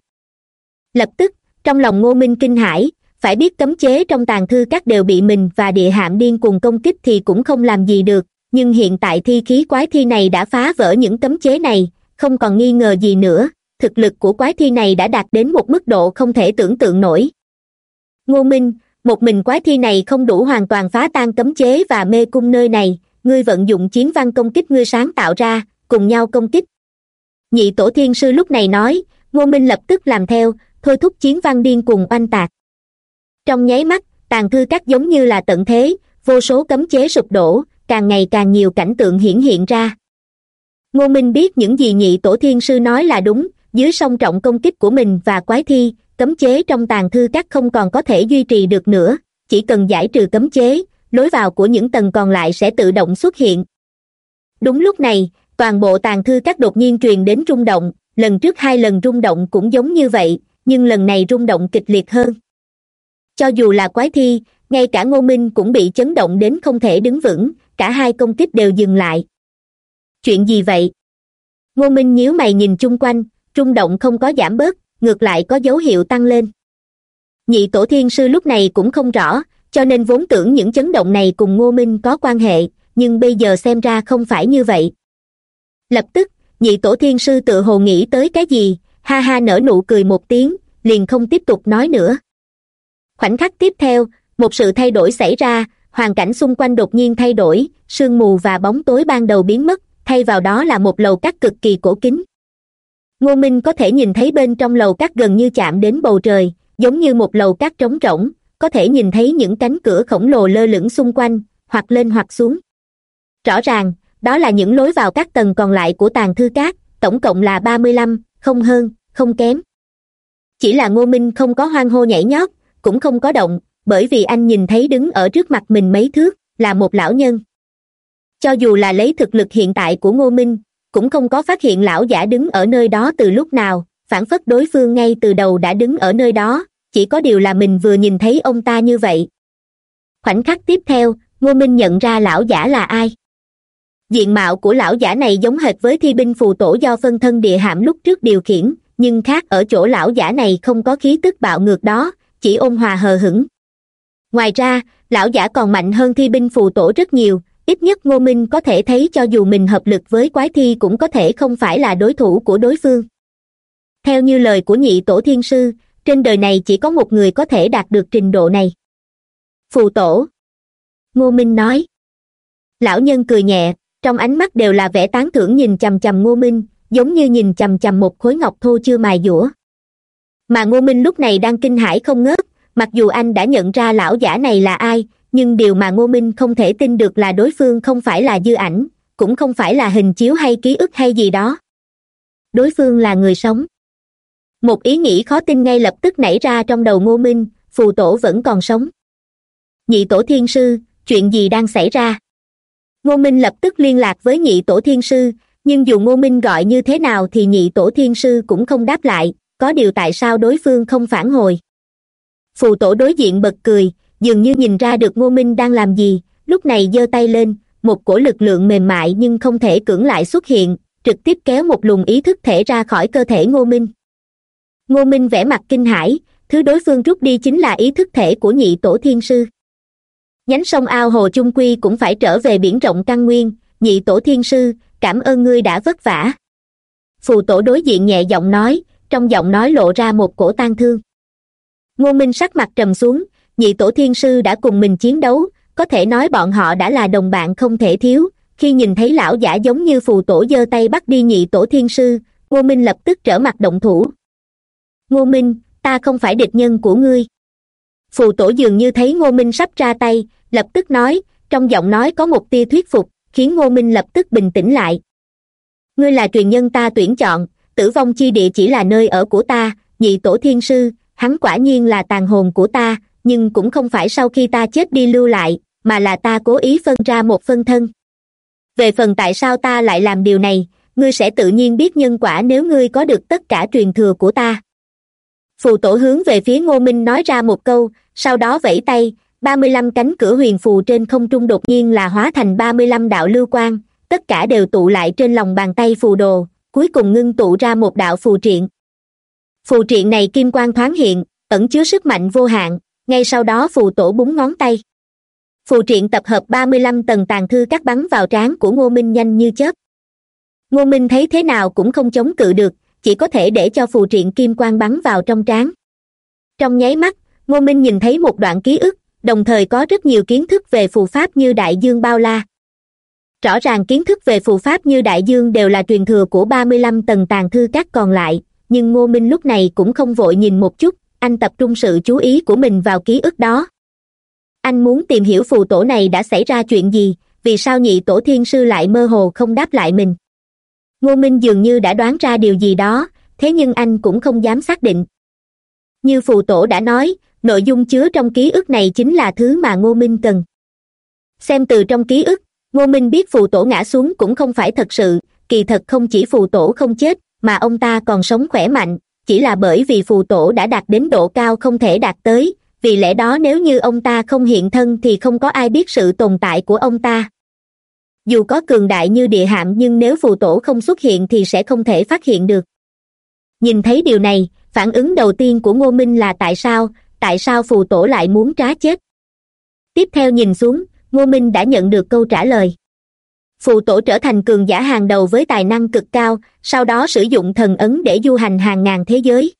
Lập tức, trong lòng ngô minh kinh hãi phải biết cấm chế trong tàn thư các đều bị mình và địa hạm điên cùng công kích thì cũng không làm gì được. Nhưng hiện tại thi khí quái thi này đã phá vỡ những cấm chế này, không còn nghi ngờ gì nữa. Thực lực của quái thi này đã đạt đến một mức độ không thể tưởng tượng nổi. Ngô minh, một mình quái thi này không đủ hoàn toàn phá tan cấm chế và mê cung nơi này. Ngươi vận dụng chiến văn công kích ngươi sáng tạo ra, cùng nhau công kích. Nhị tổ thiên sư lúc này nói, ngô minh lập tức làm theo, thôi thúc chiến văn điên cùng oanh tạc trong nháy mắt, tàn thư các giống như là tận thế, vô số cấm chế sụp đổ, càng ngày càng nhiều cảnh tượng hiển hiện ra. Ngô minh biết những gì nhị tổ thiên sư nói là đúng, dưới song trọng công kích của mình và quái thi, cấm chế trong tàn thư các không còn có thể duy trì được nữa, chỉ cần giải trừ cấm chế, lối vào của những tầng còn lại sẽ tự động xuất hiện. Đúng lúc này, toàn bộ tàn thư các đột nhiên truyền đến rung động, lần trước hai lần rung động cũng giống như vậy, nhưng lần này rung động kịch liệt hơn cho dù là quái thi, ngay cả ngô minh cũng bị chấn động đến không thể đứng vững, cả hai công kích đều dừng lại. Chuyện gì vậy? Ngô minh nhíu mày nhìn chung quanh, rung động không có giảm bớt, ngược lại có dấu hiệu tăng lên. Nhị tổ thiên sư lúc này cũng không rõ, cho nên vốn tưởng những chấn động này cùng ngô minh có quan hệ, nhưng bây giờ xem ra không phải như vậy. Lập tức, nhị tổ thiên sư tự hồ nghĩ tới cái gì, ha ha nở nụ cười một tiếng, liền không tiếp tục nói nữa khoảnh khắc tiếp theo, một sự thay đổi xảy ra, hoàn cảnh xung quanh đột nhiên thay đổi, sương mù và bóng tối ban đầu biến mất, thay vào đó là một lầu cát cực kỳ cổ kính. Ngô minh có thể nhìn thấy bên trong lầu cát gần như chạm đến bầu trời, giống như một lầu cát trống rỗng, có thể nhìn thấy những cánh cửa khổng lồ lơ lửng xung quanh, hoặc lên hoặc xuống. Rõ ràng, đó là những lối vào các tầng còn lại của tàng thư cát, tổng cộng là ba mươi lăm, không hơn, không kém. Chỉ là ngô minh không có hoang hô nhảy nhót cũng không có động, bởi vì anh nhìn thấy đứng ở trước mặt mình mấy thước, là một lão nhân. Cho dù là lấy thực lực hiện tại của ngô minh, cũng không có phát hiện lão giả đứng ở nơi đó từ lúc nào, phản phất đối phương ngay từ đầu đã đứng ở nơi đó, chỉ có điều là mình vừa nhìn thấy ông ta như vậy. Khoảnh khắc tiếp theo, ngô minh nhận ra lão giả là ai. Diện mạo của lão giả này giống hệt với thi binh phù tổ do phân thân địa hạm lúc trước điều khiển, nhưng khác ở chỗ lão giả này không có khí tức bạo ngược đó chỉ ôn hòa hờ hững. Ngoài ra, lão giả còn mạnh hơn thi binh phù tổ rất nhiều, ít nhất ngô minh có thể thấy cho dù mình hợp lực với quái thi cũng có thể không phải là đối thủ của đối phương. Theo như lời của nhị tổ thiên sư, trên đời này chỉ có một người có thể đạt được trình độ này. Phù tổ. Ngô minh nói. Lão nhân cười nhẹ, trong ánh mắt đều là vẻ tán thưởng nhìn chằm chằm ngô minh, giống như nhìn chằm chằm một khối ngọc thô chưa mài dũa mà ngô minh lúc này đang kinh hãi không ngớt, mặc dù anh đã nhận ra lão giả này là ai, nhưng điều mà ngô minh không thể tin được là đối phương không phải là dư ảnh, cũng không phải là hình chiếu hay ký ức hay gì đó. Đối phương là người sống. Một ý nghĩ khó tin ngay lập tức nảy ra trong đầu ngô minh, phù tổ vẫn còn sống. Nhị tổ thiên sư, chuyện gì đang xảy ra? Ngô minh lập tức liên lạc với nhị tổ thiên sư, nhưng dù ngô minh gọi như thế nào thì nhị tổ thiên sư cũng không đáp lại có điều tại sao đối phương không phản hồi? Phù tổ đối diện bật cười, dường như nhìn ra được ngô minh đang làm gì, lúc này giơ tay lên, một cổ lực lượng mềm mại nhưng không thể cưỡng lại xuất hiện, trực tiếp kéo một luồng ý thức thể ra khỏi cơ thể ngô minh. Ngô minh vẻ mặt kinh hãi, thứ đối phương rút đi chính là ý thức thể của nhị tổ thiên sư. Nhánh sông ao hồ chung quy cũng phải trở về biển rộng căn nguyên, nhị tổ thiên sư, cảm ơn ngươi đã vất vả. Phù tổ đối diện nhẹ giọng nói trong giọng nói lộ ra một cổ tang thương. Ngô minh sắc mặt trầm xuống, nhị tổ thiên sư đã cùng mình chiến đấu, có thể nói bọn họ đã là đồng bạn không thể thiếu. Khi nhìn thấy lão giả giống như phù tổ giơ tay bắt đi nhị tổ thiên sư, ngô minh lập tức trở mặt động thủ. Ngô minh, ta không phải địch nhân của ngươi. Phù tổ dường như thấy ngô minh sắp ra tay, lập tức nói, trong giọng nói có một tia thuyết phục, khiến ngô minh lập tức bình tĩnh lại. Ngươi là truyền nhân ta tuyển chọn tử vong chi địa chỉ là nơi ở của ta, nhị tổ thiên sư, hắn quả nhiên là tàn hồn của ta, nhưng cũng không phải sau khi ta chết đi lưu lại, mà là ta cố ý phân ra một phân thân. Về phần tại sao ta lại làm điều này, ngươi sẽ tự nhiên biết nhân quả nếu ngươi có được tất cả truyền thừa của ta. Phù tổ hướng về phía ngô minh nói ra một câu, sau đó vẫy tay, ba mươi lăm cánh cửa huyền phù trên không trung đột nhiên là hóa thành ba mươi lăm đạo lưu quang, tất cả đều tụ lại trên lòng bàn tay phù đồ cuối cùng ngưng tụ ra một đạo phù triện. Phù triện này kim quang thoáng hiện, ẩn chứa sức mạnh vô hạn, ngay sau đó phù tổ búng ngón tay. Phù triện tập hợp ba mươi lăm tầng tàn thư cắt bắn vào trán của ngô minh nhanh như chớp. Ngô minh thấy thế nào cũng không chống cự được, chỉ có thể để cho phù triện kim quang bắn vào trong trán. Trong nháy mắt, ngô minh nhìn thấy một đoạn ký ức, đồng thời có rất nhiều kiến thức về phù pháp như đại dương bao la rõ ràng kiến thức về phù pháp như đại dương đều là truyền thừa của ba mươi lăm tầng tàn thư các còn lại, nhưng ngô minh lúc này cũng không vội nhìn một chút, anh tập trung sự chú ý của mình vào ký ức đó. Anh muốn tìm hiểu phù tổ này đã xảy ra chuyện gì, vì sao nhị tổ thiên sư lại mơ hồ không đáp lại mình? Ngô minh dường như đã đoán ra điều gì đó, thế nhưng anh cũng không dám xác định. Như phù tổ đã nói, nội dung chứa trong ký ức này chính là thứ mà ngô minh cần. Xem từ trong ký ức ngô minh biết phù tổ ngã xuống cũng không phải thật sự, kỳ thật không chỉ phù tổ không chết, mà ông ta còn sống khỏe mạnh, chỉ là bởi vì phù tổ đã đạt đến độ cao không thể đạt tới, vì lẽ đó nếu như ông ta không hiện thân thì không có ai biết sự tồn tại của ông ta. Dù có cường đại như địa hạm nhưng nếu phù tổ không xuất hiện thì sẽ không thể phát hiện được. Nhìn thấy điều này, phản ứng đầu tiên của ngô minh là tại sao tại sao phù tổ lại muốn trá chết? Tiếp theo nhìn xuống ngô minh đã nhận được câu trả lời. Phù tổ trở thành cường giả hàng đầu với tài năng cực cao, sau đó sử dụng thần ấn để du hành hàng ngàn thế giới.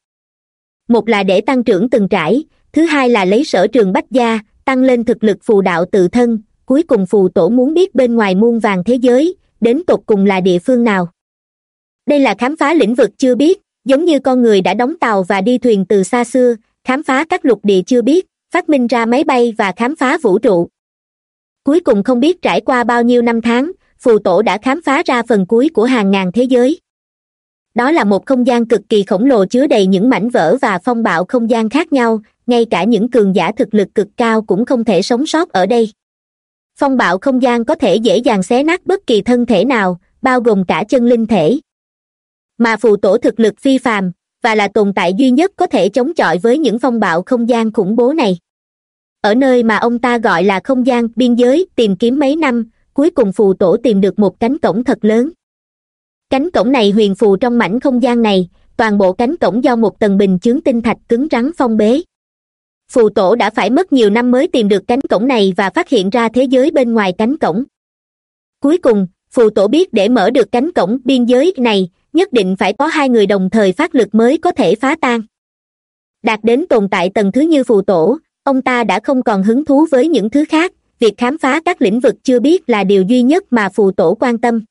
Một là để tăng trưởng từng trải, thứ hai là lấy sở trường bách gia, tăng lên thực lực phù đạo tự thân, cuối cùng phù tổ muốn biết bên ngoài muôn vàng thế giới, đến tột cùng là địa phương nào. Đây là khám phá lĩnh vực chưa biết, giống như con người đã đóng tàu và đi thuyền từ xa xưa, khám phá các lục địa chưa biết, phát minh ra máy bay và khám phá vũ trụ cuối cùng không biết trải qua bao nhiêu năm tháng, phù tổ đã khám phá ra phần cuối của hàng ngàn thế giới. Đó là một không gian cực kỳ khổng lồ chứa đầy những mảnh vỡ và phong bạo không gian khác nhau, ngay cả những cường giả thực lực cực cao cũng không thể sống sót ở đây. Phong bạo không gian có thể dễ dàng xé nát bất kỳ thân thể nào, bao gồm cả chân linh thể. Mà phù tổ thực lực phi phàm, và là tồn tại duy nhất có thể chống chọi với những phong bạo không gian khủng bố này ở nơi mà ông ta gọi là không gian, biên giới, tìm kiếm mấy năm, cuối cùng phù tổ tìm được một cánh cổng thật lớn. Cánh cổng này huyền phù trong mảnh không gian này, toàn bộ cánh cổng do một tầng bình chướng tinh thạch cứng rắn phong bế. Phù tổ đã phải mất nhiều năm mới tìm được cánh cổng này và phát hiện ra thế giới bên ngoài cánh cổng. Cuối cùng, phù tổ biết để mở được cánh cổng biên giới này, nhất định phải có hai người đồng thời phát lực mới có thể phá tan. Đạt đến tồn tại tầng thứ như phù tổ ông ta đã không còn hứng thú với những thứ khác, việc khám phá các lĩnh vực chưa biết là điều duy nhất mà phù tổ quan tâm.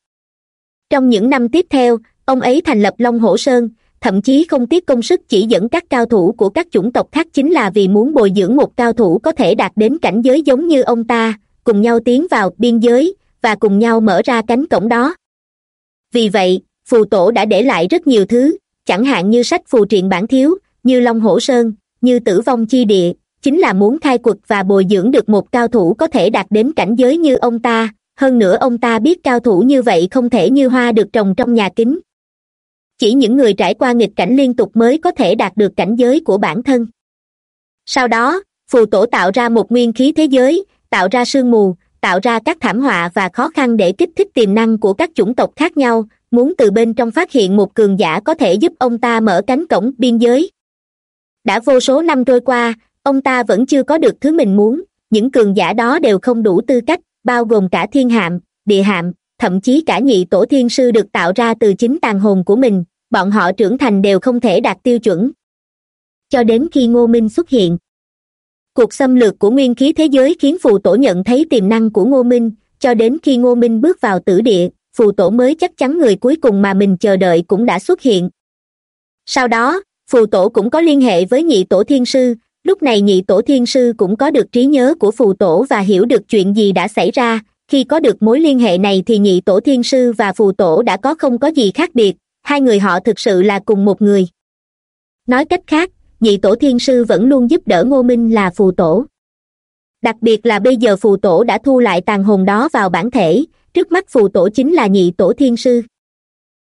Trong những năm tiếp theo, ông ấy thành lập long hổ sơn, thậm chí không tiếc công sức chỉ dẫn các cao thủ của các chủng tộc khác chính là vì muốn bồi dưỡng một cao thủ có thể đạt đến cảnh giới giống như ông ta, cùng nhau tiến vào biên giới, và cùng nhau mở ra cánh cổng đó. Vì vậy, phù tổ đã để lại rất nhiều thứ, chẳng hạn như sách phù triện bản thiếu, như long hổ sơn, như tử vong chi địa chính là muốn khai quật và bồi dưỡng được một cao thủ có thể đạt đến cảnh giới như ông ta. Hơn nữa ông ta biết cao thủ như vậy không thể như hoa được trồng trong nhà kính. Chỉ những người trải qua nghịch cảnh liên tục mới có thể đạt được cảnh giới của bản thân. Sau đó, phù tổ tạo ra một nguyên khí thế giới, tạo ra sương mù, tạo ra các thảm họa và khó khăn để kích thích tiềm năng của các chủng tộc khác nhau, muốn từ bên trong phát hiện một cường giả có thể giúp ông ta mở cánh cổng biên giới. Đã vô số năm trôi qua ông ta vẫn chưa có được thứ mình muốn, những cường giả đó đều không đủ tư cách, bao gồm cả thiên hạm, địa hạm, thậm chí cả nhị tổ thiên sư được tạo ra từ chính tàn hồn của mình, bọn họ trưởng thành đều không thể đạt tiêu chuẩn. Cho đến khi ngô minh xuất hiện, cuộc xâm lược của nguyên khí thế giới khiến phù tổ nhận thấy tiềm năng của ngô minh, cho đến khi ngô minh bước vào tử địa, phù tổ mới chắc chắn người cuối cùng mà mình chờ đợi cũng đã xuất hiện. Sau đó, phù tổ cũng có liên hệ với nhị tổ thiên sư lúc này nhị tổ thiên sư cũng có được trí nhớ của phù tổ và hiểu được chuyện gì đã xảy ra. Khi có được mối liên hệ này thì nhị tổ thiên sư và phù tổ đã có không có gì khác biệt. Hai người họ thực sự là cùng một người. Nói cách khác, nhị tổ thiên sư vẫn luôn giúp đỡ ngô minh là phù tổ. Đặc biệt là bây giờ phù tổ đã thu lại tàn hồn đó vào bản thể, trước mắt phù tổ chính là nhị tổ thiên sư.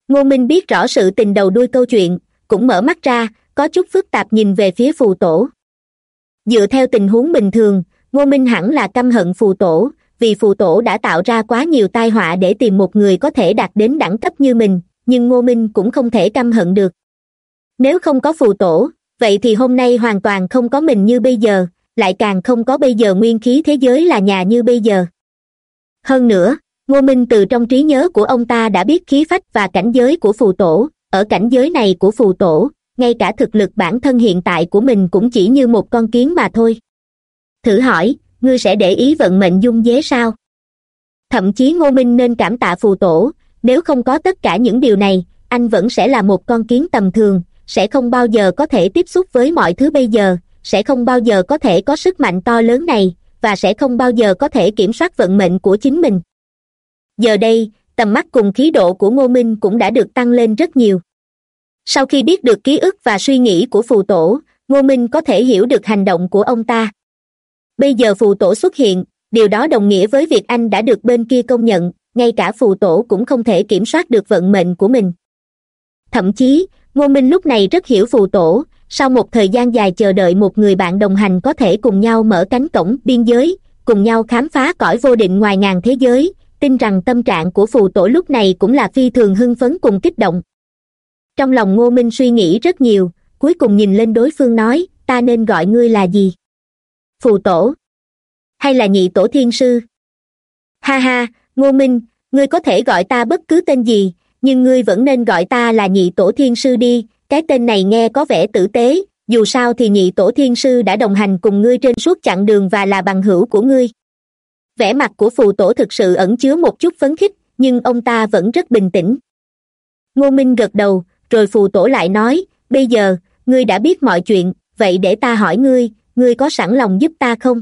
Ngô minh biết rõ sự tình đầu đuôi câu chuyện, cũng mở mắt ra, có chút phức tạp nhìn về phía phù tổ dựa theo tình huống bình thường, ngô minh hẳn là căm hận phù tổ, vì phù tổ đã tạo ra quá nhiều tai họa để tìm một người có thể đạt đến đẳng cấp như mình, nhưng ngô minh cũng không thể căm hận được. Nếu không có phù tổ, vậy thì hôm nay hoàn toàn không có mình như bây giờ, lại càng không có bây giờ nguyên khí thế giới là nhà như bây giờ. Hơn nữa, ngô minh từ trong trí nhớ của ông ta đã biết khí phách và cảnh giới của phù tổ, ở cảnh giới này của phù tổ ngay cả thực lực bản thân hiện tại của mình cũng chỉ như một con kiến mà thôi. Thử hỏi, ngươi sẽ để ý vận mệnh dung dế sao? Thậm chí ngô minh nên cảm tạ phù tổ, nếu không có tất cả những điều này, anh vẫn sẽ là một con kiến tầm thường, sẽ không bao giờ có thể tiếp xúc với mọi thứ bây giờ, sẽ không bao giờ có thể có sức mạnh to lớn này, và sẽ không bao giờ có thể kiểm soát vận mệnh của chính mình. Giờ đây, tầm mắt cùng khí độ của ngô minh cũng đã được tăng lên rất nhiều sau khi biết được ký ức và suy nghĩ của phù tổ, ngô minh có thể hiểu được hành động của ông ta. Bây giờ phù tổ xuất hiện, điều đó đồng nghĩa với việc anh đã được bên kia công nhận, ngay cả phù tổ cũng không thể kiểm soát được vận mệnh của mình. Thậm chí, ngô minh lúc này rất hiểu phù tổ, sau một thời gian dài chờ đợi một người bạn đồng hành có thể cùng nhau mở cánh cổng biên giới, cùng nhau khám phá cõi vô định ngoài ngàn thế giới, tin rằng tâm trạng của phù tổ lúc này cũng là phi thường hưng phấn cùng kích động trong lòng ngô minh suy nghĩ rất nhiều, cuối cùng nhìn lên đối phương nói, ta nên gọi ngươi là gì? Phù tổ. Hay là nhị tổ thiên sư? Ha ha, ngô minh, ngươi có thể gọi ta bất cứ tên gì, nhưng ngươi vẫn nên gọi ta là nhị tổ thiên sư đi, cái tên này nghe có vẻ tử tế, dù sao thì nhị tổ thiên sư đã đồng hành cùng ngươi trên suốt chặng đường và là bằng hữu của ngươi. Vẻ mặt của phù tổ thực sự ẩn chứa một chút phấn khích, nhưng ông ta vẫn rất bình tĩnh. Ngô minh gật đầu rồi phù tổ lại nói, bây giờ, ngươi đã biết mọi chuyện, vậy để ta hỏi ngươi ngươi có sẵn lòng giúp ta không?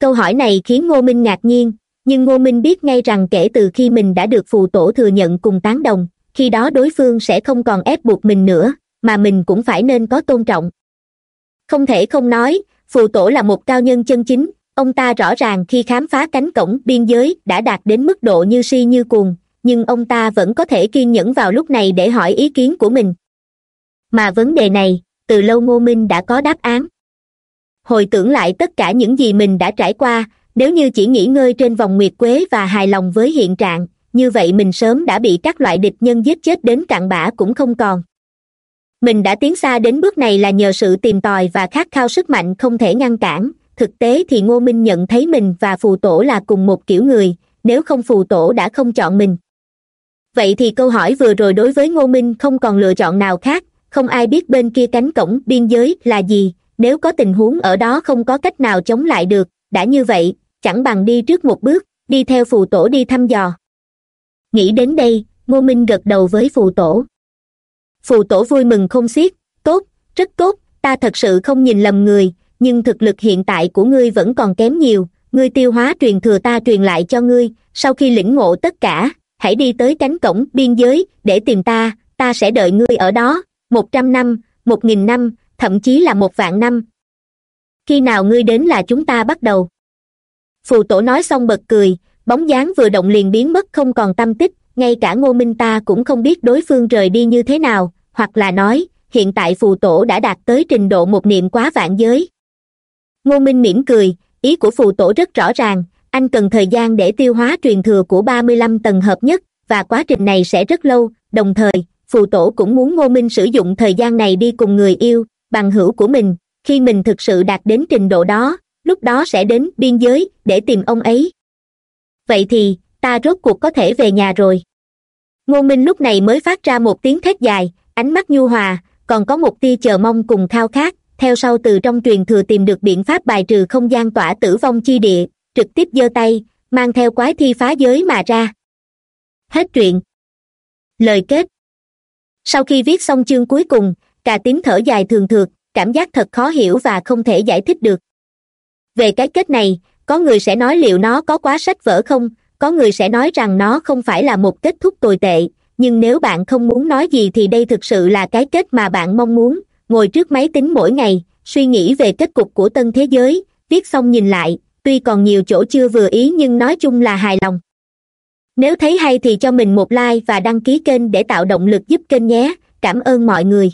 Câu hỏi này khiến ngô minh ngạc nhiên, nhưng ngô minh biết ngay rằng kể từ khi mình đã được phù tổ thừa nhận cùng tán đồng, khi đó đối phương sẽ không còn ép buộc mình nữa, mà mình cũng phải nên có tôn trọng. Không thể không nói, phù tổ là một cao nhân chân chính, ông ta rõ ràng khi khám phá cánh cổng biên giới đã đạt đến mức độ như si như cuồng nhưng ông ta vẫn có thể kiên nhẫn vào lúc này để hỏi ý kiến của mình. Mà vấn đề này, từ lâu ngô minh đã có đáp án. Hồi tưởng lại tất cả những gì mình đã trải qua, nếu như chỉ nghỉ ngơi trên vòng nguyệt quế và hài lòng với hiện trạng, như vậy mình sớm đã bị các loại địch nhân giết chết đến cạn bã cũng không còn. Mình đã tiến xa đến bước này là nhờ sự tìm tòi và khát khao sức mạnh không thể ngăn cản, thực tế thì ngô minh nhận thấy mình và phù tổ là cùng một kiểu người, nếu không phù tổ đã không chọn mình vậy thì câu hỏi vừa rồi đối với ngô minh không còn lựa chọn nào khác, không ai biết bên kia cánh cổng biên giới là gì, nếu có tình huống ở đó không có cách nào chống lại được, đã như vậy, chẳng bằng đi trước một bước, đi theo phù tổ đi thăm dò. Nghĩ đến đây, ngô minh gật đầu với phù tổ. Phù tổ vui mừng không xiết, tốt, rất tốt, ta thật sự không nhìn lầm người, nhưng thực lực hiện tại của ngươi vẫn còn kém nhiều, ngươi tiêu hóa truyền thừa ta truyền lại cho ngươi, sau khi lĩnh ngộ tất cả hãy đi tới cánh cổng biên giới để tìm ta ta sẽ đợi ngươi ở đó. Một trăm năm, một nghìn năm, thậm chí là một vạn năm. Khi nào ngươi đến là chúng ta bắt đầu. Phù tổ nói xong bật cười, bóng dáng vừa động liền biến mất không còn tâm tích, ngay cả ngô minh ta cũng không biết đối phương rời đi như thế nào, hoặc là nói, hiện tại phù tổ đã đạt tới trình độ một niệm quá vạn giới. Ngô minh mỉm cười, ý của phù tổ rất rõ ràng anh cần thời gian để tiêu hóa truyền thừa của ba mươi lăm tầng hợp nhất, và quá trình này sẽ rất lâu. Đồng thời, phù tổ cũng muốn ngô minh sử dụng thời gian này đi cùng người yêu, bằng hữu của mình. Khi mình thực sự đạt đến trình độ đó, lúc đó sẽ đến biên giới để tìm ông ấy. Vậy thì, ta rốt cuộc có thể về nhà rồi. Ngô minh lúc này mới phát ra một tiếng thét dài, ánh mắt nhu hòa, còn có một tia chờ mong cùng khao khát. Theo sau từ trong truyền thừa tìm được biện pháp bài trừ không gian tỏa tử vong chi địa trực tiếp giơ tay, mang theo quái thi phá giới mà ra. Hết truyện. Lời kết. Sau khi viết xong chương cuối cùng cà tím thở dài thường thượt, cảm giác thật khó hiểu và không thể giải thích được. Về cái kết này, có người sẽ nói liệu nó có quá sách vở không? Có người sẽ nói rằng nó không phải là một kết thúc tồi tệ, nhưng nếu bạn không muốn nói gì thì đây thực sự là cái kết mà bạn mong muốn. Ngồi trước máy tính mỗi ngày, suy nghĩ về kết cục của tân thế giới, viết xong nhìn lại tuy còn nhiều chỗ chưa vừa ý nhưng nói chung là hài lòng. Nếu thấy hay thì cho mình một like và đăng ký kênh để tạo động lực giúp kênh nhé. Cảm ơn mọi người.